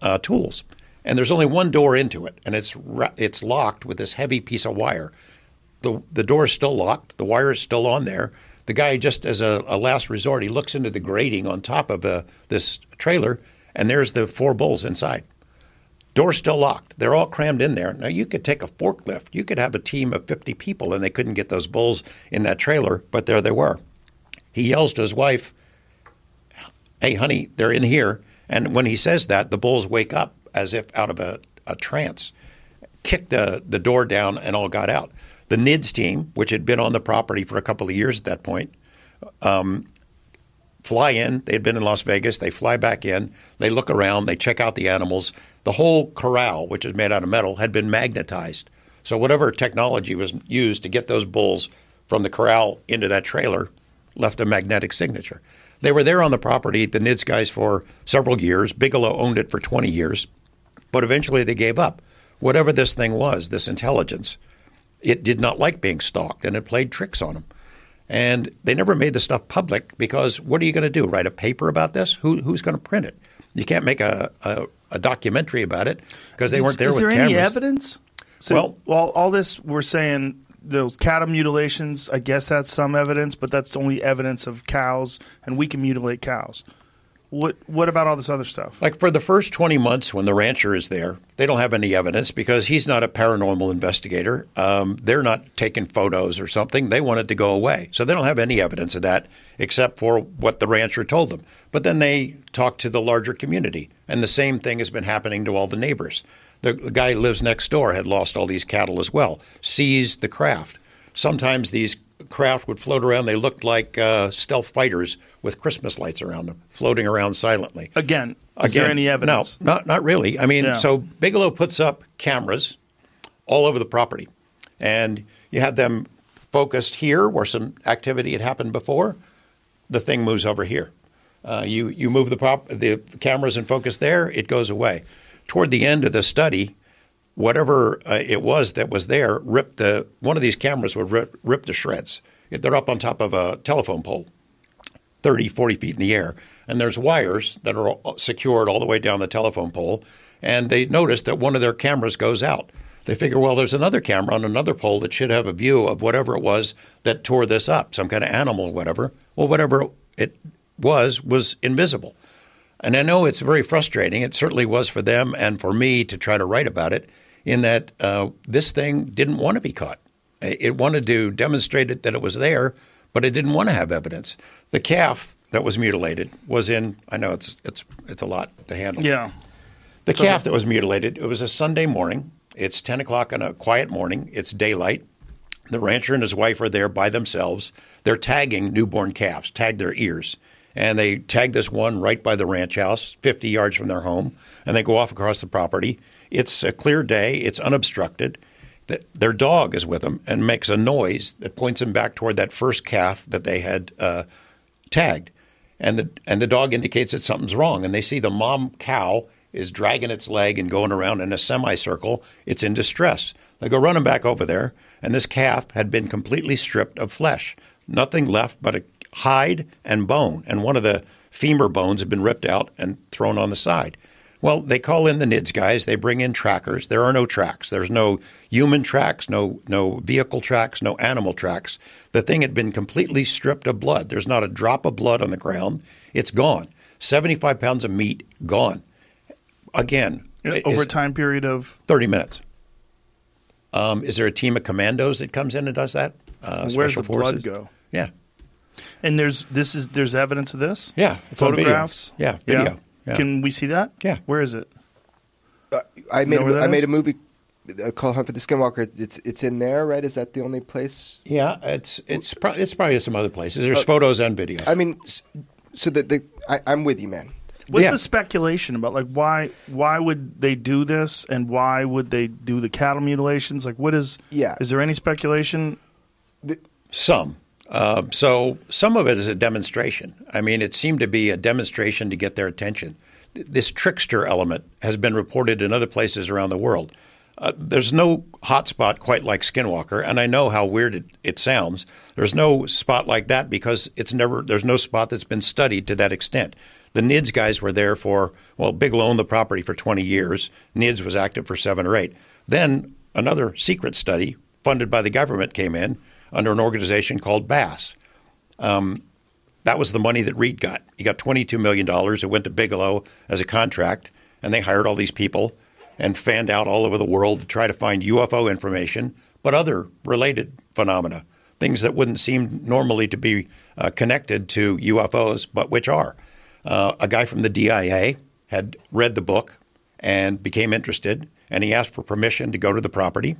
Speaker 15: uh, tools, and there's only one door into it, and it's it's locked with this heavy piece of wire. the The door is still locked. The wire is still on there. The guy, just as a, a last resort, he looks into the grating on top of uh, this trailer, and there's the four bulls inside. Door's still locked. They're all crammed in there. Now you could take a forklift. You could have a team of 50 people and they couldn't get those bulls in that trailer, but there they were. He yells to his wife, Hey, honey, they're in here. And when he says that, the bulls wake up as if out of a, a trance, kick the, the door down, and all got out. The NIDS team, which had been on the property for a couple of years at that point, um, fly in. They had been in Las Vegas. They fly back in. They look around. They check out the animals. The whole corral, which is made out of metal, had been magnetized. So whatever technology was used to get those bulls from the corral into that trailer left a magnetic signature. They were there on the property, the NIDS guys, for several years. Bigelow owned it for 20 years, but eventually they gave up. Whatever this thing was, this intelligence, it did not like being stalked and it played tricks on them. And they never made the stuff public because what are you going to do? Write a paper about this? Who, who's going to print it? You can't make a, a, a documentary about it because they
Speaker 3: Is-
Speaker 15: weren't there
Speaker 3: is
Speaker 15: with
Speaker 3: there
Speaker 15: cameras.
Speaker 3: any evidence? So,
Speaker 15: Well-
Speaker 3: well, all this we're saying those cattle mutilations. I guess that's some evidence, but that's only evidence of cows, and we can mutilate cows. What What about all this other stuff?
Speaker 15: Like for the first 20 months when the rancher is there, they don't have any evidence because he's not a paranormal investigator. Um, they're not taking photos or something. They want it to go away. So they don't have any evidence of that except for what the rancher told them. But then they talk to the larger community. And the same thing has been happening to all the neighbors. The, the guy who lives next door had lost all these cattle as well, seized the craft. Sometimes these craft would float around. They looked like uh, stealth fighters with Christmas lights around them, floating around silently.
Speaker 3: Again, is there any evidence?
Speaker 15: No, not not really. I mean,
Speaker 3: Yeah.
Speaker 15: so Bigelow puts up cameras all over the property, and you have them focused here where some activity had happened before. The thing moves over here. Uh, you you move the prop the cameras and focus there, it goes away. Toward the end of the study, whatever uh, it was that was there ripped the one of these cameras would rip, rip to shreds. They're up on top of a telephone pole. 30, 40 feet in the air. And there's wires that are secured all the way down the telephone pole. And they notice that one of their cameras goes out. They figure, well, there's another camera on another pole that should have a view of whatever it was that tore this up, some kind of animal or whatever. Well, whatever it was, was invisible. And I know it's very frustrating. It certainly was for them and for me to try to write about it, in that uh, this thing didn't want to be caught. It wanted to demonstrate it that it was there, but it didn't want to have evidence. The calf that was mutilated was in. I know it's it's it's a lot to handle.
Speaker 3: Yeah.
Speaker 15: The
Speaker 3: So-
Speaker 15: calf that was mutilated. It was a Sunday morning. It's ten o'clock on a quiet morning. It's daylight. The rancher and his wife are there by themselves. They're tagging newborn calves, tag their ears, and they tag this one right by the ranch house, 50 yards from their home, and they go off across the property. It's a clear day, it's unobstructed. Their dog is with them and makes a noise that points them back toward that first calf that they had uh, tagged, and the and the dog indicates that something's wrong, and they see the mom cow is dragging its leg and going around in a semicircle. It's in distress. They go running back over there, and this calf had been completely stripped of flesh, nothing left but a hide and bone, and one of the femur bones had been ripped out and thrown on the side. Well, they call in the NIDS guys. They bring in trackers. There are no tracks. There's no human tracks, no no vehicle tracks, no animal tracks. The thing had been completely stripped of blood. There's not a drop of blood on the ground. It's gone. 75 pounds of meat gone. Again,
Speaker 3: Over a time period of
Speaker 15: 30 minutes. Um, is there a team of commandos that comes in and does that? Uh,
Speaker 3: where's the
Speaker 15: forces?
Speaker 3: blood go?
Speaker 15: Yeah.
Speaker 3: And there's this is there's evidence of this.
Speaker 15: Yeah, it's on video.
Speaker 3: photographs.
Speaker 15: Yeah, video. Yeah.
Speaker 3: Can we see that?
Speaker 15: Yeah.
Speaker 3: Where is it?
Speaker 14: I made
Speaker 3: know where
Speaker 14: a, I made a movie uh, called Hunt for the Skinwalker. It's it's in there, right? Is that the only place?
Speaker 15: Yeah, it's it's pro- it's probably some other places. There's
Speaker 14: Uh,
Speaker 15: photos and video.
Speaker 14: I mean, so the the I, I'm with you, man.
Speaker 3: What's
Speaker 15: Yeah.
Speaker 3: the speculation about? Like, why why would they do this, and why would they do the cattle mutilations? Like, what is?
Speaker 14: Yeah.
Speaker 3: Is there any speculation?
Speaker 15: Some. Uh, so some of it is a demonstration. I mean, it seemed to be a demonstration to get their attention. This trickster element has been reported in other places around the world. Uh, there's no hotspot quite like Skinwalker, and I know how weird it, it sounds. There's no spot like that because it's never. There's no spot that's been studied to that extent. The NIDS guys were there for well, Bigelow owned the property for 20 years. NIDS was active for seven or eight. Then another secret study funded by the government came in under an organization called BAASS. Um, that was the money that Reid got. He got $22 million. It went to Bigelow as a contract, and they hired all these people and fanned out all over the world to try to find UFO information, but other related phenomena, things that wouldn't seem normally to be uh, connected to UFOs, but which are. Uh, a guy from the DIA had read the book and became interested, and he asked for permission to go to the property.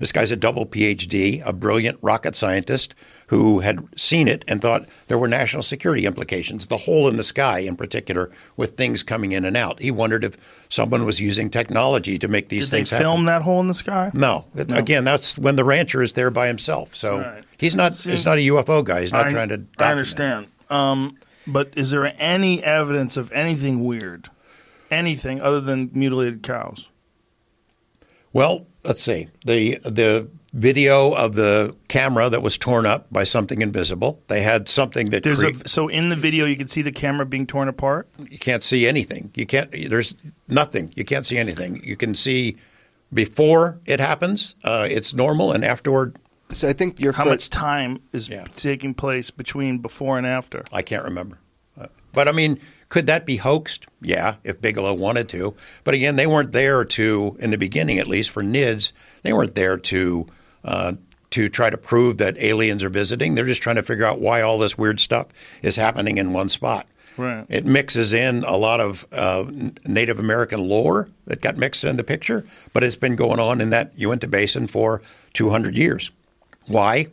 Speaker 15: This guy's a double PhD, a brilliant rocket scientist who had seen it and thought there were national security implications, the hole in the sky in particular, with things coming in and out. He wondered if someone was using technology to make these
Speaker 3: Did they film
Speaker 15: happen.
Speaker 3: that hole in the sky?
Speaker 15: No.
Speaker 3: No.
Speaker 15: Again, that's when the rancher is there by himself. So
Speaker 3: Right.
Speaker 15: he's not
Speaker 3: See-
Speaker 15: he's not a UFO guy. He's not
Speaker 3: I,
Speaker 15: trying to
Speaker 3: I understand. Um, but is there any evidence of anything weird, anything other than mutilated cows?
Speaker 15: Well, let's see. The the video of the camera that was torn up by something invisible. They had something that
Speaker 3: There's
Speaker 15: cre-
Speaker 3: a so in the video you can see the camera being torn apart.
Speaker 15: you can't see anything. You can't. There's nothing. You can't see anything. You can see before it happens. Uh, it's normal, and afterward.
Speaker 14: So I think your
Speaker 3: How
Speaker 14: foot-
Speaker 3: much time is taking place between before and after?
Speaker 15: I can't remember. Uh, but I mean, could that be hoaxed? Yeah, if Bigelow wanted to. But again, they weren't there to, in the beginning at least, for NIDS, they weren't there to uh, to try to prove that aliens are visiting. They're just trying to figure out why all this weird stuff is happening in one spot.
Speaker 3: Right.
Speaker 15: It mixes in a lot of uh, Native American lore that got mixed in the picture, but it's been going on in that Uinta Basin for 200 years. Why?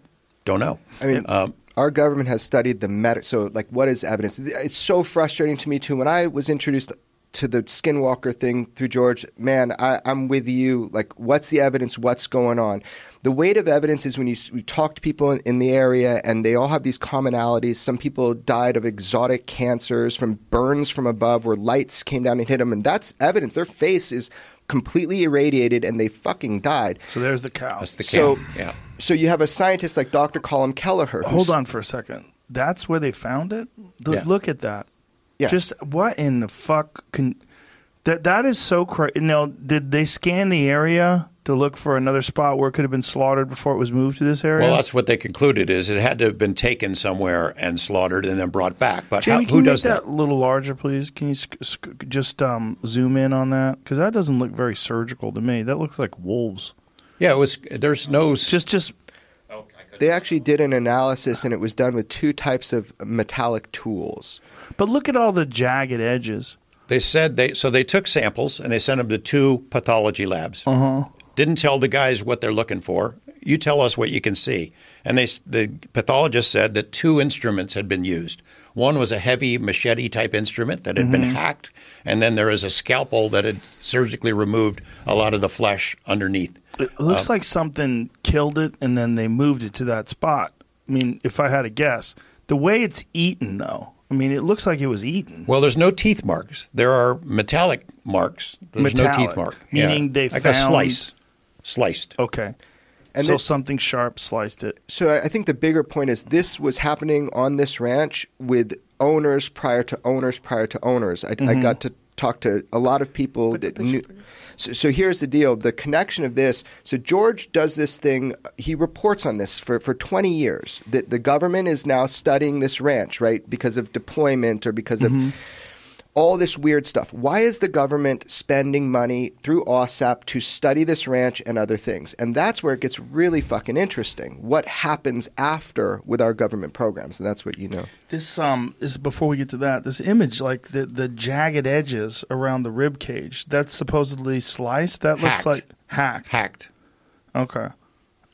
Speaker 15: Don't know.
Speaker 14: I mean,
Speaker 15: Um,
Speaker 14: our government has studied the medic. So, like, what is evidence? It's so frustrating to me too. When I was introduced to the Skinwalker thing through George, man, I, I'm with you. Like, what's the evidence? What's going on? The weight of evidence is when you, you talk to people in, in the area, and they all have these commonalities. Some people died of exotic cancers from burns from above, where lights came down and hit them, and that's evidence. Their face is completely irradiated, and they fucking died.
Speaker 3: So there's the cow.
Speaker 15: That's the
Speaker 14: So,
Speaker 15: cow, yeah.
Speaker 14: So you have a scientist like Dr. Colin Kelleher.
Speaker 3: Hold on for a second. That's where they found it. Look,
Speaker 14: Yeah.
Speaker 3: look at that.
Speaker 14: Yeah.
Speaker 3: Just what in the fuck can that? That is so crazy. Now, did they scan the area to look for another spot where it could have been slaughtered before it was moved to this area?
Speaker 15: Well, that's what they concluded is it had to have been taken somewhere and slaughtered and then brought back. But
Speaker 3: Jamie,
Speaker 15: how,
Speaker 3: can
Speaker 15: who
Speaker 3: you
Speaker 15: does
Speaker 3: make
Speaker 15: that?
Speaker 3: that a little larger, please? Can you sc- sc- just um, zoom in on that? Because that doesn't look very surgical to me. That looks like wolves.
Speaker 15: Yeah, it was. There's no
Speaker 3: just just.
Speaker 14: They actually did an analysis, and it was done with two types of metallic tools.
Speaker 3: But look at all the jagged edges.
Speaker 15: They said they so they took samples and they sent them to two pathology labs.
Speaker 3: Uh huh.
Speaker 15: Didn't tell the guys what they're looking for. You tell us what you can see. And they, the pathologist said that two instruments had been used. One was a heavy machete type instrument that had been
Speaker 3: Mhm.
Speaker 15: hacked, and then there is a scalpel that had surgically removed a lot of the flesh underneath.
Speaker 3: It looks
Speaker 15: Uh,
Speaker 3: like something killed it and then they moved it to that spot. I mean, if I had to guess, the way it's eaten, though, I mean, it looks like it was eaten.
Speaker 15: Well, there's no teeth marks. There are metallic marks. There's no
Speaker 3: Metallic,
Speaker 15: teeth mark.
Speaker 3: meaning
Speaker 15: Yeah.
Speaker 3: they
Speaker 15: like a slice, sliced.
Speaker 3: Okay.
Speaker 14: And
Speaker 3: so
Speaker 14: it-
Speaker 3: something sharp sliced it.
Speaker 14: So I I think the bigger point is this was happening on this ranch with owners prior to owners prior to owners. I, I
Speaker 3: Mhm.
Speaker 14: got to talk to a lot of people that knew. So, so here's the deal: the connection of this. So George does this thing. He reports on this for, for 20 years. That the government is now studying this ranch, right, because of deployment or because
Speaker 3: Mhm.
Speaker 14: of all this weird stuff. Why is the government spending money through OSAP to study this ranch and other things? And that's where it gets really fucking interesting. What happens after with our government programs? And that's what you know.
Speaker 3: This um is before we get to that. This image, like the the jagged edges around the rib cage, that's supposedly sliced. That looks
Speaker 14: Hacked.
Speaker 3: like hacked.
Speaker 15: Hacked.
Speaker 3: Okay.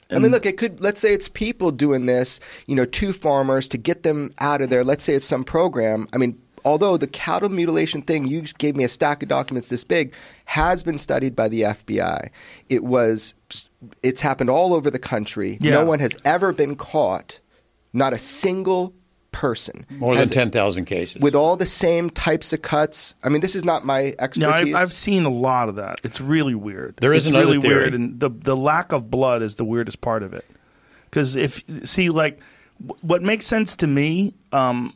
Speaker 14: I mean, look, it could, let's say it's people doing this, you know, to farmers to get them out of there. Let's say it's some program. I mean, although the cattle mutilation thing, you gave me a stack of documents this big, has been studied by the FBI. It was, it's happened all over the country.
Speaker 15: Yeah.
Speaker 14: No one has ever been caught, not a single person.
Speaker 15: More than 10,000 cases.
Speaker 14: With all the same types of cuts. I mean, this is not my
Speaker 3: No,
Speaker 14: expertise.
Speaker 3: I, I've seen a lot of that. It's really weird.
Speaker 15: There is
Speaker 3: it's
Speaker 15: another
Speaker 3: really
Speaker 15: theory.
Speaker 3: weird, and the the lack of blood is the weirdest part of it. Because if see, like, w- what makes sense to me um,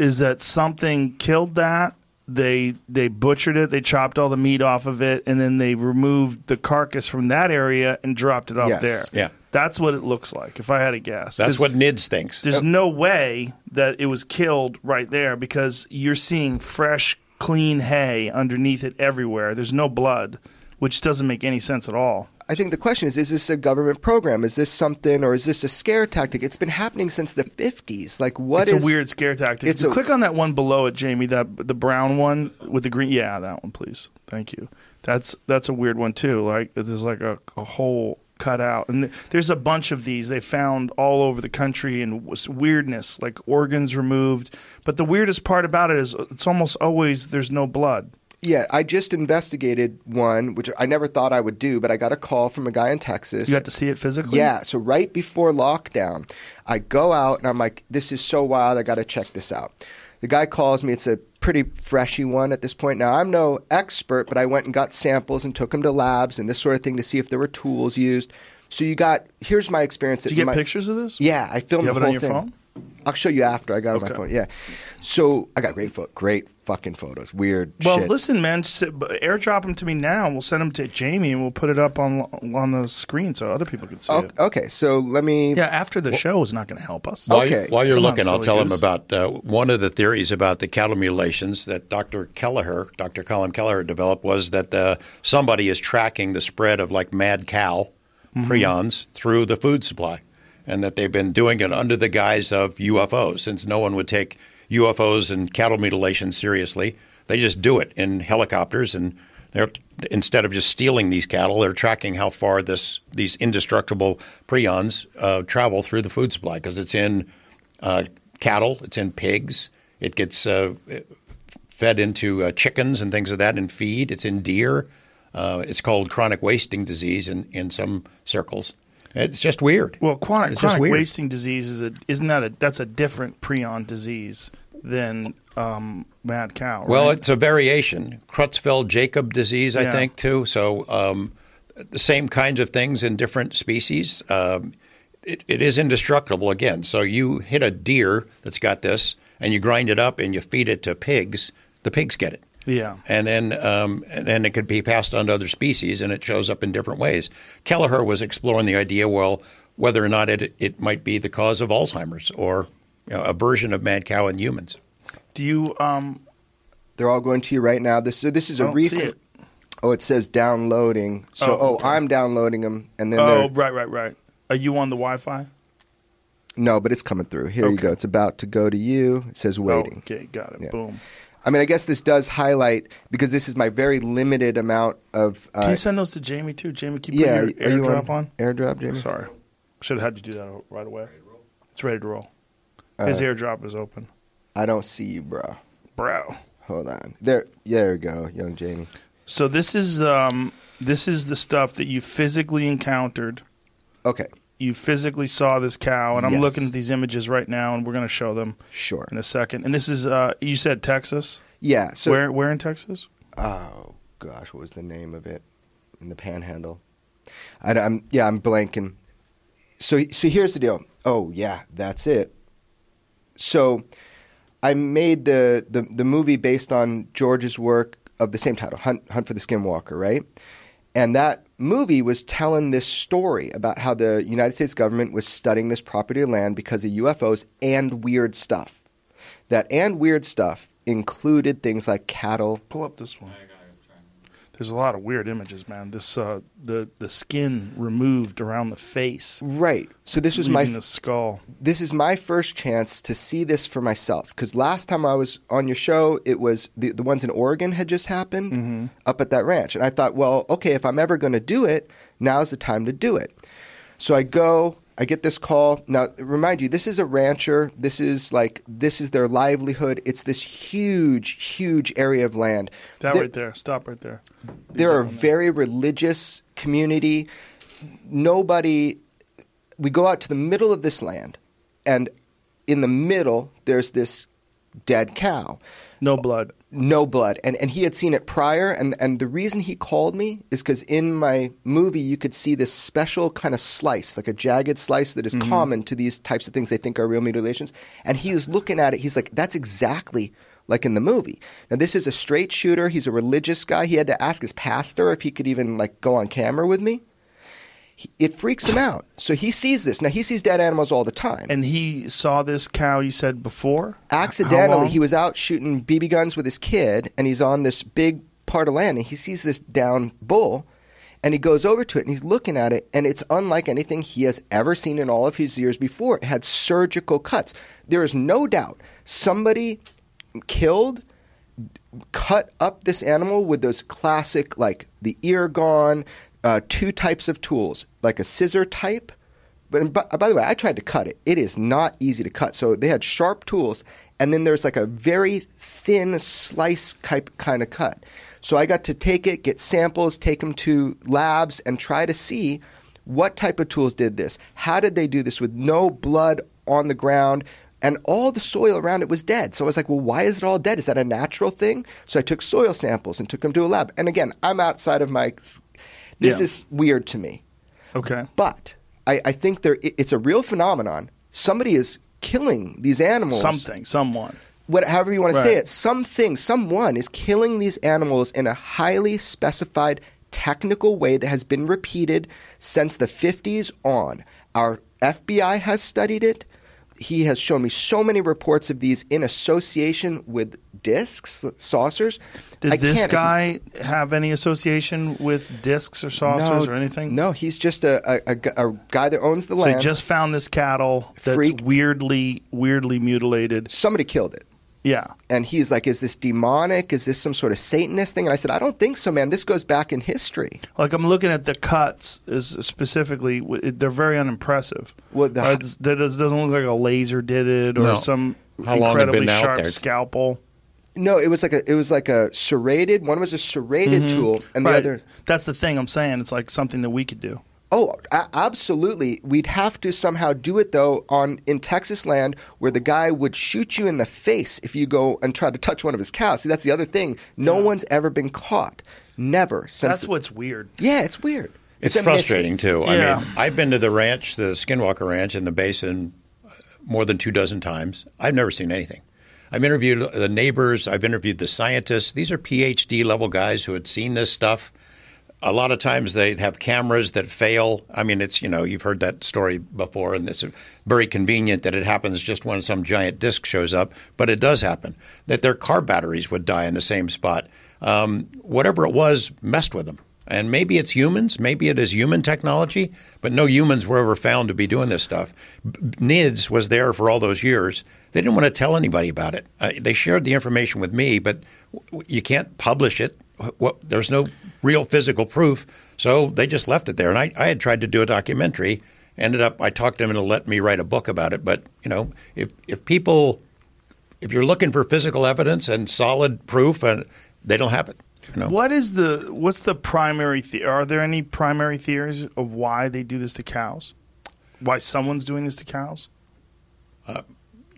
Speaker 3: is that something killed that. They they butchered it. They chopped all the meat off of it, and then they removed the carcass from that area and dropped it off
Speaker 15: Yes.
Speaker 3: there.
Speaker 15: Yeah.
Speaker 3: That's what it looks like. If I had to guess,
Speaker 15: That's
Speaker 3: 'Cause
Speaker 15: what NIDS thinks.
Speaker 3: There's no way that it was killed right there because you're seeing fresh, clean hay underneath it everywhere. There's no blood, which doesn't make any sense at all.
Speaker 14: I think the question is: Is this a government program? Is this something, or is this a scare tactic? It's been happening since the '50s. Like, what
Speaker 3: it's
Speaker 14: is-
Speaker 3: a weird scare tactic.
Speaker 14: It's a-
Speaker 3: click on that one below it, Jamie. That the brown one with the green. Yeah, that one, please. Thank you. That's that's a weird one too. Like there's like a, a hole cut out, and th- there's a bunch of these they found all over the country, and was weirdness like organs removed. But the weirdest part about it is it's almost always there's no blood.
Speaker 14: Yeah, I just investigated one, which I never thought I would do, but I got a call from a guy in Texas.
Speaker 3: You got to see it physically.
Speaker 14: Yeah, so right before lockdown, I go out and I'm like, this is so wild, I got to check this out. The guy calls me, it's a pretty freshy one at this point. Now, I'm no expert, but I went and got samples and took them to labs and this sort of thing to see if there were tools used. So you got, here's my experience.
Speaker 3: Did you get
Speaker 14: my,
Speaker 3: pictures of this?
Speaker 14: Yeah, I filmed
Speaker 3: You
Speaker 14: the
Speaker 3: have it on
Speaker 14: whole
Speaker 3: your
Speaker 14: thing.
Speaker 3: phone?
Speaker 14: I'll show you after. I got it on my phone. Yeah. So I got great, pho- great fucking photos. Weird.
Speaker 3: Well,
Speaker 14: shit.
Speaker 3: listen, man. Just uh, airdrop them to me now, and we'll send them to Jamie, and we'll put it up on on the screen so other people can see
Speaker 14: O-
Speaker 3: it.
Speaker 14: Okay, so let me.
Speaker 3: Yeah, after the show is not going to help us.
Speaker 15: While, you- while you're
Speaker 3: Come on,
Speaker 15: looking, I'll tell him about uh, one of the theories about the cattle mutilations that Dr. Kelleher, Dr. Colin Kelleher, developed was that uh, somebody is tracking the spread of like mad cow
Speaker 3: Mhm.
Speaker 15: prions through the food supply, and that they've been doing it under the guise of UFOs, since no one would take UFOs and cattle mutilation seriously. They just do it in helicopters, and they're instead of just stealing these cattle, they're tracking how far this these indestructible prions uh, travel through the food supply because it's in uh, cattle, it's in pigs, it gets uh, fed into uh, chickens and things of that in feed. It's in deer. Uh, it's called chronic wasting disease in, in some circles. It's just weird.
Speaker 3: Well, chronic,
Speaker 15: It's just
Speaker 3: chronic
Speaker 15: weird.
Speaker 3: wasting disease is a isn't that a that's a different prion disease than um, mad cow.
Speaker 15: Well,
Speaker 3: right?
Speaker 15: it's a variation. Creutzfeldt Jakob disease, I
Speaker 3: Yeah.
Speaker 15: think, too. So um, the same kinds of things in different species. Um, it, it is indestructible again. So you hit a deer that's got this, and you grind it up and you feed it to pigs. The pigs get it.
Speaker 3: Yeah.
Speaker 15: and then um, and then it could be passed on to other species, and it shows up in different ways. Kelleher was exploring the idea, well, whether or not it it might be the cause of Alzheimer's or you know, a version of mad cow in humans.
Speaker 3: Do you? Um,
Speaker 14: They're all going to you right now. This so this is
Speaker 3: I
Speaker 14: a recent.
Speaker 3: it.
Speaker 14: Oh, it says downloading. So
Speaker 3: Oh,
Speaker 14: oh. I'm downloading them, and then
Speaker 3: Oh, right, right, right. Are you on the Wi-Fi?
Speaker 14: no, but it's coming through. Here you go. It's about to go to you. It says waiting.
Speaker 3: Oh, okay, got it.
Speaker 14: Yeah.
Speaker 3: Boom.
Speaker 14: I mean, I guess this does highlight because this is my very limited amount of. Uh,
Speaker 3: Can you send those to Jamie too? Jamie, can you
Speaker 14: yeah,
Speaker 3: put your
Speaker 14: are you
Speaker 3: airdrop on?
Speaker 14: airdrop, Jamie?
Speaker 3: Sorry, should have had you do that right away. It's ready to roll. His
Speaker 14: Uh,
Speaker 3: airdrop is open,
Speaker 14: I don't see you, bro.
Speaker 3: bro.
Speaker 14: Hold on. There, there we go, young Jamie.
Speaker 3: So this is um this is the stuff that you physically encountered.
Speaker 14: Okay.
Speaker 3: You physically saw this cow, and I'm
Speaker 14: Yes.
Speaker 3: looking at these images right now, and we're going to show them
Speaker 14: Sure.
Speaker 3: in a second. And this is uh you said Texas.
Speaker 14: Yeah. So
Speaker 3: where where in Texas?
Speaker 14: Oh gosh, what was the name of it in the Panhandle? I, am yeah, I'm blanking. So so here's the deal. Oh yeah, that's it. So I made the, the the movie based on George's work of the same title, Hunt Hunt for the Skinwalker, right? And that movie was telling this story about how the United States government was studying this property of land because of UFOs and weird stuff. That and weird stuff included things like cattle.
Speaker 3: Pull up this one. There's a lot of weird images, man. This uh the the skin removed around the face.
Speaker 14: Right. So this was my
Speaker 3: the skull.
Speaker 14: this is my first chance to see this for myself because last time I was on your show, it was the the ones in Oregon had just happened
Speaker 3: Mm-hmm.
Speaker 14: up at that ranch, and I thought, well, okay, if I'm ever going to do it, now's the time to do it. So I go, I get this call. Now, remind you, this is a rancher. This is like this is their livelihood. It's this huge, huge area of land.
Speaker 3: That
Speaker 14: There-
Speaker 3: right there. Stop right there.
Speaker 14: they're a very religious community. Nobody. We go out to the middle of this land, and in the middle there's this dead cow.
Speaker 3: No blood.
Speaker 14: No blood. And and he had seen it prior and and the reason he called me is cuz in my movie you could see this special kind of slice, like a jagged slice that is
Speaker 3: Mhm.
Speaker 14: common to these types of things they think are real mutilations. And he's looking at it, he's like that's exactly like in the movie. Now this is a straight shooter, he's a religious guy. He had to ask his pastor if he could even like go on camera with me. It freaks him out. So he sees this. Now he sees dead animals all the time.
Speaker 3: And he saw this cow you said before?
Speaker 14: Accidentally he was out shooting BB guns with his kid and he's on this big part of land and he sees this down bull and he goes over to it and he's looking at it and it's unlike anything he has ever seen in all of his years before it had surgical cuts there is no doubt somebody killed cut up this animal with those classic like the ear gone uh, two types of tools like a scissor type but by, by the way, I tried to cut it. It is not easy to cut. So they had sharp tools, and then there's like a very thin slice type kind of cut. So I got to take it, get samples, take them to labs, and try to see what type of tools did this. How did they do this with no blood on the ground? And all the soil around it was dead. So I was like, well, why is it all dead? Is that a natural thing? So I took soil samples and took them to a lab. And again, I'm outside of my. This
Speaker 3: Yeah.
Speaker 14: is weird to me.
Speaker 3: Okay.
Speaker 14: But I, I think there it- it's a real phenomenon. Somebody is killing these animals.
Speaker 3: Something, someone.
Speaker 14: What, however you want to say it, something, someone is killing these animals in a highly specified technical way that has been repeated since the 50s on. Our FBI has studied it. He has shown me so many reports of these in association with discs, saucers.
Speaker 3: Did
Speaker 14: I
Speaker 3: this guy have any association with discs or saucers
Speaker 14: No,
Speaker 3: or anything?
Speaker 14: No, he's just a, a, a guy that owns the
Speaker 3: So
Speaker 14: land.
Speaker 3: he just found this cattle that's
Speaker 14: Freaked.
Speaker 3: weirdly, weirdly mutilated.
Speaker 14: Somebody killed it.
Speaker 3: Yeah.
Speaker 14: And he's like, Is this demonic? Is this some sort of Satanist thing? And I said, I don't think so, man. This goes back in history.
Speaker 3: Like I'm looking at the cuts is specifically, they're very unimpressive.
Speaker 14: Well, the-
Speaker 3: Uh, that does- doesn't look like a laser did it or
Speaker 6: No.
Speaker 3: some
Speaker 6: How long had
Speaker 3: incredibly
Speaker 6: out
Speaker 3: sharp
Speaker 6: there?
Speaker 3: scalpel.
Speaker 14: No, it was like a it was like a serrated. One was a serrated
Speaker 3: Mhm.
Speaker 14: tool, and the other.
Speaker 3: That's the thing I'm saying. It's like something that we could do.
Speaker 14: Oh, a- absolutely. We'd have to somehow do it though on in Texas land where the guy would shoot you in the face if you go and try to touch one of his cows. See, that's the other thing. No one's ever been caught. Never since.
Speaker 3: That's what's weird.
Speaker 14: Yeah, it's weird.
Speaker 15: It's
Speaker 14: a mystery.
Speaker 15: frustrating too.
Speaker 3: Yeah.
Speaker 15: I mean, I've been to the ranch, the Skinwalker Ranch in the basin, uh, more than two dozen times. I've never seen anything. I've interviewed the neighbors. I've interviewed the scientists. These are PhD level guys who had seen this stuff. A lot of times they have cameras that fail. I mean, it's you know you've heard that story before, and it's very convenient that it happens just when some giant disc shows up. But it does happen that their car batteries would die in the same spot. Um, whatever it was messed with them. And maybe it's humans, maybe it is human technology, but no humans were ever found to be doing this stuff. NIDS was there for all those years. They didn't want to tell anybody about it. Uh, they shared the information with me, but w- you can't publish it. What, there's no real physical proof, so they just left it there. And I, I had tried to do a documentary. Ended up, I talked to them and let me write a book about it. But you know, if if people, if you're looking for physical evidence and solid proof, and they don't have it. You know?
Speaker 3: What is the what's the primary? The- are there any primary theories of why they do this to cows? Why someone's doing this to cows?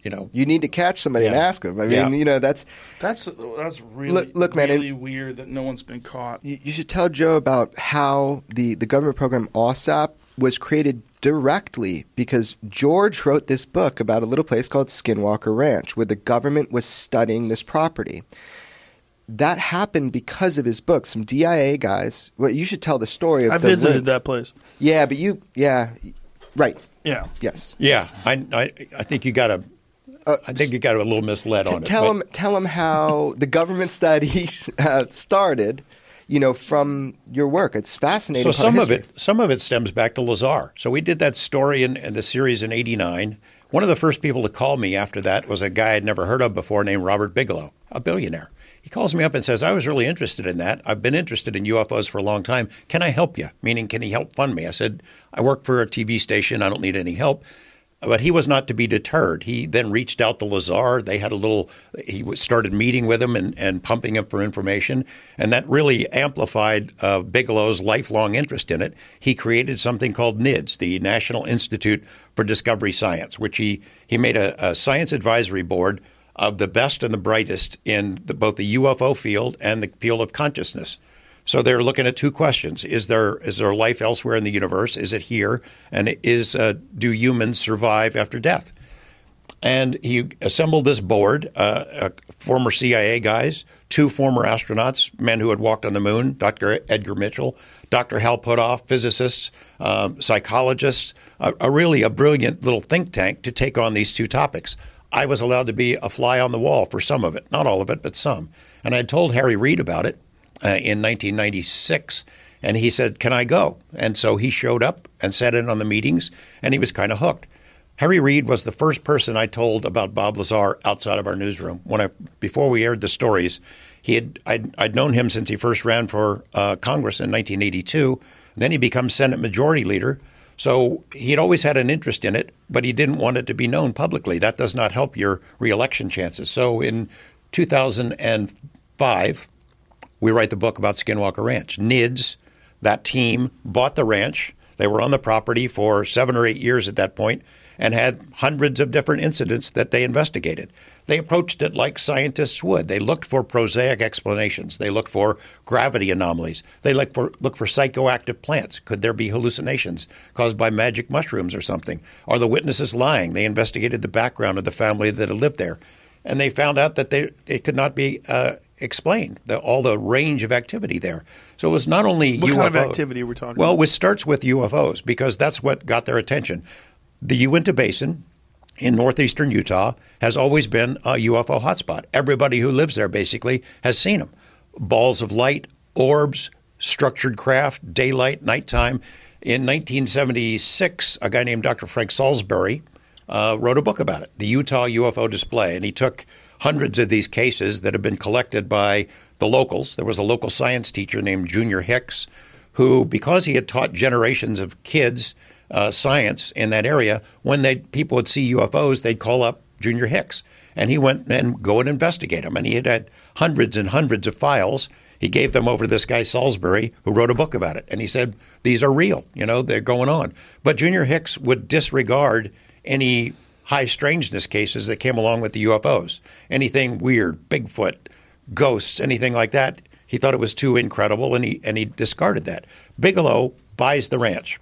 Speaker 15: You know,
Speaker 14: You need to catch somebody and ask them. I mean,
Speaker 3: Yeah.
Speaker 14: you know, that's
Speaker 3: That's that's really
Speaker 14: Look- look, man,
Speaker 3: really
Speaker 14: it-
Speaker 3: weird that no one's been caught.
Speaker 14: You, you should tell Joe about how the, the government program OSAP was created directly because George wrote this book about a little place called Skinwalker Ranch where the government was studying this property. That happened because of his book. Some DIA guys. Well, you should tell the story of
Speaker 3: I
Speaker 14: the
Speaker 3: visited
Speaker 14: link.
Speaker 3: that place.
Speaker 14: Yeah, but you, yeah, right.
Speaker 3: Yeah.
Speaker 14: Yes.
Speaker 15: Yeah, I, I, I think you got a, I think you got a little misled
Speaker 14: T-
Speaker 15: on it.
Speaker 14: tell him, tell him how the government study uh, started. You know, from your work, it's fascinating.
Speaker 15: So some of it, some of it stems back to Lazar. So we did that story in, in the series in '89. One of the first people to call me after that was a guy I'd never heard of before named Robert Bigelow, a billionaire. He calls me up and says, "I was really interested in that. I've been interested in UFOs for a long time. Can I help you? Meaning, can he help fund me?" I said, "I work for a TV station. I don't need any help." But he was not to be deterred. He then reached out to Lazar. They had a little, he started meeting with him and, and pumping him for information. And that really amplified uh, Bigelow's lifelong interest in it. He created something called NIDS, the National Institute for Discovery Science, which he, he made a, a science advisory board of the best and the brightest in the, both the UFO field and the field of consciousness. So they're looking at two questions: Is there is there life elsewhere in the universe? Is it here? And is uh, do humans survive after death? And he assembled this board: uh, uh, former CIA guys, two former astronauts, men who had walked on the moon, Dr. Edgar Mitchell, Dr. Hal Puthoff, physicists, um, psychologists, a, a really a brilliant little think tank to take on these two topics. I was allowed to be a fly on the wall for some of it, not all of it, but some. And I told Harry Reid about it uh, in 1996, and he said, "Can I go?" And so he showed up and sat in on the meetings, and he was kind of hooked. Harry Reid was the first person I told about Bob Lazar outside of our newsroom. When I before we aired the stories, he had I'd, I'd known him since he first ran for uh, Congress in 1982. Then he becomes Senate Majority Leader. So he had always had an interest in it, but he didn't want it to be known publicly. That does not help your reelection chances. So in 2005, we write the book about Skinwalker Ranch. NIDS, that team, bought the ranch. They were on the property for seven or eight years at that point and had hundreds of different incidents that they investigated. They approached it like scientists would. They looked for prosaic explanations. They looked for gravity anomalies. They looked for look for psychoactive plants. Could there be hallucinations caused by magic mushrooms or something? Are the witnesses lying? They investigated the background of the family that had lived there, and they found out that they it could not be uh, explained. The, all the range of activity there. So it was not only
Speaker 3: What
Speaker 15: UFO.
Speaker 3: kind of activity are talking about?
Speaker 15: Well,
Speaker 3: about?
Speaker 15: it starts with UFOs because that's what got their attention. The Uinta Basin in northeastern Utah has always been a UFO hotspot. Everybody who lives there basically has seen them. Balls of light, orbs, structured craft, daylight, nighttime. In 1976, a guy named Dr. Frank Salisbury uh, wrote a book about it, the Utah UFO Display, and he took hundreds of these cases that have been collected by the locals. There was a local science teacher named Junior Hicks who, because he had taught generations of kids uh, science in that area, when they people would see UFOs, they'd call up Junior Hicks, and he went and go and investigate them. And he had had hundreds and hundreds of files. He gave them over to this guy Salisbury, who wrote a book about it, and he said these are real. You know, they're going on. But Junior Hicks would disregard any high strangeness cases that came along with the UFOs. Anything weird, Bigfoot, ghosts, anything like that. He thought it was too incredible, and he and he discarded that. Bigelow buys the ranch.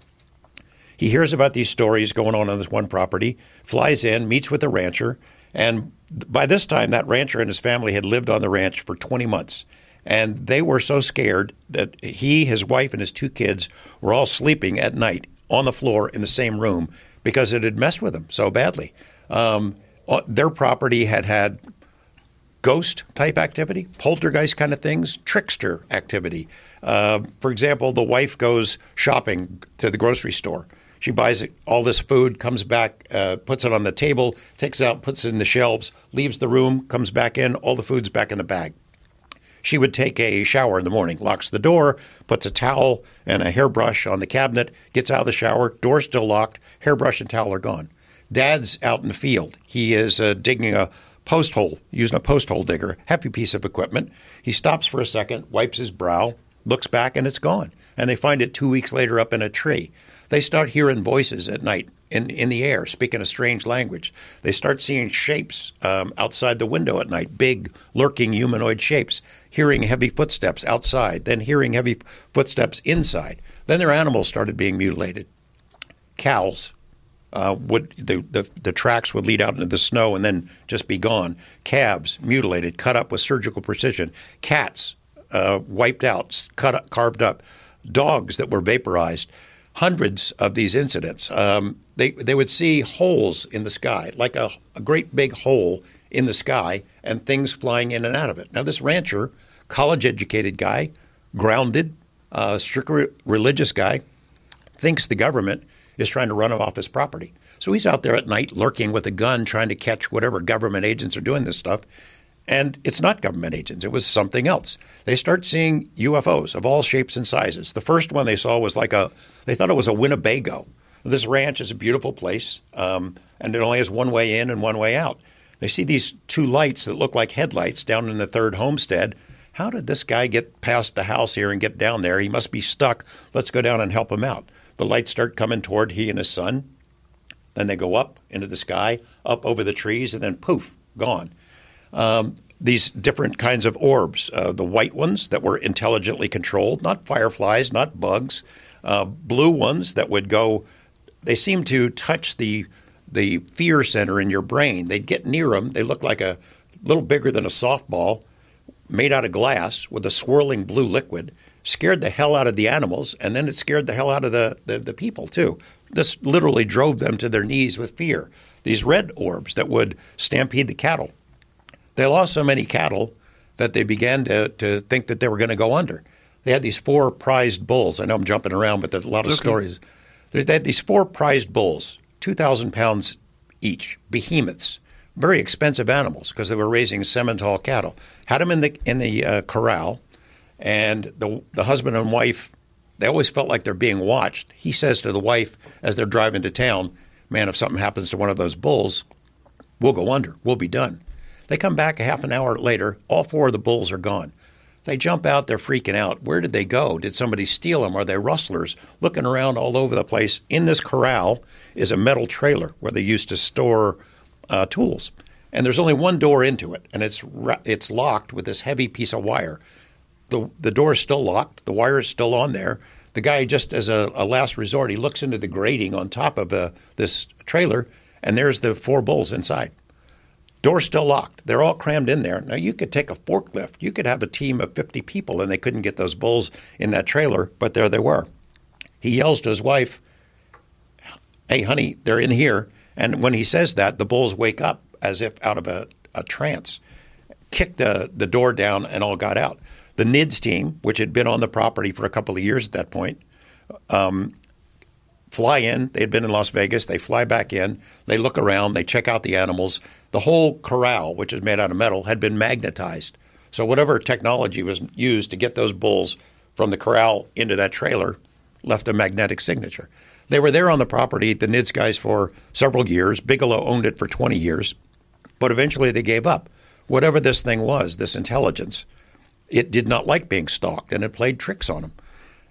Speaker 15: He hears about these stories going on on this one property, flies in, meets with the rancher, and by this time, that rancher and his family had lived on the ranch for 20 months. And they were so scared that he, his wife, and his two kids were all sleeping at night on the floor in the same room because it had messed with them so badly. Um, uh, their property had had ghost type activity, poltergeist kind of things, trickster activity. Uh, for example, the wife goes shopping to the grocery store. She buys all this food, comes back, uh, puts it on the table, takes it out, puts it in the shelves, leaves the room, comes back in, all the food's back in the bag. She would take a shower in the morning, locks the door, puts a towel and a hairbrush on the cabinet, gets out of the shower, door still locked, hairbrush and towel are gone. Dad's out in the field. He is uh, digging a post hole, using a post hole digger, heavy piece of equipment. He stops for a second, wipes his brow, looks back, and it's gone. And they find it two weeks later up in a tree. They start hearing voices at night in, in the air, speaking a strange language. They start seeing shapes um, outside the window at night, big, lurking humanoid shapes, hearing heavy footsteps outside, then hearing heavy footsteps inside. Then their animals started being mutilated. Cows, uh, would the, the the tracks would lead out into the snow and then just be gone. Calves mutilated, cut up with surgical precision. Cats uh, wiped out, cut up, carved up. Dogs that were vaporized. Hundreds of these incidents. Um, they they would see holes in the sky, like a, a great big hole in the sky, and things flying in and out of it. Now this rancher, college educated guy, grounded, uh, strictly religious guy, thinks the government is trying to run him off his property. So he's out there at night lurking with a gun trying to catch whatever government agents are doing this stuff. And it's not government agents, it was something else. They start seeing UFOs of all shapes and sizes. The first one they saw was like a, they thought it was a Winnebago. This ranch is a beautiful place, um, and it only has one way in and one way out. They see these two lights that look like headlights down in the third homestead. How did this guy get past the house here and get down there? He must be stuck. Let's go down and help him out. The lights start coming toward he and his son. Then they go up into the sky, up over the trees, and then poof, gone. Um, these different kinds of orbs, uh, the white ones that were intelligently controlled, not fireflies, not bugs, uh, blue ones that would go, they seem to touch the, the fear center in your brain. They'd get near them, they look like a little bigger than a softball, made out of glass with a swirling blue liquid, scared the hell out of the animals, and then it scared the hell out of the, the, the people too. This literally drove them to their knees with fear. These red orbs that would stampede the cattle. They lost so many cattle that they began to, to think that they were going to go under. They had these four prized bulls. I know I'm jumping around, but there's a lot of
Speaker 5: Okay.
Speaker 15: stories. They had these four prized bulls, 2,000 pounds each, behemoths, very expensive animals because they were raising Simmental cattle. Had them in the in the uh, corral, and the the husband and wife, they always felt like they're being watched. He says to the wife as they're driving to town, "Man, if something happens to one of those bulls, we'll go under. We'll be done." They come back a half an hour later. All four of the bulls are gone. They jump out. They're freaking out. Where did they go? Did somebody steal them? Are they rustlers? Looking around all over the place. In this corral is a metal trailer where they used to store uh, tools, and there's only one door into it, and it's it's locked with this heavy piece of wire. the The door is still locked. The wire is still on there. The guy, just as a, a last resort, he looks into the grating on top of uh, this trailer, and there's the four bulls inside. Door's still locked. They're all crammed in there. Now you could take a forklift. You could have a team of 50 people and they couldn't get those bulls in that trailer, but there they were. He yells to his wife, Hey, honey, they're in here. And when he says that, the bulls wake up as if out of a, a trance, kick the, the door down, and all got out. The NIDS team, which had been on the property for a couple of years at that point, um, fly in. They had been in Las Vegas. They fly back in. They look around. They check out the animals. The whole corral, which is made out of metal, had been magnetized. So whatever technology was used to get those bulls from the corral into that trailer left a magnetic signature. They were there on the property, the NIDS guys, for several years. Bigelow owned it for 20 years, but eventually they gave up. Whatever this thing was, this intelligence, it did not like being stalked and it played tricks on them.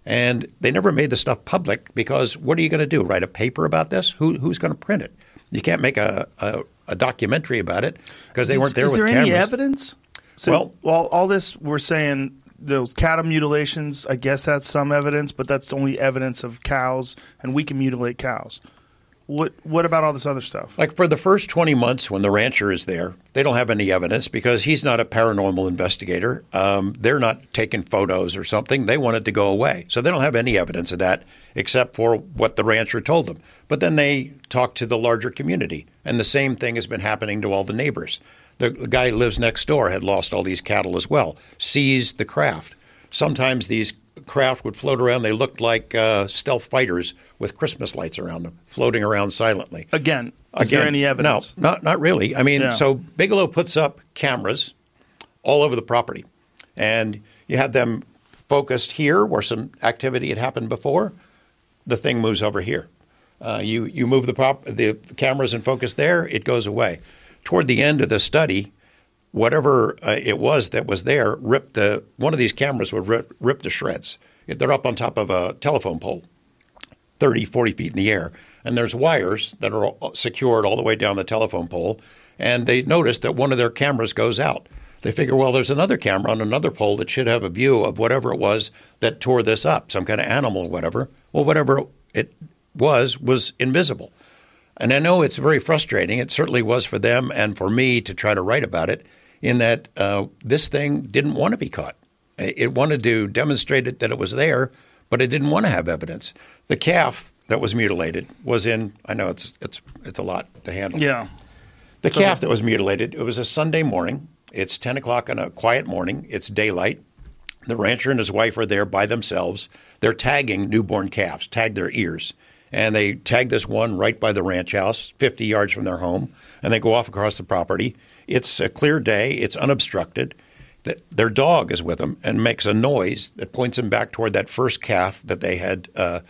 Speaker 15: And they never made the stuff public because what are you going to do? Write a paper about this? Who, who's going to print it? You can't make a, a, a documentary about it because they
Speaker 3: Is-
Speaker 15: weren't there
Speaker 3: is
Speaker 15: with
Speaker 3: there
Speaker 15: cameras.
Speaker 3: any evidence? So,
Speaker 15: Well-
Speaker 3: well, all this we're saying those cattle mutilations. I guess that's some evidence, but that's only evidence of cows, and we can mutilate cows. What What about all this other stuff?
Speaker 15: Like for the first 20 months when the rancher is there, they don't have any evidence because he's not a paranormal investigator. Um, they're not taking photos or something. They want it to go away. So they don't have any evidence of that except for what the rancher told them. But then they talk to the larger community, and the same thing has been happening to all the neighbors. The, the guy who lives next door had lost all these cattle as well. Seized the craft. Sometimes these craft would float around. They looked like uh, stealth fighters with Christmas lights around them, floating around silently.
Speaker 3: Again, is there
Speaker 15: Again,
Speaker 3: any evidence?
Speaker 15: No, not not really. I mean,
Speaker 3: Yeah.
Speaker 15: so Bigelow puts up cameras all over the property, and you have them focused here where some activity had happened before. The thing moves over here. Uh, you you move the prop the cameras and focus there, it goes away. Toward the end of the study, whatever uh, it was that was there ripped the one of these cameras would rip, rip to shreds. They're up on top of a telephone pole. 30, 40 feet in the air. And there's wires that are secured all the way down the telephone pole. And they notice that one of their cameras goes out. They figure, well, there's another camera on another pole that should have a view of whatever it was that tore this up, some kind of animal whatever. Well, whatever it was, was invisible. And I know it's very frustrating. It certainly was for them and for me to try to write about it, in that uh, this thing didn't want to be caught. It wanted to demonstrate it that it was there, but it didn't want to have evidence. The calf that was mutilated was in. I know it's it's it's a lot to handle.
Speaker 3: Yeah.
Speaker 15: The
Speaker 3: So-
Speaker 15: calf that was mutilated. It was a Sunday morning. It's ten o'clock on a quiet morning. It's daylight. The rancher and his wife are there by themselves. They're tagging newborn calves, tag their ears. And they tag this one right by the ranch house, 50 yards from their home, and they go off across the property. It's a clear day, it's unobstructed. Their dog is with them and makes a noise that points them back toward that first calf that they had uh,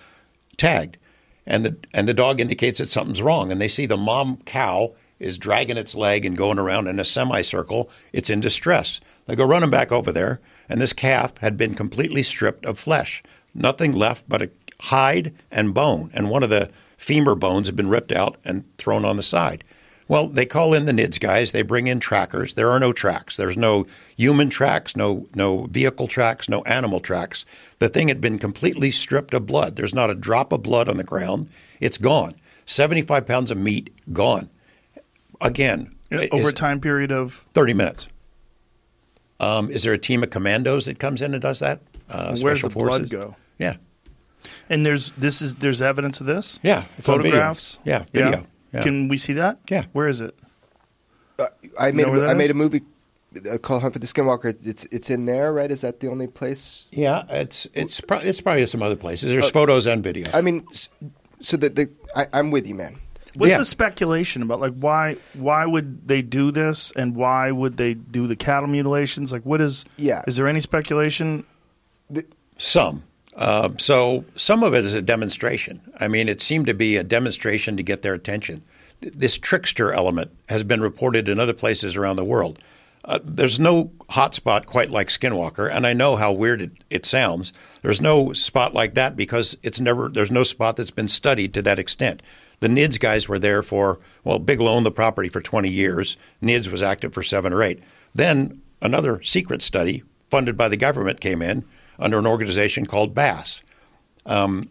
Speaker 15: tagged. And the, and the dog indicates that something's wrong. And they see the mom cow is dragging its leg and going around in a semicircle. It's in distress. They go running back over there, and this calf had been completely stripped of flesh. Nothing left but a hide and bone. And one of the femur bones had been ripped out and thrown on the side. Well, they call in the NIDS guys. They bring in trackers. There are no tracks. There's no human tracks, no no vehicle tracks, no animal tracks. The thing had been completely stripped of blood. There's not a drop of blood on the ground. It's gone. 75 pounds of meat gone. Again,
Speaker 3: Over a time period of
Speaker 15: 30 minutes. Um, is there a team of commandos that comes in and does that? Uh,
Speaker 3: where's
Speaker 15: special
Speaker 3: the
Speaker 15: forces?
Speaker 3: blood go?
Speaker 15: Yeah.
Speaker 3: And there's this is there's evidence of this.
Speaker 15: Yeah, it's on video.
Speaker 3: photographs.
Speaker 15: Yeah, video. Yeah.
Speaker 3: Can we see that?
Speaker 15: Yeah.
Speaker 3: Where is it?
Speaker 14: I
Speaker 3: You
Speaker 14: made
Speaker 3: know where
Speaker 14: a, I made a movie uh, called Hunt for the Skinwalker. It's it's in there, right? Is that the only place?
Speaker 15: Yeah, it's it's pro- it's probably some other places. There's
Speaker 14: Uh,
Speaker 15: photos and video.
Speaker 14: I mean, so the the I, I'm with you, man.
Speaker 3: What's
Speaker 15: Yeah.
Speaker 3: the speculation about? Like, why why would they do this, and why would they do the cattle mutilations? Like, what is?
Speaker 14: Yeah.
Speaker 3: Is there any speculation?
Speaker 15: Some. Uh, so some of it is a demonstration. I mean, it seemed to be a demonstration to get their attention. This trickster element has been reported in other places around the world. Uh, there's no hotspot quite like Skinwalker, and I know how weird it, it sounds. There's no spot like that because it's never. There's no spot that's been studied to that extent. The NIDS guys were there for well, Bigelow owned the property for 20 years. NIDS was active for seven or eight. Then another secret study funded by the government came in under an organization called BAASS. Um,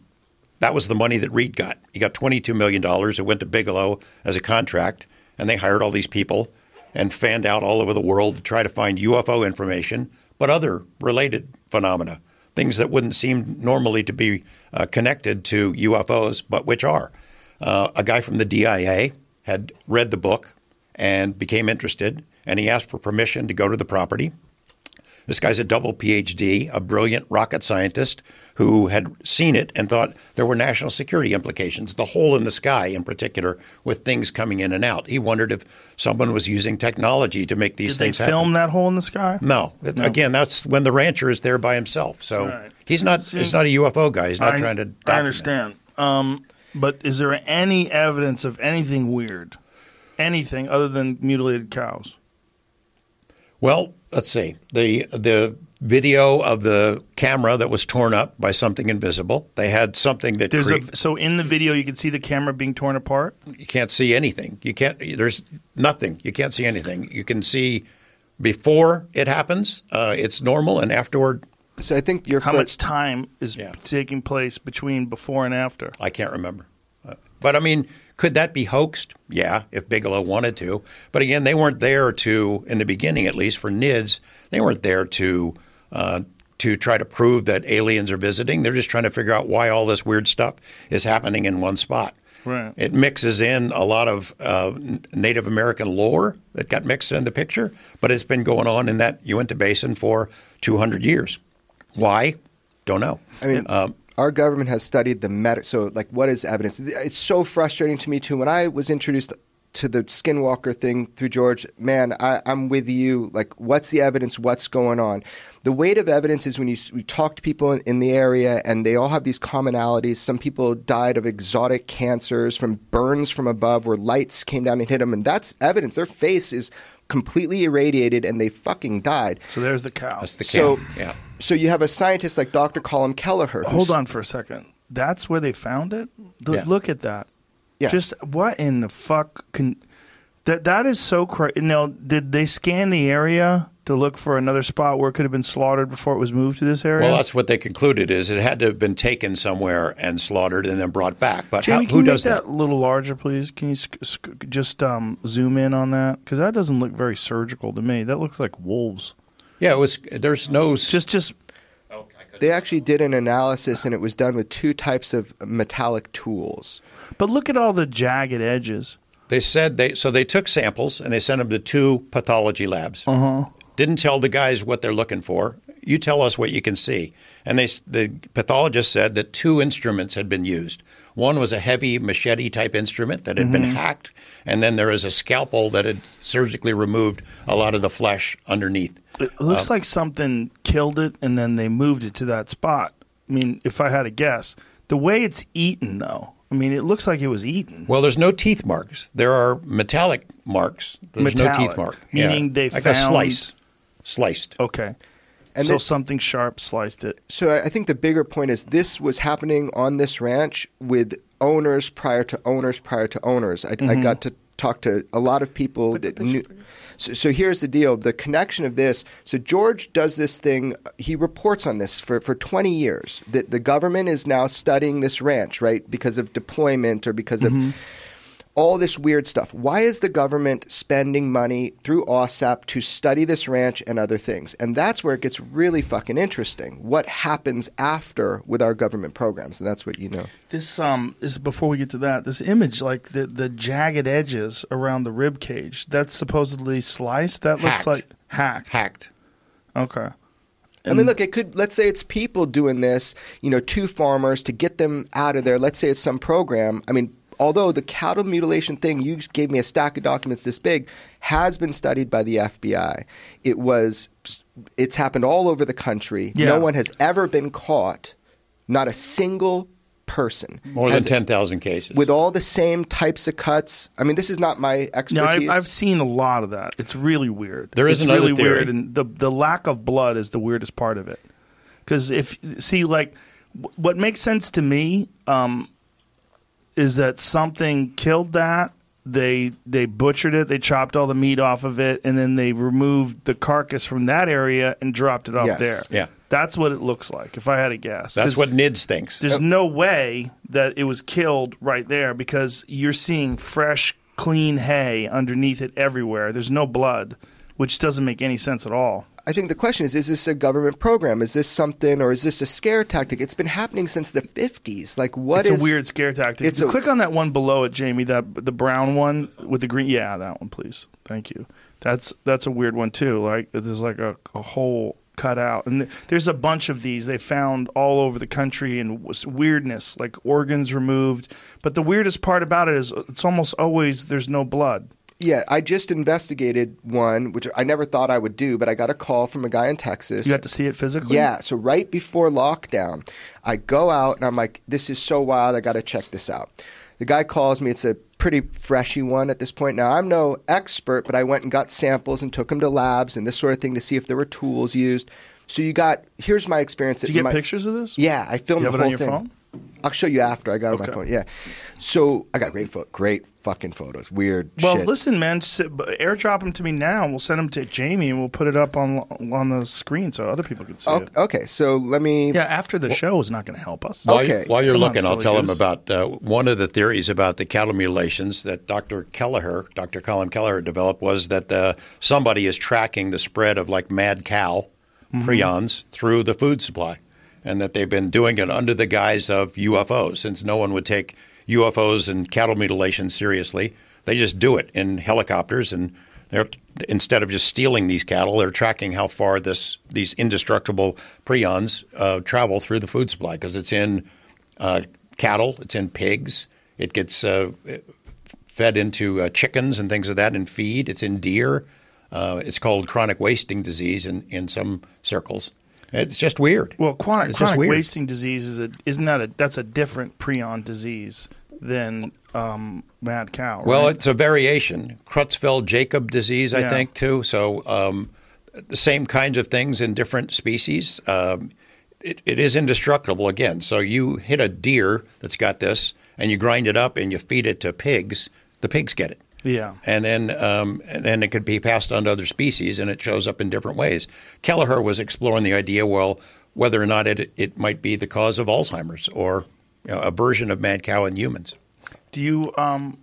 Speaker 15: that was the money that Reid got. He got $22 million. It went to Bigelow as a contract, and they hired all these people and fanned out all over the world to try to find UFO information, but other related phenomena, things that wouldn't seem normally to be uh, connected to UFOs, but which are. Uh, a guy from the DIA had read the book and became interested, and he asked for permission to go to the property. This guy's a double PhD, a brilliant rocket scientist who had seen it and thought there were national security implications, the hole in the sky in particular, with things coming in and out. He wondered if someone was using technology to make these
Speaker 3: Did they film
Speaker 15: happen.
Speaker 3: that hole in the sky?
Speaker 15: No.
Speaker 3: No.
Speaker 15: Again, that's when the rancher is there by himself. So
Speaker 3: right.
Speaker 15: he's not
Speaker 3: See-
Speaker 15: he's not a UFO guy. He's not
Speaker 3: I,
Speaker 15: trying to
Speaker 3: I understand. Um, but is there any evidence of anything weird, anything other than mutilated cows?
Speaker 15: Well, let's see. The the video of the camera that was torn up by something invisible. They had something that
Speaker 3: There's
Speaker 15: crea-
Speaker 3: a so in the video you can see the camera being torn apart.
Speaker 15: you can't see anything. You can't. There's nothing. You can't see anything. You can see before it happens. Uh, it's normal, and afterward.
Speaker 14: So I think your
Speaker 3: How
Speaker 14: foot-
Speaker 3: much time is taking place between before and after?
Speaker 15: I can't remember. Uh, but I mean, could that be hoaxed? Yeah, if Bigelow wanted to. But again, they weren't there to, in the beginning at least, for NIDS, they weren't there to uh, to try to prove that aliens are visiting. They're just trying to figure out why all this weird stuff is happening in one spot.
Speaker 3: Right.
Speaker 15: It mixes in a lot of uh, Native American lore that got mixed in the picture, but it's been going on in that Uinta Basin for 200 years. Why? Don't know.
Speaker 14: I mean,
Speaker 15: Um,
Speaker 14: our government has studied the med. So, like, what is evidence? It's so frustrating to me too. When I was introduced to the Skinwalker thing through George, man, I, I'm with you. Like, what's the evidence? What's going on? The weight of evidence is when you, you talk to people in, in the area, and they all have these commonalities. Some people died of exotic cancers from burns from above, where lights came down and hit them, and that's evidence. Their face is completely irradiated, and they fucking died.
Speaker 3: So there's the cow.
Speaker 15: That's the cow.
Speaker 14: So,
Speaker 15: cow, yeah.
Speaker 14: so you have a scientist like Dr. Colin Kelleher.
Speaker 3: Hold on for a second. That's where they found it. Look,
Speaker 14: Yeah.
Speaker 3: look at that.
Speaker 14: Yeah.
Speaker 3: Just what in the fuck can that? That is so crazy. Now, did they scan the area to look for another spot where it could have been slaughtered before it was moved to this area?
Speaker 15: Well, that's what they concluded is it had to have been taken somewhere and slaughtered and then brought back. But
Speaker 3: Jamie,
Speaker 15: how,
Speaker 3: can
Speaker 15: who
Speaker 3: you
Speaker 15: does
Speaker 3: make
Speaker 15: that?
Speaker 3: that a little larger, please? Can you sc- sc- just um, zoom in on that? Because that doesn't look very surgical to me. That looks like wolves.
Speaker 15: Yeah, it was. There's no
Speaker 3: just just.
Speaker 14: They actually did an analysis, and it was done with two types of metallic tools.
Speaker 3: But look at all the jagged edges.
Speaker 15: They said they so they took samples and they sent them to two pathology labs.
Speaker 3: Uh huh.
Speaker 15: Didn't tell the guys what they're looking for. You tell us what you can see. And they the pathologist said that two instruments had been used. One was a heavy machete type instrument that had been
Speaker 3: Mhm.
Speaker 15: hacked, and then there is a scalpel that had surgically removed a lot of the flesh underneath.
Speaker 3: It looks
Speaker 15: Uh,
Speaker 3: like something killed it and then they moved it to that spot. I mean, if I had to guess, the way it's eaten, though, I mean, it looks like it was eaten.
Speaker 15: Well, there's no teeth marks. There are metallic marks. There's no teeth mark.
Speaker 3: meaning
Speaker 15: Yeah.
Speaker 3: they
Speaker 15: like
Speaker 3: found
Speaker 15: a slice, sliced.
Speaker 3: Okay.
Speaker 14: And
Speaker 3: so
Speaker 14: it-
Speaker 3: something sharp sliced it.
Speaker 14: So I I think the bigger point is this was happening on this ranch with owners prior to owners prior to owners. I, I
Speaker 3: Mhm.
Speaker 14: got to talk to a lot of people that knew. So, so here's the deal: the connection of this. So George does this thing. He reports on this for, for 20 years. That the government is now studying this ranch, right, because of deployment or because
Speaker 3: Mhm.
Speaker 14: of all this weird stuff. Why is the government spending money through OSAP to study this ranch and other things? And that's where it gets really fucking interesting. What happens after with our government programs? And that's what you know.
Speaker 3: This um is before we get to that. This image, like the the jagged edges around the rib cage, that's supposedly sliced. That looks
Speaker 15: Hacked.
Speaker 3: like hacked.
Speaker 15: Hacked.
Speaker 3: Okay.
Speaker 14: I mean, look, it could, let's say it's people doing this, you know, to farmers to get them out of there. Let's say it's some program. I mean, although the cattle mutilation thing, you gave me a stack of documents this big, has been studied by the FBI. It was, it's happened all over the country.
Speaker 15: Yeah.
Speaker 14: No one has ever been caught, not a single person.
Speaker 15: More than ten thousand cases.
Speaker 14: With all the same types of cuts. I mean, this is not my
Speaker 3: No,
Speaker 14: expertise.
Speaker 3: I, I've seen a lot of that. It's really weird.
Speaker 15: There is
Speaker 3: it's
Speaker 15: another
Speaker 3: really
Speaker 15: theory.
Speaker 3: weird, and the the lack of blood is the weirdest part of it. Because if see, like, w- what makes sense to me um, is that something killed that. They they butchered it. They chopped all the meat off of it, and then they removed the carcass from that area and dropped it off
Speaker 15: Yes.
Speaker 3: there.
Speaker 15: Yeah.
Speaker 3: That's what it looks like. If I had to guess,
Speaker 15: That's
Speaker 3: 'Cause
Speaker 15: what NIDS thinks.
Speaker 3: There's no way that it was killed right there because you're seeing fresh, clean hay underneath it everywhere. There's no blood, which doesn't make any sense at all.
Speaker 14: I think the question is: Is this a government program? Is this something, or is this a scare tactic? It's been happening since the '50s. Like, what
Speaker 3: it's
Speaker 14: is
Speaker 3: a weird scare tactic.
Speaker 14: It's a-
Speaker 3: Click on that one below it, Jamie. That the brown one with the green. Yeah, that one, please. Thank you. That's that's a weird one too. Like there's like a, a hole cut out, and th- there's a bunch of these they found all over the country, and was weirdness like organs removed. But the weirdest part about it is it's almost always there's no blood.
Speaker 14: Yeah, I just investigated one, which I never thought I would do, but I got a call from a guy in Texas.
Speaker 3: You got to see it physically.
Speaker 14: Yeah, so right before lockdown, I go out and I'm like, this is so wild, I got to check this out. The guy calls me, it's a pretty freshy one at this point. Now, I'm no expert, but I went and got samples and took them to labs and this sort of thing to see if there were tools used. So you got, here's my experience.
Speaker 3: Did you get
Speaker 14: my,
Speaker 3: pictures of this?
Speaker 14: Yeah, I filmed
Speaker 3: You have
Speaker 14: the
Speaker 3: it on
Speaker 14: whole
Speaker 3: your
Speaker 14: thing.
Speaker 3: phone?
Speaker 14: I'll show you after I got it on my phone. Yeah. So I got great, fo- great fucking photos. Weird
Speaker 3: Well,
Speaker 14: shit.
Speaker 3: listen, man, just airdrop them to me now, and we'll send them to Jamie, and we'll put it up on on the screen so other people can see
Speaker 14: O-
Speaker 3: it.
Speaker 14: okay, so let me.
Speaker 3: Yeah, after the show is not going to help us.
Speaker 15: While, you- while you're
Speaker 3: Come on,
Speaker 15: looking, I'll tell him about uh, one of the theories about the cattle mutilations that Dr. Kelleher, Dr. Colm Kelleher, developed was that uh, somebody is tracking the spread of like mad cow
Speaker 3: Mhm.
Speaker 15: prions through the food supply, and that they've been doing it under the guise of UFOs, since no one would take UFOs and cattle mutilation seriously. They just do it in helicopters, and they're instead of just stealing these cattle, they're tracking how far this these indestructible prions uh, travel through the food supply because it's in uh, cattle, it's in pigs, it gets uh, fed into uh, chickens and things of that in feed. It's in deer. Uh, it's called chronic wasting disease in, in some circles. It's just weird.
Speaker 3: Well, chronic,
Speaker 15: It's just
Speaker 3: chronic wasting disease is a isn't that a that's a different prion disease than um, mad cow.
Speaker 15: Well,
Speaker 3: right?
Speaker 15: it's a variation. Creutzfeldt Jakob disease, I
Speaker 3: Yeah.
Speaker 15: think, too. So um, the same kinds of things in different species. Um, it, it is indestructible again. So you hit a deer that's got this, and you grind it up and you feed it to pigs. The pigs get it.
Speaker 3: Yeah.
Speaker 15: and then um, and then it could be passed on to other species, and it shows up in different ways. Kelleher was exploring the idea, well, whether or not it it might be the cause of Alzheimer's or you know, a version of mad cow in humans.
Speaker 3: Do you um?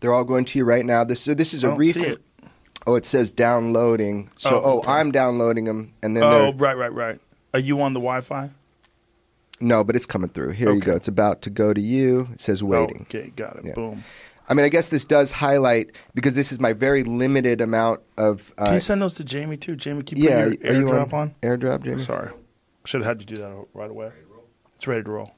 Speaker 14: They're all going to you right now. This so this is
Speaker 3: I
Speaker 14: a recent.
Speaker 3: it.
Speaker 14: Oh, it says downloading. So
Speaker 3: Oh,
Speaker 14: oh. I'm downloading them, and then
Speaker 3: Oh, right, right, right. Are you on the Wi-Fi?
Speaker 14: no, but it's coming through. Here you go. It's about to go to you. It says waiting.
Speaker 3: Oh, okay, got it.
Speaker 14: Yeah.
Speaker 3: Boom.
Speaker 14: I mean, I guess this does highlight because this is my very limited amount of. Uh,
Speaker 3: Can you send those to Jamie too? Jamie, can you
Speaker 14: yeah,
Speaker 3: put
Speaker 14: are
Speaker 3: your
Speaker 14: you
Speaker 3: airdrop on?
Speaker 14: AirDrop, Jamie.
Speaker 3: Sorry, should have had you do that right away. It's ready to roll.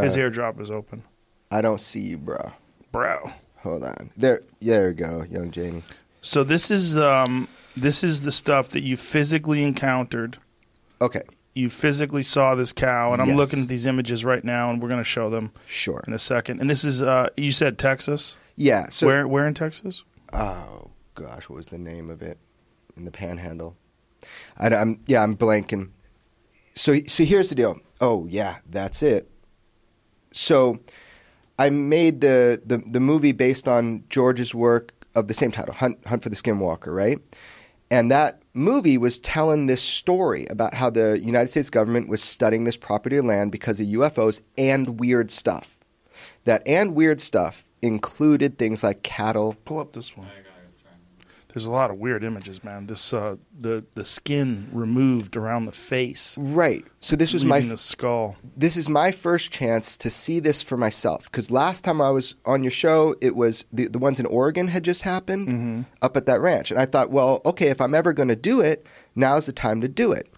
Speaker 3: His
Speaker 14: Uh,
Speaker 3: airdrop is open,
Speaker 14: I don't see you, bro.
Speaker 3: bro.
Speaker 14: Hold on. There, there you go, young Jamie.
Speaker 3: So this is um this is the stuff that you physically encountered.
Speaker 14: Okay,
Speaker 3: You physically saw this cow, and I'm
Speaker 14: Yes.
Speaker 3: looking at these images right now, and we're going to show them
Speaker 14: sure.
Speaker 3: in a second. And this is uh you said Texas.
Speaker 14: Yeah. So
Speaker 3: where where in Texas?
Speaker 14: Oh gosh, what was the name of it in the Panhandle? I, am yeah, I'm blanking. So so here's the deal. Oh yeah, that's it. So I made the, the the movie based on George's work of the same title, Hunt Hunt for the Skinwalker, right? And that movie was telling this story about how the United States government was studying this property of land because of UFOs and weird stuff. That and weird stuff included things like cattle,
Speaker 3: Pull up this one. There's a lot of weird images, man. This uh the the skin removed around the face.
Speaker 14: Right. So this was my
Speaker 3: the skull.
Speaker 14: this is my first chance to see this for myself because last time I was on your show, it was the the ones in Oregon had just happened
Speaker 3: Mm-hmm.
Speaker 14: up at that ranch, and I thought, well, okay, if I'm ever going to do it, now's the time to do it.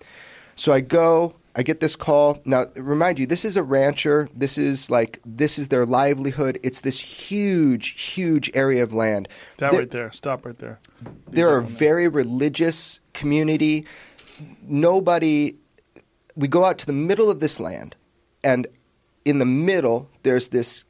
Speaker 14: So I go, I get this call. Now, remind you, this is a rancher. This is like this is their livelihood. It's this huge, huge area of land.
Speaker 3: That
Speaker 14: There-
Speaker 3: right there. Stop right there.
Speaker 14: they're a very religious community. Nobody. We go out to the middle of this land, and in the middle there's this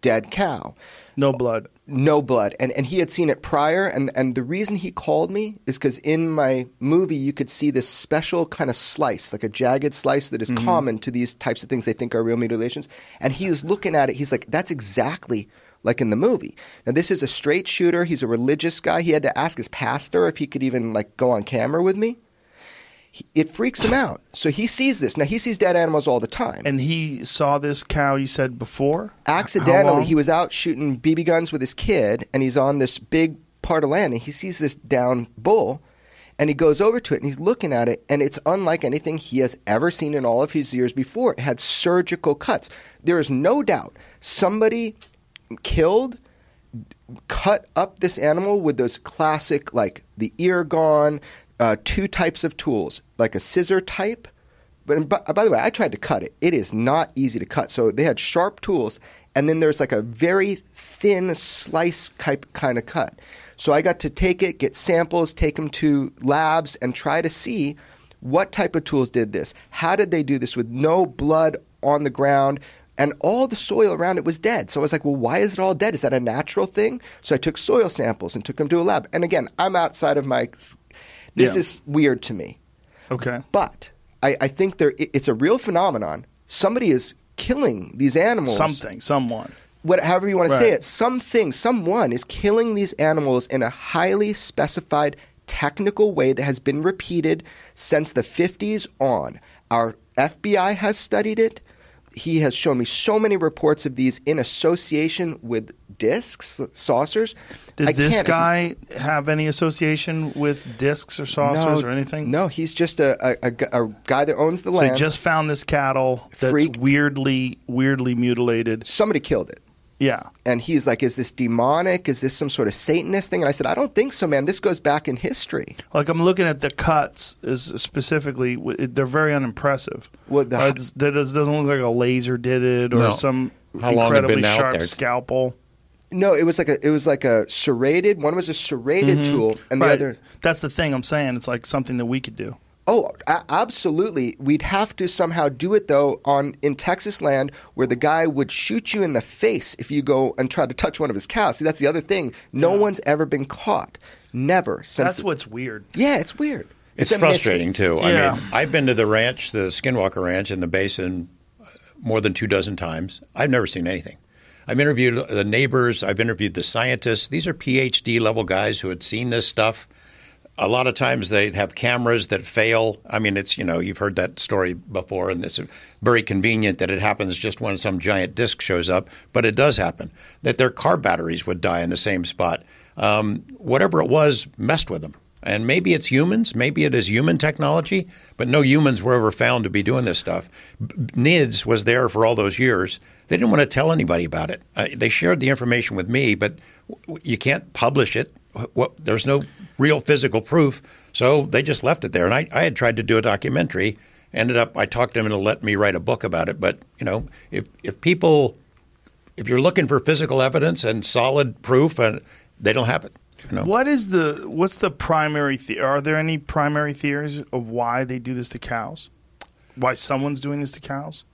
Speaker 14: dead cow,
Speaker 3: No blood.
Speaker 14: No blood, and and he had seen it prior, and and the reason he called me is because in my movie you could see this special kind of slice, like a jagged slice that is mm-hmm. common to these types of things they think are real mutilations, and he's looking at it. He's like, that's exactly like in the movie. Now this is a straight shooter. He's a religious guy. He had to ask his pastor if he could even like go on camera with me. It freaks him out. So he sees this. Now he sees dead animals all the time.
Speaker 3: And he saw this cow you said before?
Speaker 14: Accidentally he was out shooting BB guns with his kid and he's on this big part of land and he sees this down bull and he goes over to it and he's looking at it and it's unlike anything he has ever seen in all of his years before it had surgical cuts there is no doubt somebody killed cut up this animal with those classic like the ear gone uh, two types of tools like a scissor type but by, by the way, I tried to cut it. It is not easy to cut. So they had sharp tools, and then there's like a very thin slice type kind of cut. So I got to take it, get samples, take them to labs, and try to see what type of tools did this. How did they do this with no blood on the ground? And all the soil around it was dead. So I was like, well, why is it all dead? Is that a natural thing? So I took soil samples and took them to a lab. And again, I'm outside of my. This
Speaker 3: Yeah.
Speaker 14: is weird to me.
Speaker 3: Okay.
Speaker 14: But I, I think there it- it's a real phenomenon. Somebody is killing these animals.
Speaker 3: Something, someone.
Speaker 14: What, however you want to say it, something, someone is killing these animals in a highly specified technical way that has been repeated since the 50s on. Our FBI has studied it. He has shown me so many reports of these in association with discs, saucers.
Speaker 3: Did
Speaker 14: I
Speaker 3: this guy have any association with discs or saucers or anything?
Speaker 14: No, he's just a, a, a guy that owns the
Speaker 3: So
Speaker 14: land.
Speaker 3: he just found this cattle that's
Speaker 14: Freaked.
Speaker 3: weirdly, weirdly mutilated.
Speaker 14: Somebody killed it.
Speaker 3: Yeah.
Speaker 14: And he's like, "Is this demonic? Is this some sort of Satanist thing?" And I said, "I don't think so, man. This goes back in history."
Speaker 3: Like I'm looking at the cuts is specifically they're very unimpressive.
Speaker 14: Well, the-
Speaker 3: Uh, it's- that does- doesn't look like a laser did it or
Speaker 15: No.
Speaker 3: some
Speaker 15: How
Speaker 3: incredibly
Speaker 15: been
Speaker 3: sharp
Speaker 15: there?
Speaker 3: scalpel.
Speaker 14: No, it was like a it was like a serrated. One was a serrated
Speaker 3: Mhm.
Speaker 14: tool, and the other.
Speaker 3: That's the thing I'm saying. It's like something that we could do.
Speaker 14: Oh, a- absolutely. We'd have to somehow do it though on in Texas land where the guy would shoot you in the face if you go and try to touch one of his cows. See, that's the other thing. No one's ever been caught. Never since.
Speaker 3: That's what's weird.
Speaker 14: Yeah, it's weird.
Speaker 15: It's,
Speaker 14: a mystery.
Speaker 15: frustrating too.
Speaker 3: Yeah.
Speaker 15: I mean, I've been to the ranch, the Skinwalker Ranch in the basin, uh, more than two dozen times. I've never seen anything. I've interviewed the neighbors. I've interviewed the scientists. These are PhD level guys who had seen this stuff. A lot of times they have cameras that fail. I mean, it's you know you've heard that story before, and it's very convenient that it happens just when some giant disk shows up. But it does happen that their car batteries would die in the same spot. Um, whatever it was messed with them. And maybe it's humans, maybe it is human technology, but no humans were ever found to be doing this stuff. NIDS was there for all those years. They didn't want to tell anybody about it. Uh, they shared the information with me, but w- you can't publish it. What, there's no real physical proof, so they just left it there. And I, I had tried to do a documentary. Ended up, I talked to them and let me write a book about it. But you know, if if people, if you're looking for physical evidence and solid proof, and they don't have it. You know?
Speaker 3: What is the what's the primary? The- are there any primary theories of why they do this to cows? Why someone's doing this to cows?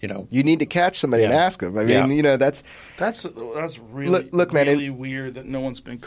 Speaker 15: You know,
Speaker 14: You need to catch somebody and ask them. I mean,
Speaker 15: Yeah.
Speaker 14: you know, that's
Speaker 3: That's that's really
Speaker 14: Look- look, man,
Speaker 3: really weird that no one's been